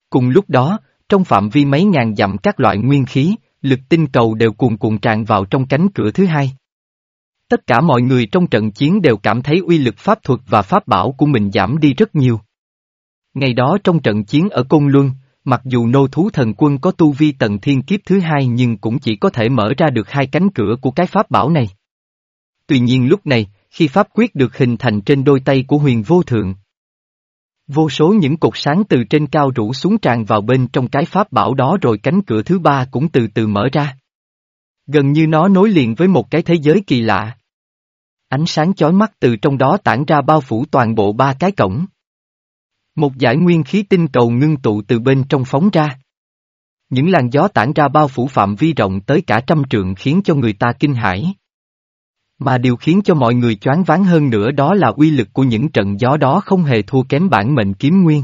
Cùng lúc đó, trong phạm vi mấy ngàn dặm các loại nguyên khí, lực tinh cầu đều cuồn cuộn tràn vào trong cánh cửa thứ hai. Tất cả mọi người trong trận chiến đều cảm thấy uy lực pháp thuật và pháp bảo của mình giảm đi rất nhiều. Ngày đó trong trận chiến ở Côn Luân, mặc dù nô thú thần quân có tu vi tận thiên kiếp thứ hai nhưng cũng chỉ có thể mở ra được hai cánh cửa của cái pháp bảo này. Tuy nhiên lúc này, khi pháp quyết được hình thành trên đôi tay của huyền vô thượng. Vô số những cột sáng từ trên cao rủ xuống tràn vào bên trong cái pháp bảo đó rồi cánh cửa thứ ba cũng từ từ mở ra. Gần như nó nối liền với một cái thế giới kỳ lạ. Ánh sáng chói mắt từ trong đó tản ra bao phủ toàn bộ ba cái cổng. Một giải nguyên khí tinh cầu ngưng tụ từ bên trong phóng ra. Những làn gió tản ra bao phủ phạm vi rộng tới cả trăm trượng khiến cho người ta kinh hãi. Mà điều khiến cho mọi người choáng váng hơn nữa đó là uy lực của những trận gió đó không hề thua kém bản mệnh kiếm nguyên.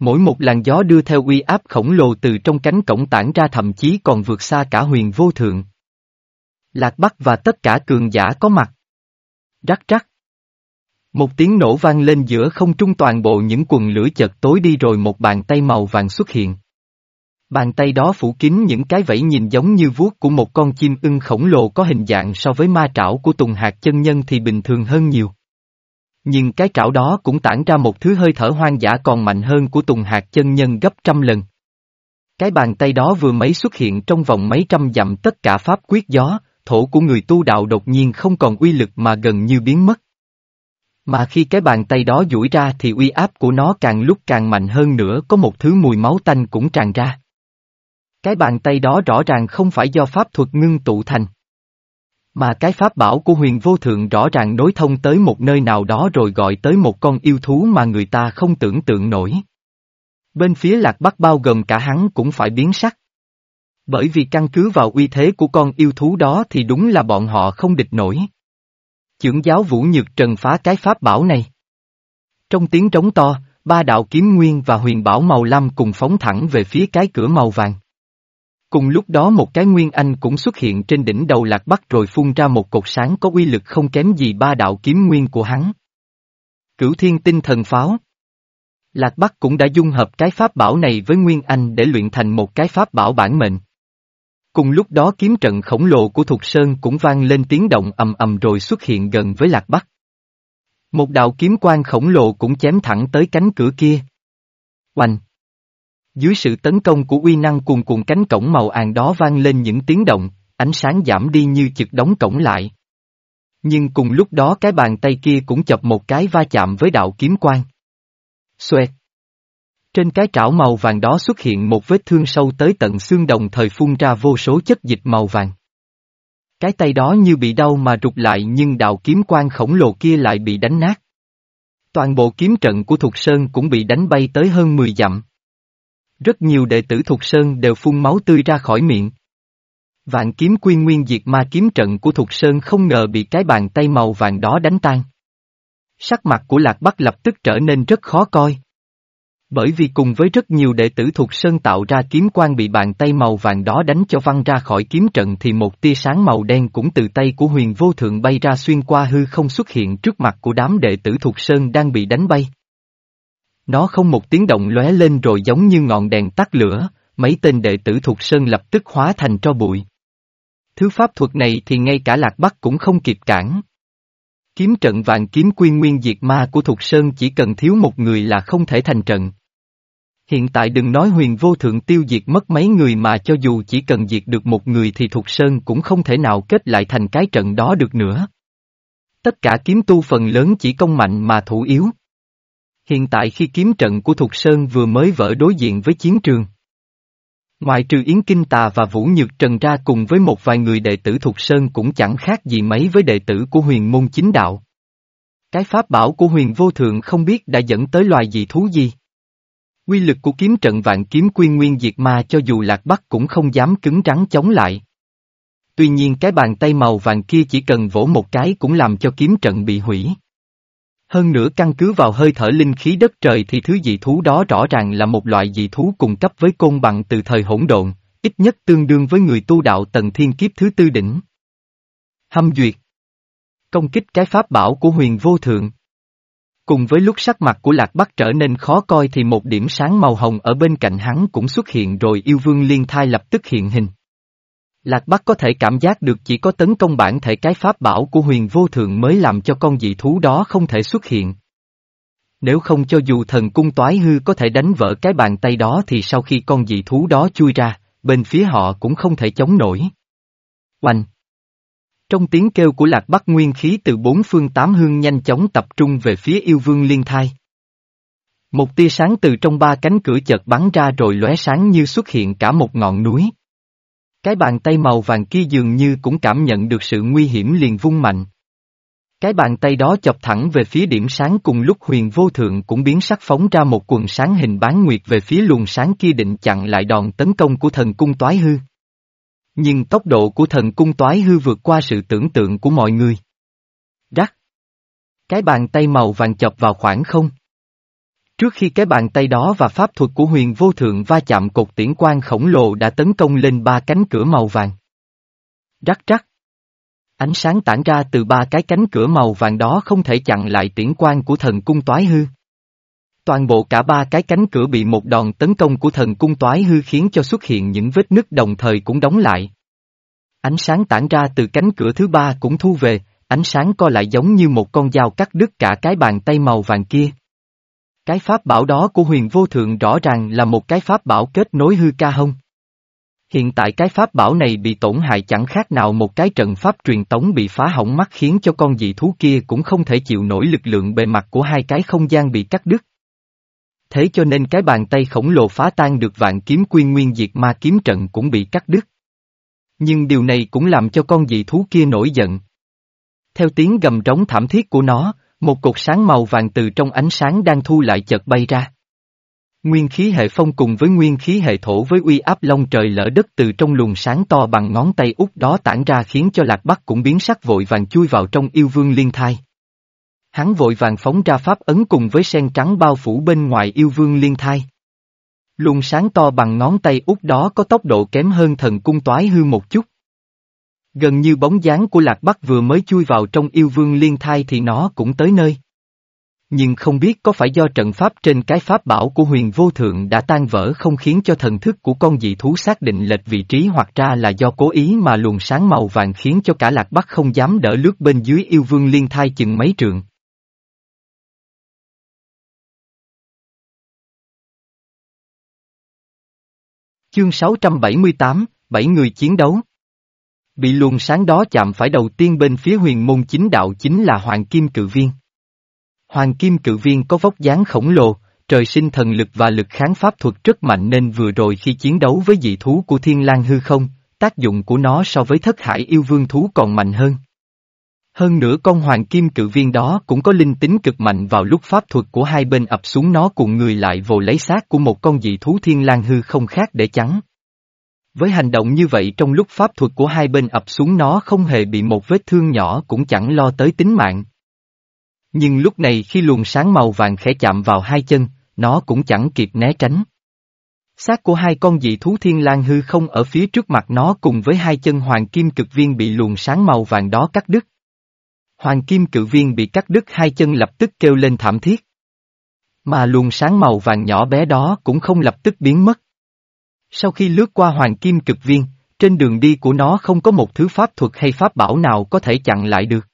Mỗi một làn gió đưa theo uy áp khổng lồ từ trong cánh cổng tản ra thậm chí còn vượt xa cả huyền vô thượng. Lạc Bắc và tất cả cường giả có mặt. Rắc rắc. Một tiếng nổ vang lên giữa không trung toàn bộ những quần lửa chợt tối đi rồi một bàn tay màu vàng xuất hiện. Bàn tay đó phủ kín những cái vẫy nhìn giống như vuốt của một con chim ưng khổng lồ có hình dạng so với ma trảo của Tùng Hạt chân nhân thì bình thường hơn nhiều. Nhưng cái trảo đó cũng tản ra một thứ hơi thở hoang dã còn mạnh hơn của Tùng Hạt chân nhân gấp trăm lần. Cái bàn tay đó vừa mấy xuất hiện trong vòng mấy trăm dặm tất cả pháp quyết gió, thổ của người tu đạo đột nhiên không còn uy lực mà gần như biến mất. Mà khi cái bàn tay đó duỗi ra thì uy áp của nó càng lúc càng mạnh hơn nữa có một thứ mùi máu tanh cũng tràn ra. Cái bàn tay đó rõ ràng không phải do pháp thuật ngưng tụ thành. Mà cái pháp bảo của huyền vô thượng rõ ràng nối thông tới một nơi nào đó rồi gọi tới một con yêu thú mà người ta không tưởng tượng nổi. Bên phía lạc bắc bao gồm cả hắn cũng phải biến sắc. Bởi vì căn cứ vào uy thế của con yêu thú đó thì đúng là bọn họ không địch nổi. Chưởng giáo vũ nhược trần phá cái pháp bảo này. Trong tiếng trống to, ba đạo kiếm nguyên và huyền bảo màu lam cùng phóng thẳng về phía cái cửa màu vàng. Cùng lúc đó một cái nguyên anh cũng xuất hiện trên đỉnh đầu lạc bắc rồi phun ra một cột sáng có uy lực không kém gì ba đạo kiếm nguyên của hắn. Cửu thiên tinh thần pháo Lạc Bắc cũng đã dung hợp cái pháp bảo này với Nguyên Anh để luyện thành một cái pháp bảo bản mệnh. Cùng lúc đó kiếm trận khổng lồ của Thục Sơn cũng vang lên tiếng động ầm ầm rồi xuất hiện gần với Lạc Bắc. Một đạo kiếm quang khổng lồ cũng chém thẳng tới cánh cửa kia. Oanh! Dưới sự tấn công của uy năng cuồn cuộn cánh cổng màu àng đó vang lên những tiếng động, ánh sáng giảm đi như chực đóng cổng lại. Nhưng cùng lúc đó cái bàn tay kia cũng chập một cái va chạm với đạo kiếm quang. Xoẹt! Trên cái trảo màu vàng đó xuất hiện một vết thương sâu tới tận xương đồng thời phun ra vô số chất dịch màu vàng. Cái tay đó như bị đau mà rụt lại nhưng đạo kiếm quang khổng lồ kia lại bị đánh nát. Toàn bộ kiếm trận của Thục Sơn cũng bị đánh bay tới hơn 10 dặm. Rất nhiều đệ tử Thục Sơn đều phun máu tươi ra khỏi miệng. Vạn kiếm quy nguyên diệt ma kiếm trận của Thục Sơn không ngờ bị cái bàn tay màu vàng đó đánh tan. Sắc mặt của Lạc Bắc lập tức trở nên rất khó coi. Bởi vì cùng với rất nhiều đệ tử thuộc Sơn tạo ra kiếm quan bị bàn tay màu vàng đó đánh cho văng ra khỏi kiếm trận thì một tia sáng màu đen cũng từ tay của huyền vô thượng bay ra xuyên qua hư không xuất hiện trước mặt của đám đệ tử thuộc Sơn đang bị đánh bay. Nó không một tiếng động lóe lên rồi giống như ngọn đèn tắt lửa, mấy tên đệ tử thuộc Sơn lập tức hóa thành tro bụi. Thứ pháp thuật này thì ngay cả Lạc Bắc cũng không kịp cản. Kiếm trận vạn kiếm quy nguyên diệt ma của Thục Sơn chỉ cần thiếu một người là không thể thành trận. Hiện tại đừng nói huyền vô thượng tiêu diệt mất mấy người mà cho dù chỉ cần diệt được một người thì Thục Sơn cũng không thể nào kết lại thành cái trận đó được nữa. Tất cả kiếm tu phần lớn chỉ công mạnh mà thủ yếu. Hiện tại khi kiếm trận của Thục Sơn vừa mới vỡ đối diện với chiến trường. Ngoài trừ Yến Kinh Tà và Vũ Nhược Trần ra cùng với một vài người đệ tử Thục Sơn cũng chẳng khác gì mấy với đệ tử của huyền môn chính đạo. Cái pháp bảo của huyền vô thượng không biết đã dẫn tới loài gì thú gì. Quy lực của kiếm trận vạn kiếm quy nguyên diệt ma cho dù lạc bắc cũng không dám cứng rắn chống lại. Tuy nhiên cái bàn tay màu vàng kia chỉ cần vỗ một cái cũng làm cho kiếm trận bị hủy. Hơn nữa căn cứ vào hơi thở linh khí đất trời thì thứ dị thú đó rõ ràng là một loại dị thú cùng cấp với côn bằng từ thời hỗn độn, ít nhất tương đương với người tu đạo tầng thiên kiếp thứ tư đỉnh. Hâm duyệt Công kích cái pháp bảo của huyền vô thượng. Cùng với lúc sắc mặt của Lạc Bắc trở nên khó coi thì một điểm sáng màu hồng ở bên cạnh hắn cũng xuất hiện rồi yêu vương liên thai lập tức hiện hình. Lạc Bắc có thể cảm giác được chỉ có tấn công bản thể cái pháp bảo của huyền vô thượng mới làm cho con dị thú đó không thể xuất hiện. Nếu không cho dù thần cung toái hư có thể đánh vỡ cái bàn tay đó thì sau khi con dị thú đó chui ra, bên phía họ cũng không thể chống nổi. Oanh! Trong tiếng kêu của lạc bắc nguyên khí từ bốn phương tám hương nhanh chóng tập trung về phía yêu vương liên thai. Một tia sáng từ trong ba cánh cửa chợt bắn ra rồi lóe sáng như xuất hiện cả một ngọn núi. Cái bàn tay màu vàng kia dường như cũng cảm nhận được sự nguy hiểm liền vung mạnh. Cái bàn tay đó chọc thẳng về phía điểm sáng cùng lúc huyền vô thượng cũng biến sắc phóng ra một quần sáng hình bán nguyệt về phía luồng sáng kia định chặn lại đòn tấn công của thần cung toái hư. Nhưng tốc độ của thần cung toái hư vượt qua sự tưởng tượng của mọi người. Rắc. Cái bàn tay màu vàng chọc vào khoảng không. Trước khi cái bàn tay đó và pháp thuật của huyền vô thượng va chạm cột tiễn quan khổng lồ đã tấn công lên ba cánh cửa màu vàng. Rắc rắc. Ánh sáng tản ra từ ba cái cánh cửa màu vàng đó không thể chặn lại tiễn quan của thần cung toái hư. Toàn bộ cả ba cái cánh cửa bị một đòn tấn công của thần cung toái hư khiến cho xuất hiện những vết nứt đồng thời cũng đóng lại. Ánh sáng tản ra từ cánh cửa thứ ba cũng thu về, ánh sáng co lại giống như một con dao cắt đứt cả cái bàn tay màu vàng kia. Cái pháp bảo đó của huyền vô thượng rõ ràng là một cái pháp bảo kết nối hư ca hông. Hiện tại cái pháp bảo này bị tổn hại chẳng khác nào một cái trận pháp truyền tống bị phá hỏng mắt khiến cho con dị thú kia cũng không thể chịu nổi lực lượng bề mặt của hai cái không gian bị cắt đứt. Thế cho nên cái bàn tay khổng lồ phá tan được vạn kiếm quyên nguyên diệt ma kiếm trận cũng bị cắt đứt. Nhưng điều này cũng làm cho con dị thú kia nổi giận. Theo tiếng gầm trống thảm thiết của nó, một cột sáng màu vàng từ trong ánh sáng đang thu lại chợt bay ra. Nguyên khí hệ phong cùng với nguyên khí hệ thổ với uy áp long trời lỡ đất từ trong luồng sáng to bằng ngón tay út đó tản ra khiến cho lạc bắc cũng biến sắc vội vàng chui vào trong yêu vương liên thai. Hắn vội vàng phóng ra pháp ấn cùng với sen trắng bao phủ bên ngoài yêu vương liên thai. Luồng sáng to bằng ngón tay út đó có tốc độ kém hơn thần cung toái hư một chút. Gần như bóng dáng của Lạc Bắc vừa mới chui vào trong yêu vương liên thai thì nó cũng tới nơi. Nhưng không biết có phải do trận pháp trên cái pháp bảo của huyền vô thượng đã tan vỡ không khiến cho thần thức của con dị thú xác định lệch vị trí hoặc ra là do cố ý mà luồng sáng màu vàng khiến cho cả Lạc Bắc không dám đỡ lướt bên dưới yêu vương liên thai chừng mấy trượng. Chương 678, bảy người chiến đấu Bị luồng sáng đó chạm phải đầu tiên bên phía huyền môn chính đạo chính là Hoàng Kim Cự Viên. Hoàng Kim Cự Viên có vóc dáng khổng lồ, trời sinh thần lực và lực kháng pháp thuật rất mạnh nên vừa rồi khi chiến đấu với dị thú của Thiên lang hư không, tác dụng của nó so với thất hải yêu vương thú còn mạnh hơn. Hơn nữa con hoàng kim cự viên đó cũng có linh tính cực mạnh vào lúc pháp thuật của hai bên ập xuống nó cùng người lại vồ lấy xác của một con dị thú thiên lang hư không khác để chắn. Với hành động như vậy trong lúc pháp thuật của hai bên ập xuống nó không hề bị một vết thương nhỏ cũng chẳng lo tới tính mạng. Nhưng lúc này khi luồng sáng màu vàng khẽ chạm vào hai chân, nó cũng chẳng kịp né tránh. Xác của hai con dị thú thiên lang hư không ở phía trước mặt nó cùng với hai chân hoàng kim cực viên bị luồng sáng màu vàng đó cắt đứt. Hoàng kim cự viên bị cắt đứt hai chân lập tức kêu lên thảm thiết. Mà luồng sáng màu vàng nhỏ bé đó cũng không lập tức biến mất. Sau khi lướt qua hoàng kim cực viên, trên đường đi của nó không có một thứ pháp thuật hay pháp bảo nào có thể chặn lại được.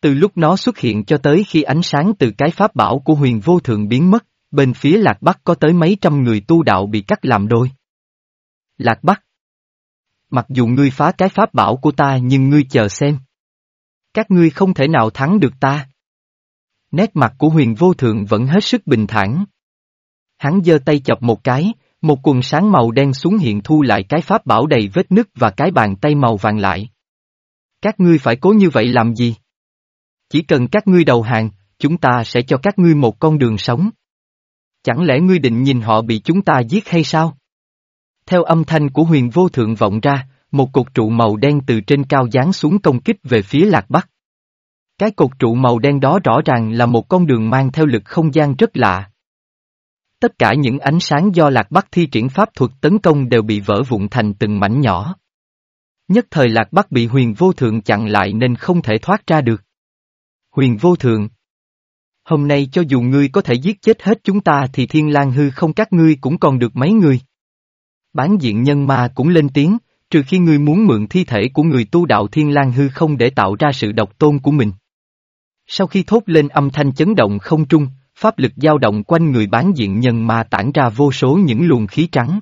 Từ lúc nó xuất hiện cho tới khi ánh sáng từ cái pháp bảo của huyền vô thượng biến mất, bên phía Lạc Bắc có tới mấy trăm người tu đạo bị cắt làm đôi. Lạc Bắc Mặc dù ngươi phá cái pháp bảo của ta nhưng ngươi chờ xem. Các ngươi không thể nào thắng được ta. Nét mặt của huyền vô thượng vẫn hết sức bình thản. Hắn giơ tay chọc một cái, một quần sáng màu đen xuống hiện thu lại cái pháp bảo đầy vết nứt và cái bàn tay màu vàng lại. Các ngươi phải cố như vậy làm gì? Chỉ cần các ngươi đầu hàng, chúng ta sẽ cho các ngươi một con đường sống. Chẳng lẽ ngươi định nhìn họ bị chúng ta giết hay sao? Theo âm thanh của huyền vô thượng vọng ra, một cột trụ màu đen từ trên cao giáng xuống công kích về phía lạc bắc. Cái cột trụ màu đen đó rõ ràng là một con đường mang theo lực không gian rất lạ. Tất cả những ánh sáng do lạc bắc thi triển pháp thuật tấn công đều bị vỡ vụn thành từng mảnh nhỏ. Nhất thời lạc bắc bị huyền vô thượng chặn lại nên không thể thoát ra được. Huyền vô thượng. Hôm nay cho dù ngươi có thể giết chết hết chúng ta thì thiên lang hư không các ngươi cũng còn được mấy người. Bán diện nhân ma cũng lên tiếng, trừ khi ngươi muốn mượn thi thể của người tu đạo thiên lang hư không để tạo ra sự độc tôn của mình. Sau khi thốt lên âm thanh chấn động không trung, pháp lực dao động quanh người bán diện nhân ma tản ra vô số những luồng khí trắng.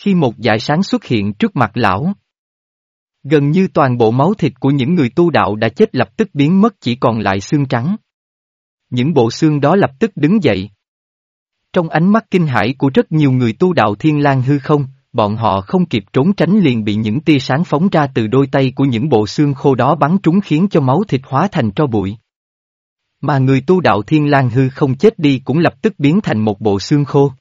Khi một dải sáng xuất hiện trước mặt lão, gần như toàn bộ máu thịt của những người tu đạo đã chết lập tức biến mất chỉ còn lại xương trắng. Những bộ xương đó lập tức đứng dậy. Trong ánh mắt kinh hãi của rất nhiều người tu đạo thiên lang hư không, bọn họ không kịp trốn tránh liền bị những tia sáng phóng ra từ đôi tay của những bộ xương khô đó bắn trúng khiến cho máu thịt hóa thành tro bụi. Mà người tu đạo thiên lang hư không chết đi cũng lập tức biến thành một bộ xương khô.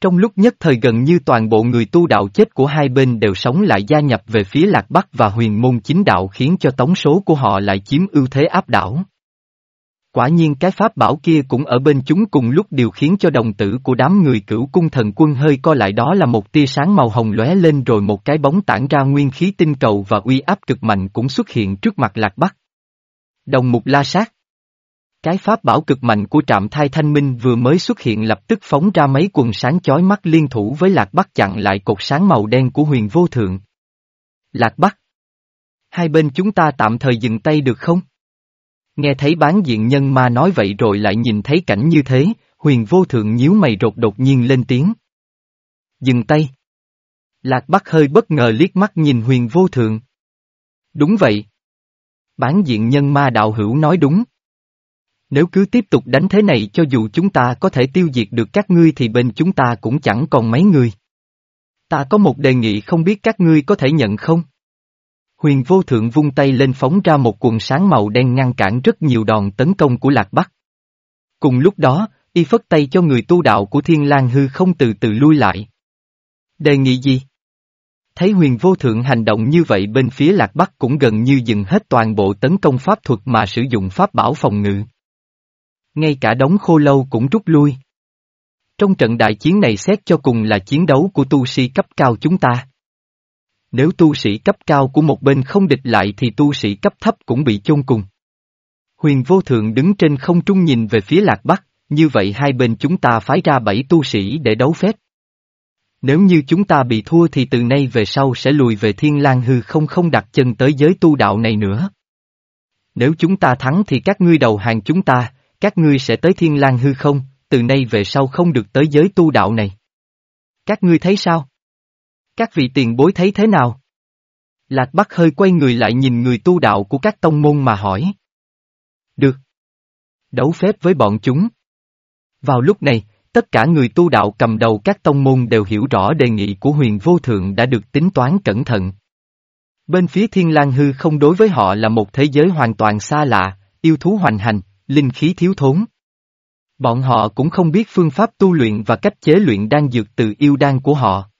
Trong lúc nhất thời gần như toàn bộ người tu đạo chết của hai bên đều sống lại gia nhập về phía Lạc Bắc và huyền môn chính đạo khiến cho tống số của họ lại chiếm ưu thế áp đảo. Quả nhiên cái pháp bảo kia cũng ở bên chúng cùng lúc điều khiến cho đồng tử của đám người cửu cung thần quân hơi co lại đó là một tia sáng màu hồng lóe lên rồi một cái bóng tản ra nguyên khí tinh cầu và uy áp cực mạnh cũng xuất hiện trước mặt Lạc Bắc. Đồng mục la sát cái pháp bảo cực mạnh của trạm thai thanh minh vừa mới xuất hiện lập tức phóng ra mấy quần sáng chói mắt liên thủ với Lạc Bắc chặn lại cột sáng màu đen của huyền vô thượng. Lạc Bắc! Hai bên chúng ta tạm thời dừng tay được không? Nghe thấy bán diện nhân ma nói vậy rồi lại nhìn thấy cảnh như thế, huyền vô thượng nhíu mày rột đột nhiên lên tiếng. Dừng tay. Lạc Bắc hơi bất ngờ liếc mắt nhìn huyền vô thượng. Đúng vậy. Bán diện nhân ma đạo hữu nói đúng. Nếu cứ tiếp tục đánh thế này cho dù chúng ta có thể tiêu diệt được các ngươi thì bên chúng ta cũng chẳng còn mấy người. Ta có một đề nghị không biết các ngươi có thể nhận không? Huyền vô thượng vung tay lên phóng ra một quần sáng màu đen ngăn cản rất nhiều đòn tấn công của Lạc Bắc. Cùng lúc đó, y phất tay cho người tu đạo của Thiên lang hư không từ từ lui lại. Đề nghị gì? Thấy huyền vô thượng hành động như vậy bên phía Lạc Bắc cũng gần như dừng hết toàn bộ tấn công pháp thuật mà sử dụng pháp bảo phòng ngự. Ngay cả đống khô lâu cũng rút lui. Trong trận đại chiến này xét cho cùng là chiến đấu của tu sĩ cấp cao chúng ta. Nếu tu sĩ cấp cao của một bên không địch lại thì tu sĩ cấp thấp cũng bị chôn cùng. Huyền vô thượng đứng trên không trung nhìn về phía lạc bắc, như vậy hai bên chúng ta phái ra bảy tu sĩ để đấu phép. Nếu như chúng ta bị thua thì từ nay về sau sẽ lùi về thiên lang hư không không đặt chân tới giới tu đạo này nữa. Nếu chúng ta thắng thì các ngươi đầu hàng chúng ta, các ngươi sẽ tới thiên lang hư không, từ nay về sau không được tới giới tu đạo này. Các ngươi thấy sao? Các vị tiền bối thấy thế nào? Lạc Bắc hơi quay người lại nhìn người tu đạo của các tông môn mà hỏi. Được. Đấu phép với bọn chúng. Vào lúc này, tất cả người tu đạo cầm đầu các tông môn đều hiểu rõ đề nghị của huyền vô thượng đã được tính toán cẩn thận. Bên phía thiên lang hư không đối với họ là một thế giới hoàn toàn xa lạ, yêu thú hoành hành, linh khí thiếu thốn. Bọn họ cũng không biết phương pháp tu luyện và cách chế luyện đan dược từ yêu đan của họ.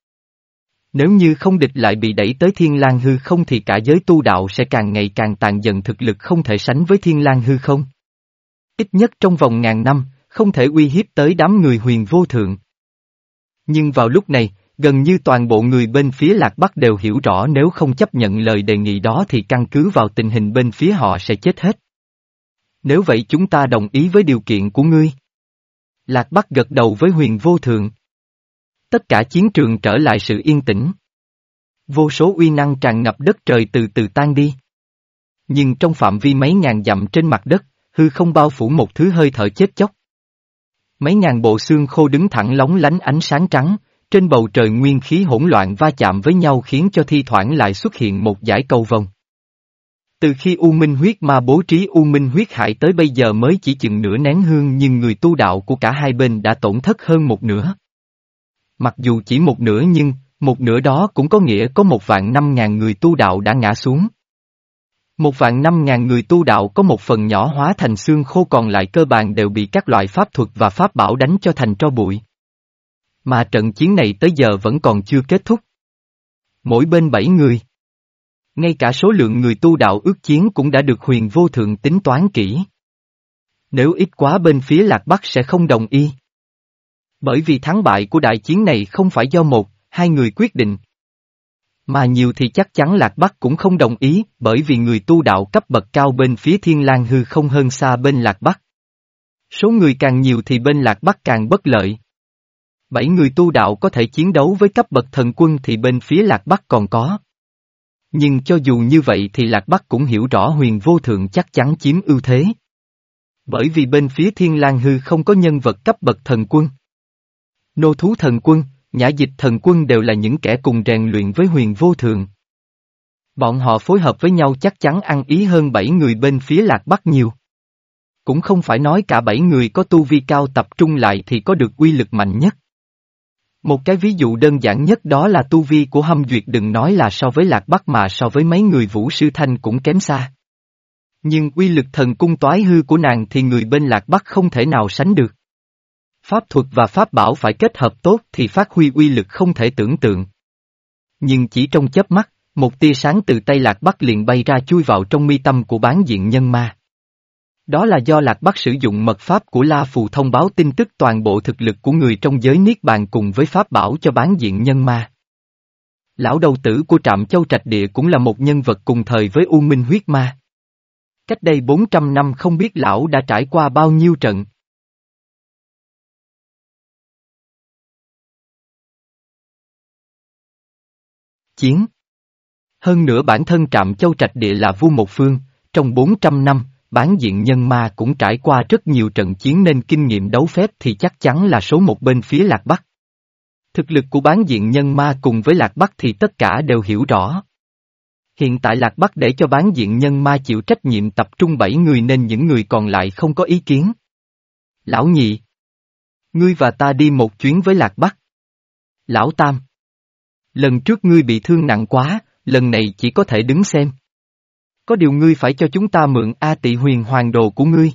Nếu như không địch lại bị đẩy tới thiên lang hư không thì cả giới tu đạo sẽ càng ngày càng tàn dần thực lực không thể sánh với thiên lang hư không. Ít nhất trong vòng ngàn năm, không thể uy hiếp tới đám người huyền vô thượng. Nhưng vào lúc này, gần như toàn bộ người bên phía Lạc Bắc đều hiểu rõ nếu không chấp nhận lời đề nghị đó thì căn cứ vào tình hình bên phía họ sẽ chết hết. Nếu vậy chúng ta đồng ý với điều kiện của ngươi. Lạc Bắc gật đầu với huyền vô thượng. Tất cả chiến trường trở lại sự yên tĩnh. Vô số uy năng tràn ngập đất trời từ từ tan đi. Nhưng trong phạm vi mấy ngàn dặm trên mặt đất, hư không bao phủ một thứ hơi thở chết chóc. Mấy ngàn bộ xương khô đứng thẳng lóng lánh ánh sáng trắng, trên bầu trời nguyên khí hỗn loạn va chạm với nhau khiến cho thi thoảng lại xuất hiện một dải cầu vòng. Từ khi U Minh huyết ma bố trí U Minh huyết hại tới bây giờ mới chỉ chừng nửa nén hương nhưng người tu đạo của cả hai bên đã tổn thất hơn một nửa. Mặc dù chỉ một nửa nhưng, một nửa đó cũng có nghĩa có một vạn năm ngàn người tu đạo đã ngã xuống. Một vạn năm ngàn người tu đạo có một phần nhỏ hóa thành xương khô còn lại cơ bản đều bị các loại pháp thuật và pháp bảo đánh cho thành tro bụi. Mà trận chiến này tới giờ vẫn còn chưa kết thúc. Mỗi bên bảy người. Ngay cả số lượng người tu đạo ước chiến cũng đã được huyền vô thượng tính toán kỹ. Nếu ít quá bên phía Lạc Bắc sẽ không đồng ý. Bởi vì thắng bại của đại chiến này không phải do một, hai người quyết định. Mà nhiều thì chắc chắn Lạc Bắc cũng không đồng ý, bởi vì người tu đạo cấp bậc cao bên phía Thiên lang hư không hơn xa bên Lạc Bắc. Số người càng nhiều thì bên Lạc Bắc càng bất lợi. Bảy người tu đạo có thể chiến đấu với cấp bậc thần quân thì bên phía Lạc Bắc còn có. Nhưng cho dù như vậy thì Lạc Bắc cũng hiểu rõ huyền vô thượng chắc chắn chiếm ưu thế. Bởi vì bên phía Thiên lang Hư không có nhân vật cấp bậc thần quân. Nô thú thần quân, nhã dịch thần quân đều là những kẻ cùng rèn luyện với huyền vô thường. Bọn họ phối hợp với nhau chắc chắn ăn ý hơn bảy người bên phía lạc bắc nhiều. Cũng không phải nói cả bảy người có tu vi cao tập trung lại thì có được uy lực mạnh nhất. Một cái ví dụ đơn giản nhất đó là tu vi của hâm duyệt đừng nói là so với lạc bắc mà so với mấy người vũ sư thanh cũng kém xa. Nhưng uy lực thần cung toái hư của nàng thì người bên lạc bắc không thể nào sánh được. Pháp thuật và pháp bảo phải kết hợp tốt thì phát huy uy lực không thể tưởng tượng. Nhưng chỉ trong chớp mắt, một tia sáng từ tay lạc bắc liền bay ra chui vào trong mi tâm của bán diện nhân ma. Đó là do Lạc Bắc sử dụng mật pháp của La Phù thông báo tin tức toàn bộ thực lực của người trong giới Niết Bàn cùng với pháp bảo cho bán diện nhân ma. Lão đầu tử của trạm châu trạch địa cũng là một nhân vật cùng thời với U Minh huyết ma. Cách đây 400 năm không biết lão đã trải qua bao nhiêu trận. Chiến Hơn nữa bản thân trạm châu trạch địa là vua một phương, trong 400 năm, bán diện nhân ma cũng trải qua rất nhiều trận chiến nên kinh nghiệm đấu phép thì chắc chắn là số một bên phía Lạc Bắc. Thực lực của bán diện nhân ma cùng với Lạc Bắc thì tất cả đều hiểu rõ. Hiện tại Lạc Bắc để cho bán diện nhân ma chịu trách nhiệm tập trung bảy người nên những người còn lại không có ý kiến. Lão nhị. Ngươi và ta đi một chuyến với Lạc Bắc. Lão Tam. Lần trước ngươi bị thương nặng quá, lần này chỉ có thể đứng xem. Có điều ngươi phải cho chúng ta mượn A tị huyền hoàng đồ của ngươi.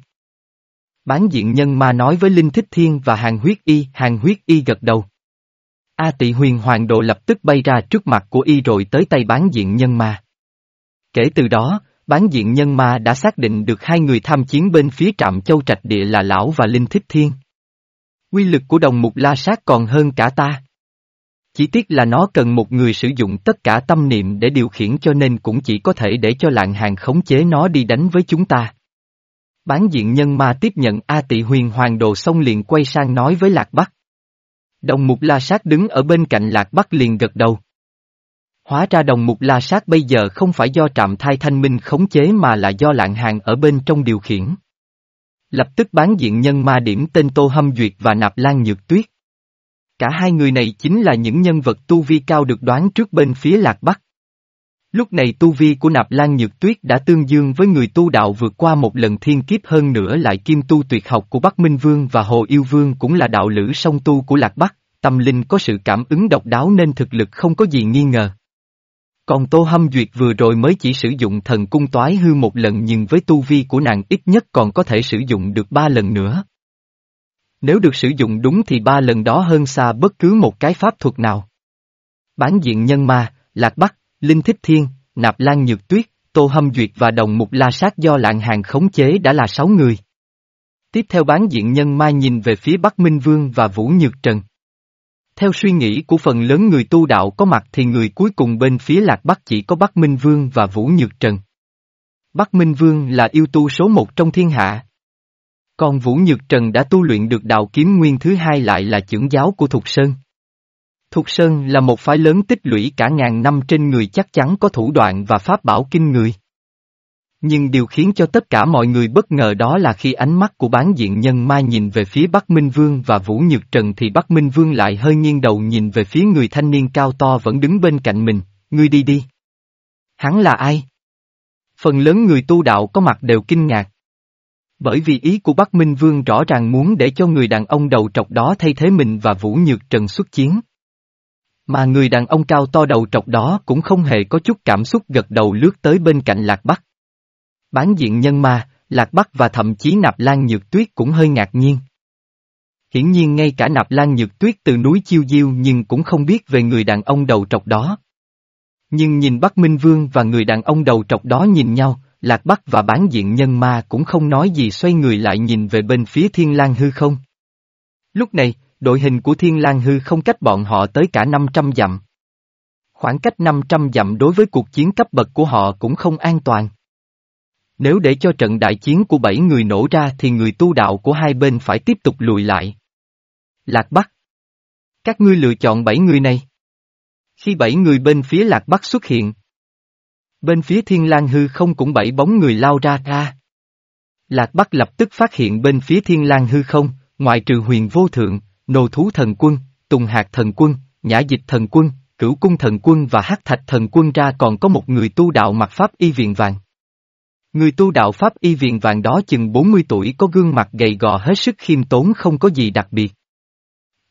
Bán diện nhân ma nói với Linh Thích Thiên và hàng huyết y, hàng huyết y gật đầu. A tị huyền hoàng đồ lập tức bay ra trước mặt của y rồi tới tay bán diện nhân ma. Kể từ đó, bán diện nhân ma đã xác định được hai người tham chiến bên phía trạm châu trạch địa là lão và Linh Thích Thiên. Quy lực của đồng mục la sát còn hơn cả ta. Chỉ tiếc là nó cần một người sử dụng tất cả tâm niệm để điều khiển cho nên cũng chỉ có thể để cho lạng hàng khống chế nó đi đánh với chúng ta. Bán diện nhân ma tiếp nhận A tị huyền hoàng đồ xong liền quay sang nói với Lạc Bắc. Đồng mục la sát đứng ở bên cạnh Lạc Bắc liền gật đầu. Hóa ra đồng mục la sát bây giờ không phải do trạm thai thanh minh khống chế mà là do lạng hàng ở bên trong điều khiển. Lập tức bán diện nhân ma điểm tên Tô Hâm Duyệt và Nạp Lan Nhược Tuyết. Cả hai người này chính là những nhân vật tu vi cao được đoán trước bên phía Lạc Bắc. Lúc này tu vi của Nạp Lan Nhược Tuyết đã tương dương với người tu đạo vượt qua một lần thiên kiếp hơn nữa lại kim tu tuyệt học của Bắc Minh Vương và Hồ Yêu Vương cũng là đạo lữ song tu của Lạc Bắc, tâm linh có sự cảm ứng độc đáo nên thực lực không có gì nghi ngờ. Còn Tô Hâm Duyệt vừa rồi mới chỉ sử dụng thần cung toái hư một lần nhưng với tu vi của nàng ít nhất còn có thể sử dụng được ba lần nữa. Nếu được sử dụng đúng thì ba lần đó hơn xa bất cứ một cái pháp thuật nào. Bán diện nhân ma, Lạc Bắc, Linh Thích Thiên, Nạp Lan Nhược Tuyết, Tô Hâm Duyệt và Đồng Mục La Sát do lạng hàng khống chế đã là sáu người. Tiếp theo bán diện nhân ma nhìn về phía Bắc Minh Vương và Vũ Nhược Trần. Theo suy nghĩ của phần lớn người tu đạo có mặt thì người cuối cùng bên phía Lạc Bắc chỉ có Bắc Minh Vương và Vũ Nhược Trần. Bắc Minh Vương là yêu tu số một trong thiên hạ. Còn Vũ Nhược Trần đã tu luyện được đạo kiếm nguyên thứ hai lại là trưởng giáo của Thục Sơn. Thục Sơn là một phái lớn tích lũy cả ngàn năm trên người chắc chắn có thủ đoạn và pháp bảo kinh người. Nhưng điều khiến cho tất cả mọi người bất ngờ đó là khi ánh mắt của bán diện nhân mai nhìn về phía Bắc Minh Vương và Vũ Nhược Trần thì Bắc Minh Vương lại hơi nghiêng đầu nhìn về phía người thanh niên cao to vẫn đứng bên cạnh mình, ngươi đi đi. Hắn là ai? Phần lớn người tu đạo có mặt đều kinh ngạc. Bởi vì ý của Bắc Minh Vương rõ ràng muốn để cho người đàn ông đầu trọc đó thay thế mình và Vũ Nhược Trần xuất chiến. Mà người đàn ông cao to đầu trọc đó cũng không hề có chút cảm xúc gật đầu lướt tới bên cạnh Lạc Bắc. Bán diện nhân ma, Lạc Bắc và thậm chí Nạp Lan Nhược Tuyết cũng hơi ngạc nhiên. Hiển nhiên ngay cả Nạp Lan Nhược Tuyết từ núi Chiêu Diêu nhưng cũng không biết về người đàn ông đầu trọc đó. Nhưng nhìn Bắc Minh Vương và người đàn ông đầu trọc đó nhìn nhau, Lạc Bắc và bán diện nhân ma cũng không nói gì xoay người lại nhìn về bên phía Thiên lang hư không. Lúc này, đội hình của Thiên lang hư không cách bọn họ tới cả 500 dặm. Khoảng cách 500 dặm đối với cuộc chiến cấp bậc của họ cũng không an toàn. Nếu để cho trận đại chiến của bảy người nổ ra thì người tu đạo của hai bên phải tiếp tục lùi lại. Lạc Bắc Các ngươi lựa chọn bảy người này. Khi bảy người bên phía Lạc Bắc xuất hiện, Bên phía thiên lang hư không cũng bảy bóng người lao ra ra. Lạc Bắc lập tức phát hiện bên phía thiên lang hư không, ngoại trừ huyền vô thượng, nô thú thần quân, tùng hạt thần quân, nhã dịch thần quân, cửu cung thần quân và hắc thạch thần quân ra còn có một người tu đạo mặc pháp y viện vàng. Người tu đạo pháp y viện vàng đó chừng 40 tuổi có gương mặt gầy gò hết sức khiêm tốn không có gì đặc biệt.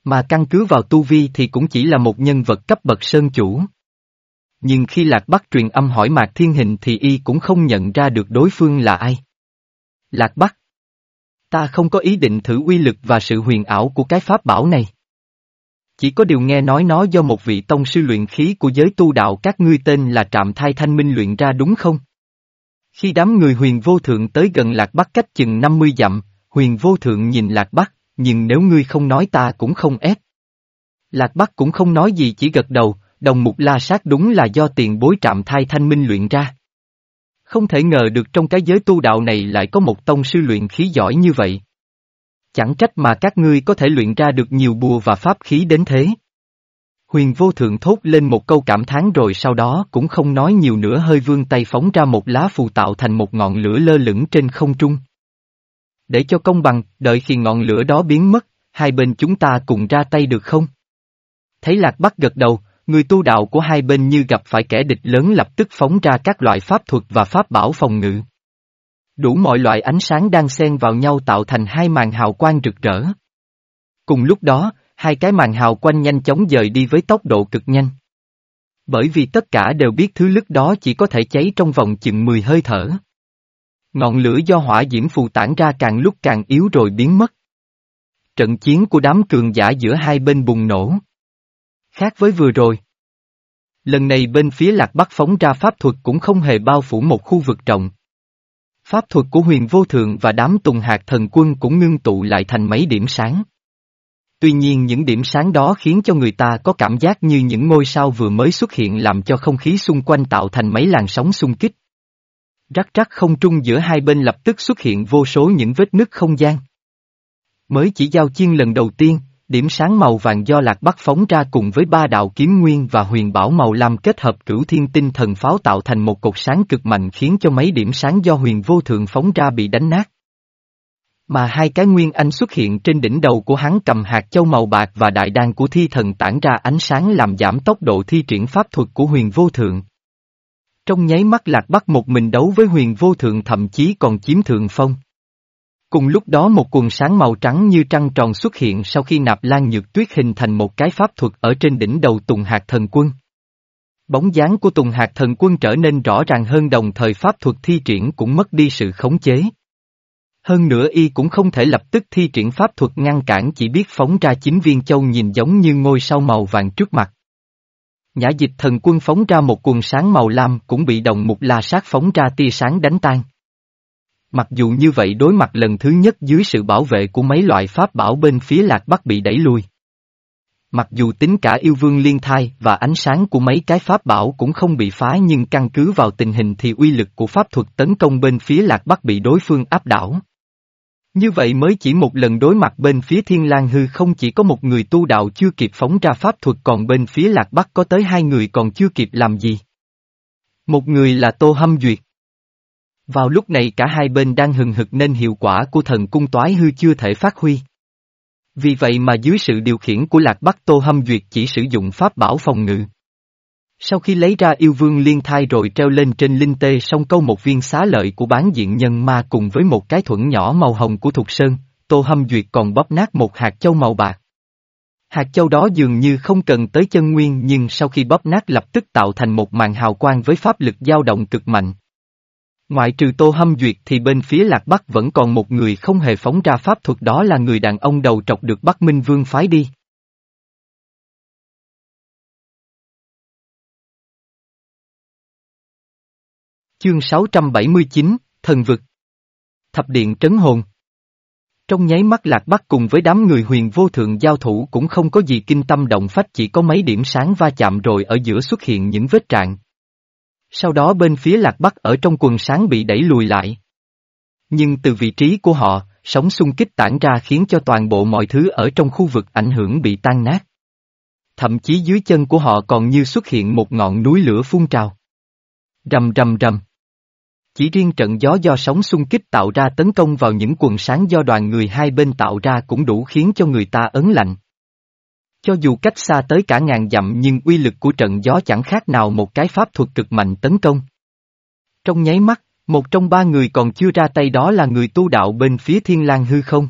Mà căn cứ vào tu vi thì cũng chỉ là một nhân vật cấp bậc sơn chủ. Nhưng khi Lạc Bắc truyền âm hỏi Mạc Thiên Hình thì y cũng không nhận ra được đối phương là ai. Lạc Bắc. Ta không có ý định thử uy lực và sự huyền ảo của cái pháp bảo này. Chỉ có điều nghe nói nó do một vị tông sư luyện khí của giới tu đạo các ngươi tên là Trạm Thai Thanh Minh luyện ra đúng không? Khi đám người huyền vô thượng tới gần Lạc Bắc cách chừng 50 dặm, huyền vô thượng nhìn Lạc Bắc, nhưng nếu ngươi không nói ta cũng không ép. Lạc Bắc cũng không nói gì chỉ gật đầu, đồng mục la sát đúng là do tiền bối trạm thai thanh minh luyện ra. Không thể ngờ được trong cái giới tu đạo này lại có một tông sư luyện khí giỏi như vậy. Chẳng trách mà các ngươi có thể luyện ra được nhiều bùa và pháp khí đến thế. Huyền vô thượng thốt lên một câu cảm thán rồi sau đó cũng không nói nhiều nữa hơi vươn tay phóng ra một lá phù tạo thành một ngọn lửa lơ lửng trên không trung. Để cho công bằng, đợi khi ngọn lửa đó biến mất, hai bên chúng ta cùng ra tay được không? Thấy Lạc Bắc gật đầu, người tu đạo của hai bên như gặp phải kẻ địch lớn lập tức phóng ra các loại pháp thuật và pháp bảo phòng ngự. Đủ mọi loại ánh sáng đang xen vào nhau tạo thành hai màn hào quang rực rỡ. Cùng lúc đó, hai cái màn hào quanh nhanh chóng dời đi với tốc độ cực nhanh. Bởi vì tất cả đều biết thứ lức đó chỉ có thể cháy trong vòng chừng 10 hơi thở. Ngọn lửa do hỏa diễm phù tản ra càng lúc càng yếu rồi biến mất. Trận chiến của đám cường giả giữa hai bên bùng nổ. Khác với vừa rồi. Lần này bên phía lạc bắc phóng ra pháp thuật cũng không hề bao phủ một khu vực rộng. Pháp thuật của huyền vô thượng và đám tùng hạt thần quân cũng ngưng tụ lại thành mấy điểm sáng. Tuy nhiên những điểm sáng đó khiến cho người ta có cảm giác như những ngôi sao vừa mới xuất hiện làm cho không khí xung quanh tạo thành mấy làn sóng xung kích. Rắc rắc không trung giữa hai bên lập tức xuất hiện vô số những vết nứt không gian. Mới chỉ giao chiên lần đầu tiên, điểm sáng màu vàng do lạc bắc phóng ra cùng với ba đạo kiếm nguyên và huyền bảo màu lam kết hợp cửu thiên tinh thần pháo tạo thành một cột sáng cực mạnh khiến cho mấy điểm sáng do huyền vô thượng phóng ra bị đánh nát. Mà hai cái nguyên anh xuất hiện trên đỉnh đầu của hắn cầm hạt châu màu bạc và đại đan của thi thần tản ra ánh sáng làm giảm tốc độ thi triển pháp thuật của huyền vô thượng. Trong nháy mắt lạc bắc một mình đấu với huyền vô thượng thậm chí còn chiếm thượng phong. Cùng lúc đó một quần sáng màu trắng như trăng tròn xuất hiện sau khi nạp lan nhược tuyết hình thành một cái pháp thuật ở trên đỉnh đầu Tùng Hạt Thần Quân. Bóng dáng của Tùng Hạt Thần Quân trở nên rõ ràng hơn đồng thời pháp thuật thi triển cũng mất đi sự khống chế. Hơn nữa y cũng không thể lập tức thi triển pháp thuật ngăn cản chỉ biết phóng ra chính viên châu nhìn giống như ngôi sao màu vàng trước mặt. Nhã dịch thần quân phóng ra một quần sáng màu lam cũng bị đồng mục la sát phóng ra tia sáng đánh tan. Mặc dù như vậy đối mặt lần thứ nhất dưới sự bảo vệ của mấy loại pháp bảo bên phía lạc bắc bị đẩy lui. Mặc dù tính cả yêu vương liên thai và ánh sáng của mấy cái pháp bảo cũng không bị phá nhưng căn cứ vào tình hình thì uy lực của pháp thuật tấn công bên phía lạc bắc bị đối phương áp đảo. Như vậy mới chỉ một lần đối mặt bên phía thiên lang hư không chỉ có một người tu đạo chưa kịp phóng ra pháp thuật còn bên phía lạc bắc có tới hai người còn chưa kịp làm gì. Một người là Tô Hâm Duyệt. Vào lúc này cả hai bên đang hừng hực nên hiệu quả của thần cung toái hư chưa thể phát huy. Vì vậy mà dưới sự điều khiển của lạc bắc Tô Hâm Duyệt chỉ sử dụng pháp bảo phòng ngự. Sau khi lấy ra yêu vương liên thai rồi treo lên trên linh tê song câu một viên xá lợi của bán diện nhân ma cùng với một cái thuẫn nhỏ màu hồng của Thục Sơn, Tô Hâm Duyệt còn bóp nát một hạt châu màu bạc. Hạt châu đó dường như không cần tới chân nguyên nhưng sau khi bóp nát lập tức tạo thành một màn hào quang với pháp lực dao động cực mạnh. Ngoại trừ Tô Hâm Duyệt thì bên phía Lạc Bắc vẫn còn một người không hề phóng ra pháp thuật đó là người đàn ông đầu trọc được Bắc Minh Vương phái đi. Chương 679, Thần Vực Thập Điện Trấn Hồn Trong nháy mắt lạc bắc cùng với đám người huyền vô thượng giao thủ cũng không có gì kinh tâm động phách chỉ có mấy điểm sáng va chạm rồi ở giữa xuất hiện những vết trạng. Sau đó bên phía lạc bắc ở trong quần sáng bị đẩy lùi lại. Nhưng từ vị trí của họ, sóng xung kích tản ra khiến cho toàn bộ mọi thứ ở trong khu vực ảnh hưởng bị tan nát. Thậm chí dưới chân của họ còn như xuất hiện một ngọn núi lửa phun trào. Rầm rầm rầm. Chỉ riêng trận gió do sóng xung kích tạo ra tấn công vào những quần sáng do đoàn người hai bên tạo ra cũng đủ khiến cho người ta ấn lạnh. Cho dù cách xa tới cả ngàn dặm nhưng uy lực của trận gió chẳng khác nào một cái pháp thuật cực mạnh tấn công. Trong nháy mắt, một trong ba người còn chưa ra tay đó là người tu đạo bên phía thiên lang hư không.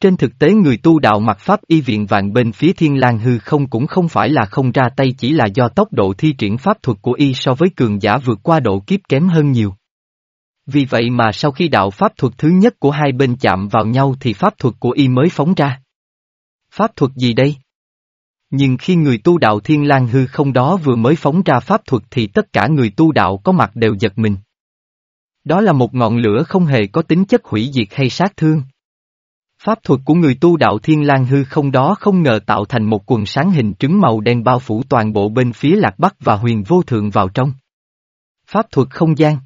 Trên thực tế người tu đạo mặc pháp y viện vạn bên phía thiên lang hư không cũng không phải là không ra tay chỉ là do tốc độ thi triển pháp thuật của y so với cường giả vượt qua độ kiếp kém hơn nhiều. Vì vậy mà sau khi đạo pháp thuật thứ nhất của hai bên chạm vào nhau thì pháp thuật của y mới phóng ra. Pháp thuật gì đây? Nhưng khi người tu đạo thiên lang hư không đó vừa mới phóng ra pháp thuật thì tất cả người tu đạo có mặt đều giật mình. Đó là một ngọn lửa không hề có tính chất hủy diệt hay sát thương. Pháp thuật của người tu đạo thiên lang hư không đó không ngờ tạo thành một quần sáng hình trứng màu đen bao phủ toàn bộ bên phía lạc bắc và huyền vô thượng vào trong. Pháp thuật không gian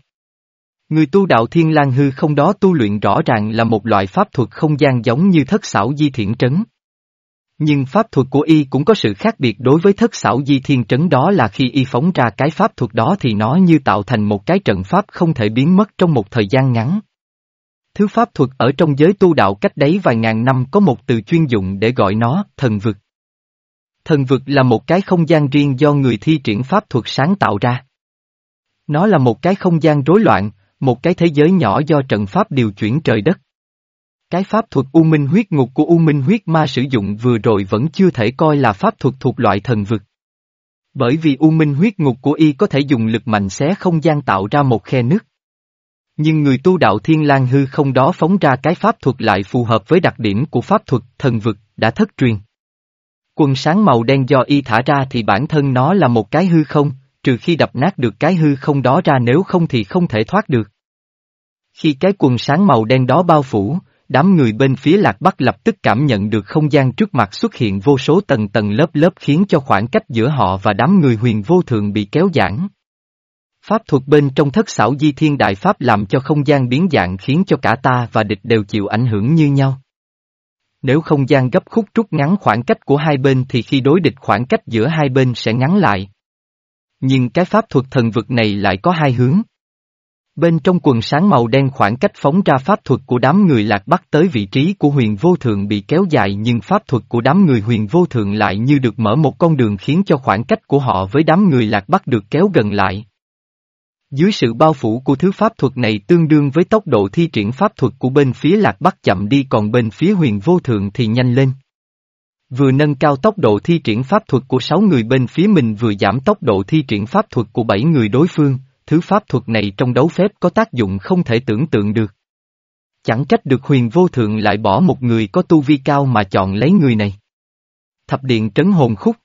Người tu đạo thiên lang hư không đó tu luyện rõ ràng là một loại pháp thuật không gian giống như thất xảo di thiện trấn. Nhưng pháp thuật của y cũng có sự khác biệt đối với thất xảo di thiên trấn đó là khi y phóng ra cái pháp thuật đó thì nó như tạo thành một cái trận pháp không thể biến mất trong một thời gian ngắn. Thứ pháp thuật ở trong giới tu đạo cách đấy vài ngàn năm có một từ chuyên dụng để gọi nó, thần vực. Thần vực là một cái không gian riêng do người thi triển pháp thuật sáng tạo ra. Nó là một cái không gian rối loạn, một cái thế giới nhỏ do trận pháp điều chuyển trời đất. Cái pháp thuật U Minh huyết ngục của U Minh huyết ma sử dụng vừa rồi vẫn chưa thể coi là pháp thuật thuộc loại thần vực. Bởi vì U Minh huyết ngục của y có thể dùng lực mạnh xé không gian tạo ra một khe nứt. Nhưng người tu đạo thiên lang hư không đó phóng ra cái pháp thuật lại phù hợp với đặc điểm của pháp thuật thần vực, đã thất truyền. Quần sáng màu đen do y thả ra thì bản thân nó là một cái hư không, trừ khi đập nát được cái hư không đó ra nếu không thì không thể thoát được. Khi cái quần sáng màu đen đó bao phủ, đám người bên phía lạc bắc lập tức cảm nhận được không gian trước mặt xuất hiện vô số tầng tầng lớp lớp khiến cho khoảng cách giữa họ và đám người huyền vô thường bị kéo giãn. Pháp thuật bên trong thất xảo di thiên đại pháp làm cho không gian biến dạng khiến cho cả ta và địch đều chịu ảnh hưởng như nhau. Nếu không gian gấp khúc rút ngắn khoảng cách của hai bên thì khi đối địch khoảng cách giữa hai bên sẽ ngắn lại. Nhưng cái pháp thuật thần vực này lại có hai hướng. Bên trong quần sáng màu đen khoảng cách phóng ra pháp thuật của đám người lạc bắc tới vị trí của huyền vô thượng bị kéo dài nhưng pháp thuật của đám người huyền vô thượng lại như được mở một con đường khiến cho khoảng cách của họ với đám người lạc bắc được kéo gần lại. Dưới sự bao phủ của thứ pháp thuật này tương đương với tốc độ thi triển pháp thuật của bên phía lạc bắc chậm đi còn bên phía huyền vô thượng thì nhanh lên. Vừa nâng cao tốc độ thi triển pháp thuật của sáu người bên phía mình vừa giảm tốc độ thi triển pháp thuật của bảy người đối phương, thứ pháp thuật này trong đấu phép có tác dụng không thể tưởng tượng được. Chẳng trách được huyền vô thượng lại bỏ một người có tu vi cao mà chọn lấy người này. Thập điện trấn hồn khúc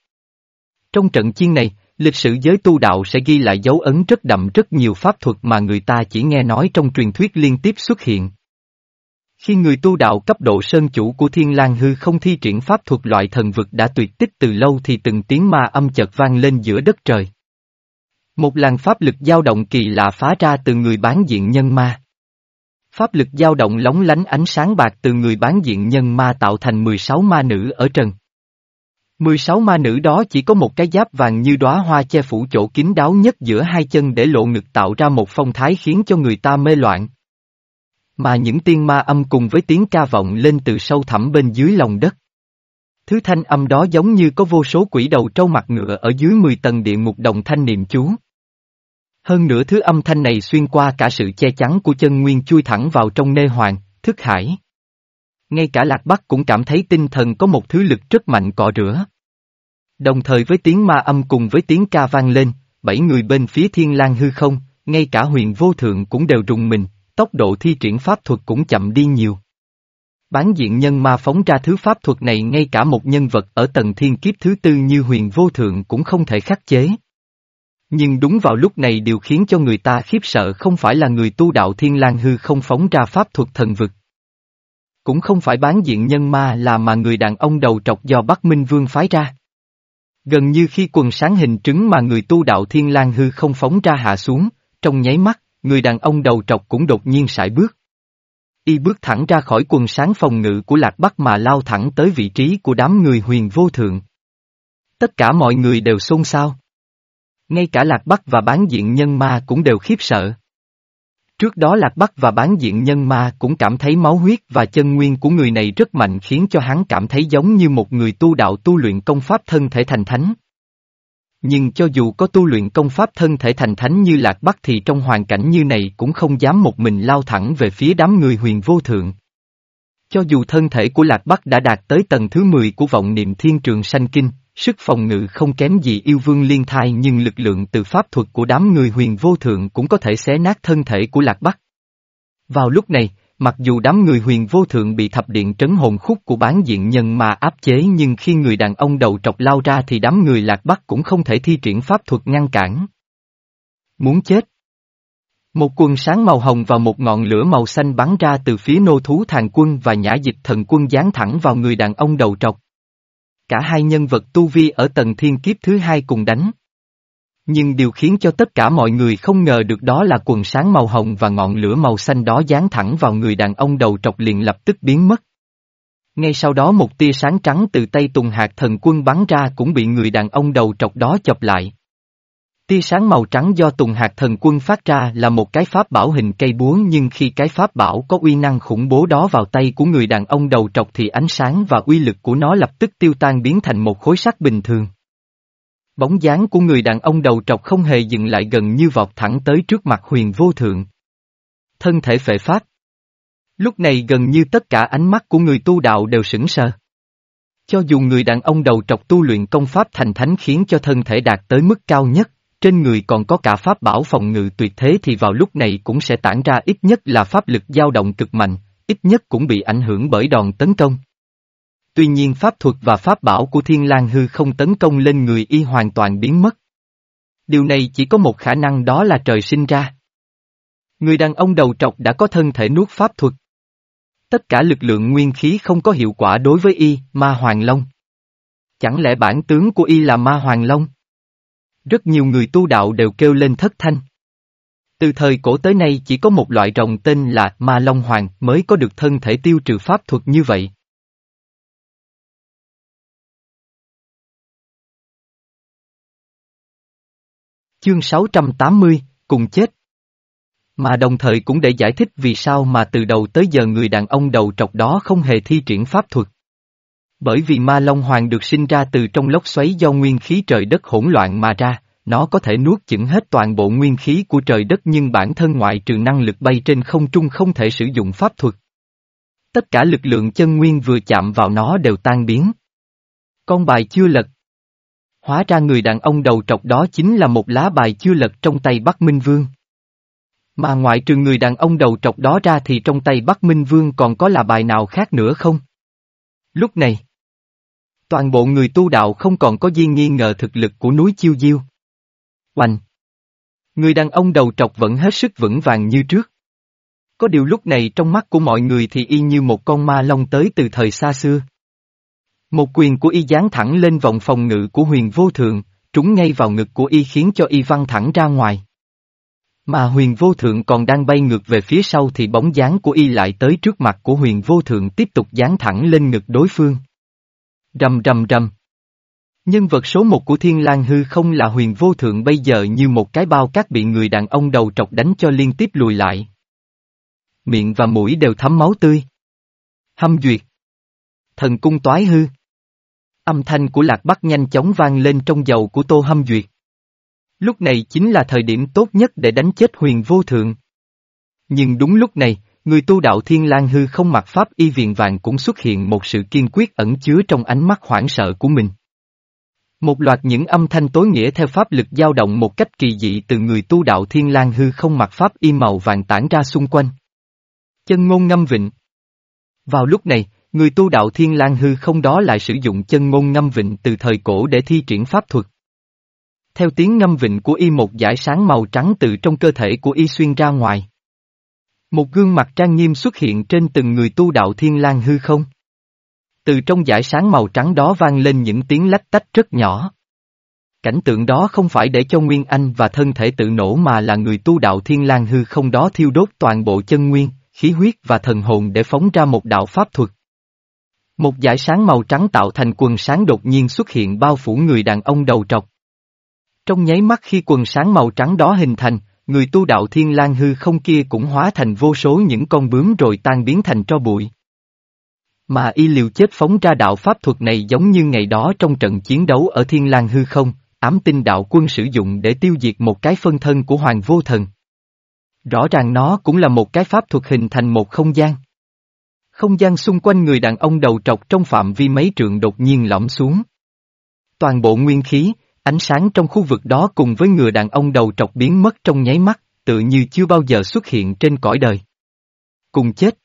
Trong trận chiến này, lịch sử giới tu đạo sẽ ghi lại dấu ấn rất đậm rất nhiều pháp thuật mà người ta chỉ nghe nói trong truyền thuyết liên tiếp xuất hiện. Khi người tu đạo cấp độ sơn chủ của Thiên lang hư không thi triển pháp thuật loại thần vực đã tuyệt tích từ lâu thì từng tiếng ma âm chợt vang lên giữa đất trời. Một làn pháp lực dao động kỳ lạ phá ra từ người bán diện nhân ma. Pháp lực dao động lóng lánh ánh sáng bạc từ người bán diện nhân ma tạo thành 16 ma nữ ở trần. 16 ma nữ đó chỉ có một cái giáp vàng như đóa hoa che phủ chỗ kín đáo nhất giữa hai chân để lộ ngực tạo ra một phong thái khiến cho người ta mê loạn. Mà những tiên ma âm cùng với tiếng ca vọng lên từ sâu thẳm bên dưới lòng đất. Thứ thanh âm đó giống như có vô số quỷ đầu trâu mặt ngựa ở dưới 10 tầng địa ngục đồng thanh niệm chú. Hơn nữa thứ âm thanh này xuyên qua cả sự che chắn của chân nguyên chui thẳng vào trong nê hoàng, thức hải. Ngay cả Lạc Bắc cũng cảm thấy tinh thần có một thứ lực rất mạnh cọ rửa. Đồng thời với tiếng ma âm cùng với tiếng ca vang lên, bảy người bên phía thiên lang hư không, ngay cả huyền vô thượng cũng đều rùng mình, tốc độ thi triển pháp thuật cũng chậm đi nhiều. Bán diện nhân ma phóng ra thứ pháp thuật này ngay cả một nhân vật ở tầng thiên kiếp thứ tư như huyền vô thượng cũng không thể khắc chế. Nhưng đúng vào lúc này điều khiến cho người ta khiếp sợ không phải là người tu đạo thiên lang hư không phóng ra pháp thuật thần vực. Cũng không phải bán diện nhân ma là mà người đàn ông đầu trọc do Bắc Minh Vương phái ra. Gần như khi quần sáng hình trứng mà người tu đạo thiên lang hư không phóng ra hạ xuống, trong nháy mắt, người đàn ông đầu trọc cũng đột nhiên sải bước. Y bước thẳng ra khỏi quần sáng phòng ngự của Lạc Bắc mà lao thẳng tới vị trí của đám người huyền vô thượng. Tất cả mọi người đều xôn xao. Ngay cả Lạc Bắc và bán diện nhân ma cũng đều khiếp sợ. Trước đó Lạc Bắc và bán diện nhân ma cũng cảm thấy máu huyết và chân nguyên của người này rất mạnh khiến cho hắn cảm thấy giống như một người tu đạo tu luyện công pháp thân thể thành thánh. Nhưng cho dù có tu luyện công pháp thân thể thành thánh như Lạc Bắc thì trong hoàn cảnh như này cũng không dám một mình lao thẳng về phía đám người huyền vô thượng. Cho dù thân thể của Lạc Bắc đã đạt tới tầng thứ 10 của vọng niệm thiên trường sanh kinh, sức phòng ngự không kém gì yêu vương liên thai nhưng lực lượng từ pháp thuật của đám người huyền vô thượng cũng có thể xé nát thân thể của Lạc Bắc. Vào lúc này, mặc dù đám người huyền vô thượng bị thập điện trấn hồn khúc của bán diện nhân mà áp chế nhưng khi người đàn ông đầu trọc lao ra thì đám người Lạc Bắc cũng không thể thi triển pháp thuật ngăn cản. Muốn chết. Một quần sáng màu hồng và một ngọn lửa màu xanh bắn ra từ phía nô thú thàn quân và nhã dịch thần quân dán thẳng vào người đàn ông đầu trọc. Cả hai nhân vật tu vi ở tầng thiên kiếp thứ hai cùng đánh. Nhưng điều khiến cho tất cả mọi người không ngờ được đó là quần sáng màu hồng và ngọn lửa màu xanh đó dán thẳng vào người đàn ông đầu trọc liền lập tức biến mất. Ngay sau đó một tia sáng trắng từ tay Tùng Hạt thần quân bắn ra cũng bị người đàn ông đầu trọc đó chọc lại. Tia sáng màu trắng do Tùng Hạt thần quân phát ra là một cái pháp bảo hình cây búa nhưng khi cái pháp bảo có uy năng khủng bố đó vào tay của người đàn ông đầu trọc thì ánh sáng và uy lực của nó lập tức tiêu tan biến thành một khối sắt bình thường. Bóng dáng của người đàn ông đầu trọc không hề dừng lại gần như vọt thẳng tới trước mặt huyền vô thượng. Thân thể phệ pháp. Lúc này gần như tất cả ánh mắt của người tu đạo đều sững sờ. Cho dù người đàn ông đầu trọc tu luyện công pháp thành thánh khiến cho thân thể đạt tới mức cao nhất, trên người còn có cả pháp bảo phòng ngự tuyệt thế thì vào lúc này cũng sẽ tản ra ít nhất là pháp lực dao động cực mạnh, ít nhất cũng bị ảnh hưởng bởi đòn tấn công. Tuy nhiên pháp thuật và pháp bảo của Thiên lang hư không tấn công lên người y hoàn toàn biến mất. Điều này chỉ có một khả năng đó là trời sinh ra. Người đàn ông đầu trọc đã có thân thể nuốt pháp thuật. Tất cả lực lượng nguyên khí không có hiệu quả đối với y, ma hoàng long. Chẳng lẽ bản tướng của y là ma hoàng long? Rất nhiều người tu đạo đều kêu lên thất thanh. Từ thời cổ tới nay chỉ có một loại rồng tên là Ma Long Hoàng mới có được thân thể tiêu trừ pháp thuật như vậy. Chương 680, cùng chết. Mà đồng thời cũng để giải thích vì sao mà từ đầu tới giờ người đàn ông đầu trọc đó không hề thi triển pháp thuật. Bởi vì ma Long Hoàng được sinh ra từ trong lốc xoáy do nguyên khí trời đất hỗn loạn mà ra, nó có thể nuốt chửng hết toàn bộ nguyên khí của trời đất nhưng bản thân ngoại trừ năng lực bay trên không trung không thể sử dụng pháp thuật. Tất cả lực lượng chân nguyên vừa chạm vào nó đều tan biến. Con bài chưa lật. Hóa ra người đàn ông đầu trọc đó chính là một lá bài chưa lật trong tay Bắc Minh Vương. Mà ngoại trừ người đàn ông đầu trọc đó ra thì trong tay Bắc Minh Vương còn có là bài nào khác nữa không? Lúc này, toàn bộ người tu đạo không còn có gì nghi ngờ thực lực của núi Chiêu Diêu. Oanh! Người đàn ông đầu trọc vẫn hết sức vững vàng như trước. Có điều lúc này trong mắt của mọi người thì y như một con ma long tới từ thời xa xưa. Một quyền của y giáng thẳng lên vòng phòng ngự của huyền vô thượng, trúng ngay vào ngực của y khiến cho y văng thẳng ra ngoài. Mà huyền vô thượng còn đang bay ngược về phía sau thì bóng dáng của y lại tới trước mặt của huyền vô thượng tiếp tục dán thẳng lên ngực đối phương. Rầm rầm rầm. Nhân vật số một của Thiên lang hư không là huyền vô thượng bây giờ như một cái bao cát bị người đàn ông đầu trọc đánh cho liên tiếp lùi lại. Miệng và mũi đều thấm máu tươi. Hâm duyệt. Thần cung toái hư. Âm thanh của lạc bắc nhanh chóng vang lên trong dầu của tô hâm duyệt. Lúc này chính là thời điểm tốt nhất để đánh chết huyền vô thượng. Nhưng đúng lúc này, người tu đạo thiên lang hư không mặc pháp y viền vàng cũng xuất hiện một sự kiên quyết ẩn chứa trong ánh mắt hoảng sợ của mình. Một loạt những âm thanh tối nghĩa theo pháp lực dao động một cách kỳ dị từ người tu đạo thiên lang hư không mặc pháp y màu vàng tản ra xung quanh. Chân ngôn ngâm vịnh. Vào lúc này, người tu đạo thiên lang hư không đó lại sử dụng chân ngôn ngâm vịnh từ thời cổ để thi triển pháp thuật. Theo tiếng ngâm vịnh của y một dải sáng màu trắng từ trong cơ thể của y xuyên ra ngoài. Một gương mặt trang nghiêm xuất hiện trên từng người tu đạo thiên lang hư không. Từ trong dải sáng màu trắng đó vang lên những tiếng lách tách rất nhỏ. Cảnh tượng đó không phải để cho Nguyên Anh và thân thể tự nổ mà là người tu đạo thiên lang hư không đó thiêu đốt toàn bộ chân nguyên, khí huyết và thần hồn để phóng ra một đạo pháp thuật. Một dải sáng màu trắng tạo thành quần sáng đột nhiên xuất hiện bao phủ người đàn ông đầu trọc. Trong nháy mắt khi quần sáng màu trắng đó hình thành, người tu đạo thiên lang hư không kia cũng hóa thành vô số những con bướm rồi tan biến thành tro bụi. Mà y liều chết phóng ra đạo pháp thuật này giống như ngày đó trong trận chiến đấu ở thiên lang hư không, ám tinh đạo quân sử dụng để tiêu diệt một cái phân thân của hoàng vô thần. Rõ ràng nó cũng là một cái pháp thuật hình thành một không gian. Không gian xung quanh người đàn ông đầu trọc trong phạm vi mấy trượng đột nhiên lõm xuống. Toàn bộ nguyên khí, ánh sáng trong khu vực đó cùng với người đàn ông đầu trọc biến mất trong nháy mắt, tự như chưa bao giờ xuất hiện trên cõi đời. Cùng chết.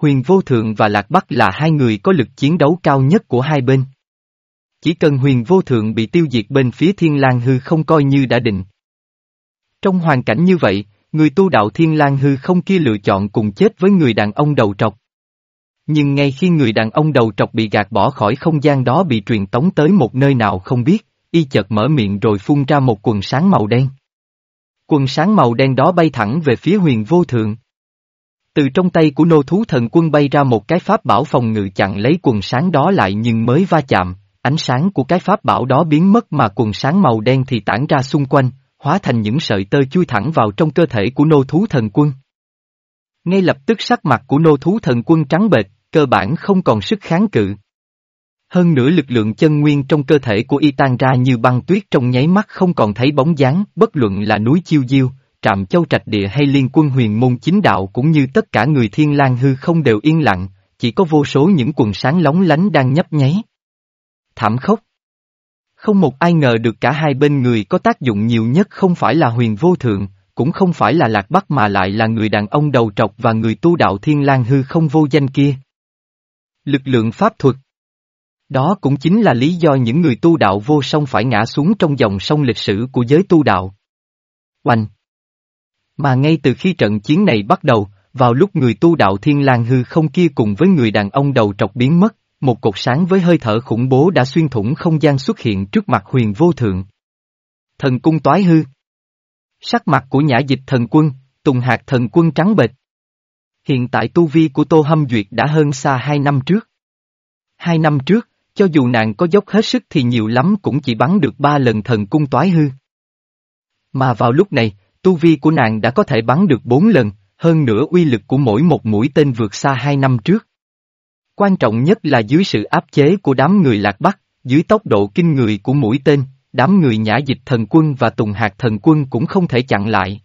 Huyền Vô Thượng và Lạc Bắc là hai người có lực chiến đấu cao nhất của hai bên. Chỉ cần huyền vô thượng bị tiêu diệt bên phía thiên lang hư không coi như đã định. Trong hoàn cảnh như vậy, người tu đạo thiên lang hư không kia lựa chọn cùng chết với người đàn ông đầu trọc. Nhưng ngay khi người đàn ông đầu trọc bị gạt bỏ khỏi không gian đó bị truyền tống tới một nơi nào không biết, y chợt mở miệng rồi phun ra một quần sáng màu đen. Quần sáng màu đen đó bay thẳng về phía huyền vô thượng. Từ trong tay của nô thú thần quân bay ra một cái pháp bảo phòng ngự chặn lấy quần sáng đó lại nhưng mới va chạm, ánh sáng của cái pháp bảo đó biến mất mà quần sáng màu đen thì tản ra xung quanh, hóa thành những sợi tơ chui thẳng vào trong cơ thể của nô thú thần quân. Ngay lập tức sắc mặt của nô thú thần quân trắng bệch, cơ bản không còn sức kháng cự. Hơn nữa lực lượng chân nguyên trong cơ thể của y tan ra như băng tuyết trong nháy mắt không còn thấy bóng dáng, bất luận là núi chiêu diêu, trạm châu trạch địa hay liên quân huyền môn chính đạo cũng như tất cả người thiên lang hư không đều yên lặng, chỉ có vô số những quần sáng lóng lánh đang nhấp nháy. Thảm khốc. Không một ai ngờ được cả hai bên người có tác dụng nhiều nhất không phải là huyền vô thượng, cũng không phải là lạc bắc mà lại là người đàn ông đầu trọc và người tu đạo thiên lang hư không vô danh kia. Lực lượng pháp thuật đó cũng chính là lý do những người tu đạo vô song phải ngã xuống trong dòng sông lịch sử của giới tu đạo. Oanh! Mà ngay từ khi trận chiến này bắt đầu, vào lúc người tu đạo thiên lang hư không kia cùng với người đàn ông đầu trọc biến mất, một cột sáng với hơi thở khủng bố đã xuyên thủng không gian xuất hiện trước mặt huyền vô thượng. Thần cung toái hư. Sắc mặt của nhã dịch thần quân, tùng hạt thần quân trắng bệch. Hiện tại tu vi của Tô Hâm Duyệt đã hơn xa hai năm trước. Hai năm trước, cho dù nàng có dốc hết sức thì nhiều lắm cũng chỉ bắn được ba lần thần cung toái hư. Mà vào lúc này, tu vi của nàng đã có thể bắn được bốn lần, hơn nữa uy lực của mỗi một mũi tên vượt xa hai năm trước. Quan trọng nhất là dưới sự áp chế của đám người lạc bắc, dưới tốc độ kinh người của mũi tên, đám người nhã dịch thần quân và tùng hạt thần quân cũng không thể chặn lại.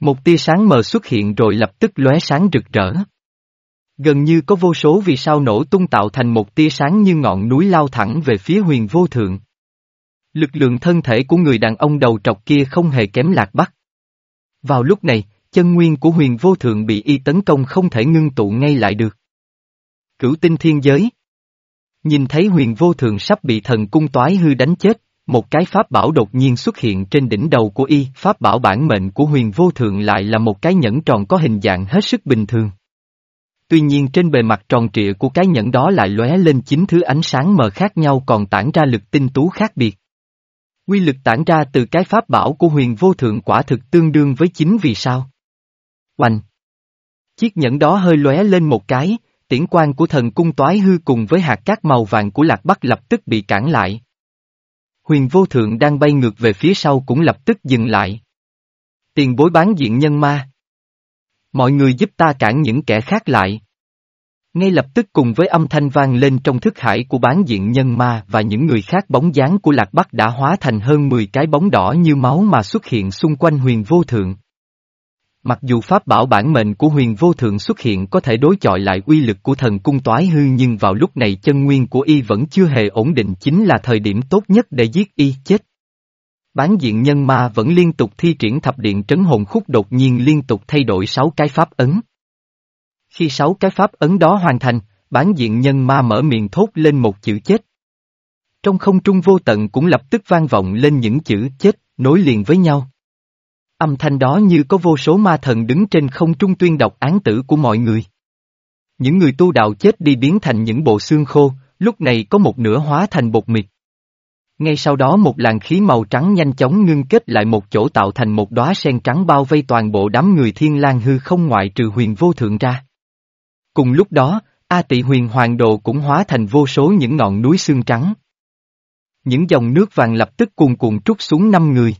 Một tia sáng mờ xuất hiện rồi lập tức lóe sáng rực rỡ. Gần như có vô số vì sao nổ tung tạo thành một tia sáng như ngọn núi lao thẳng về phía huyền vô thượng. Lực lượng thân thể của người đàn ông đầu trọc kia không hề kém lạc bắc. Vào lúc này, chân nguyên của huyền vô thượng bị y tấn công không thể ngưng tụ ngay lại được. Cửu tinh thiên giới. Nhìn thấy huyền vô thượng sắp bị thần cung toái hư đánh chết, một cái pháp bảo đột nhiên xuất hiện trên đỉnh đầu của y, pháp bảo bản mệnh của huyền vô thượng lại là một cái nhẫn tròn có hình dạng hết sức bình thường. Tuy nhiên trên bề mặt tròn trịa của cái nhẫn đó lại lóe lên chín thứ ánh sáng mờ khác nhau còn tản ra lực tinh tú khác biệt. Quy lực tản ra từ cái pháp bảo của huyền vô thượng quả thực tương đương với chín vì sao. Oanh! Chiếc nhẫn đó hơi lóe lên một cái, tiễn quan của thần cung toái hư cùng với hạt cát màu vàng của lạc bắc lập tức bị cản lại. Huyền vô thượng đang bay ngược về phía sau cũng lập tức dừng lại. Tiền bối bán diện nhân ma. Mọi người giúp ta cản những kẻ khác lại. Ngay lập tức cùng với âm thanh vang lên trong thức hải của bán diện nhân ma và những người khác bóng dáng của Lạc Bắc đã hóa thành hơn 10 cái bóng đỏ như máu mà xuất hiện xung quanh huyền vô thượng. Mặc dù pháp bảo bản mệnh của huyền vô thượng xuất hiện có thể đối chọi lại uy lực của thần cung toái hư nhưng vào lúc này chân nguyên của y vẫn chưa hề ổn định chính là thời điểm tốt nhất để giết y chết. Bán diện nhân ma vẫn liên tục thi triển thập điện trấn hồn khúc đột nhiên liên tục thay đổi sáu cái pháp ấn. Khi sáu cái pháp ấn đó hoàn thành, bán diện nhân ma mở miệng thốt lên một chữ chết. Trong không trung vô tận cũng lập tức vang vọng lên những chữ chết, nối liền với nhau. Âm thanh đó như có vô số ma thần đứng trên không trung tuyên đọc án tử của mọi người. Những người tu đạo chết đi biến thành những bộ xương khô, lúc này có một nửa hóa thành bột mịt. Ngay sau đó một làn khí màu trắng nhanh chóng ngưng kết lại một chỗ tạo thành một đóa sen trắng bao vây toàn bộ đám người thiên lang hư không ngoại trừ huyền vô thượng ra. Cùng lúc đó, A tị huyền hoàng đồ cũng hóa thành vô số những ngọn núi xương trắng. Những dòng nước vàng lập tức cuồn cuộn trút xuống năm người.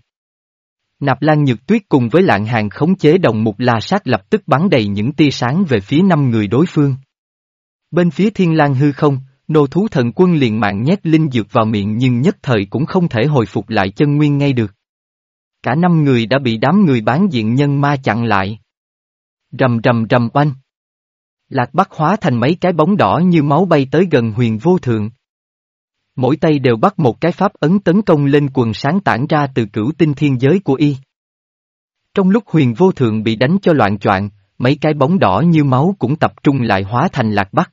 Nạp Lan Nhược Tuyết cùng với lạng hàng khống chế đồng mục la sát lập tức bắn đầy những tia sáng về phía năm người đối phương. Bên phía thiên lang hư không, nô thú thần quân liền mạng nhét linh dược vào miệng nhưng nhất thời cũng không thể hồi phục lại chân nguyên ngay được. Cả năm người đã bị đám người bán diện nhân ma chặn lại. Rầm rầm rầm oanh. Lạc Bắc hóa thành mấy cái bóng đỏ như máu bay tới gần huyền vô thượng. Mỗi tay đều bắt một cái pháp ấn tấn công lên quần sáng tản ra từ cửu tinh thiên giới của y. Trong lúc huyền vô thượng bị đánh cho loạn choạng, mấy cái bóng đỏ như máu cũng tập trung lại hóa thành Lạc Bắc.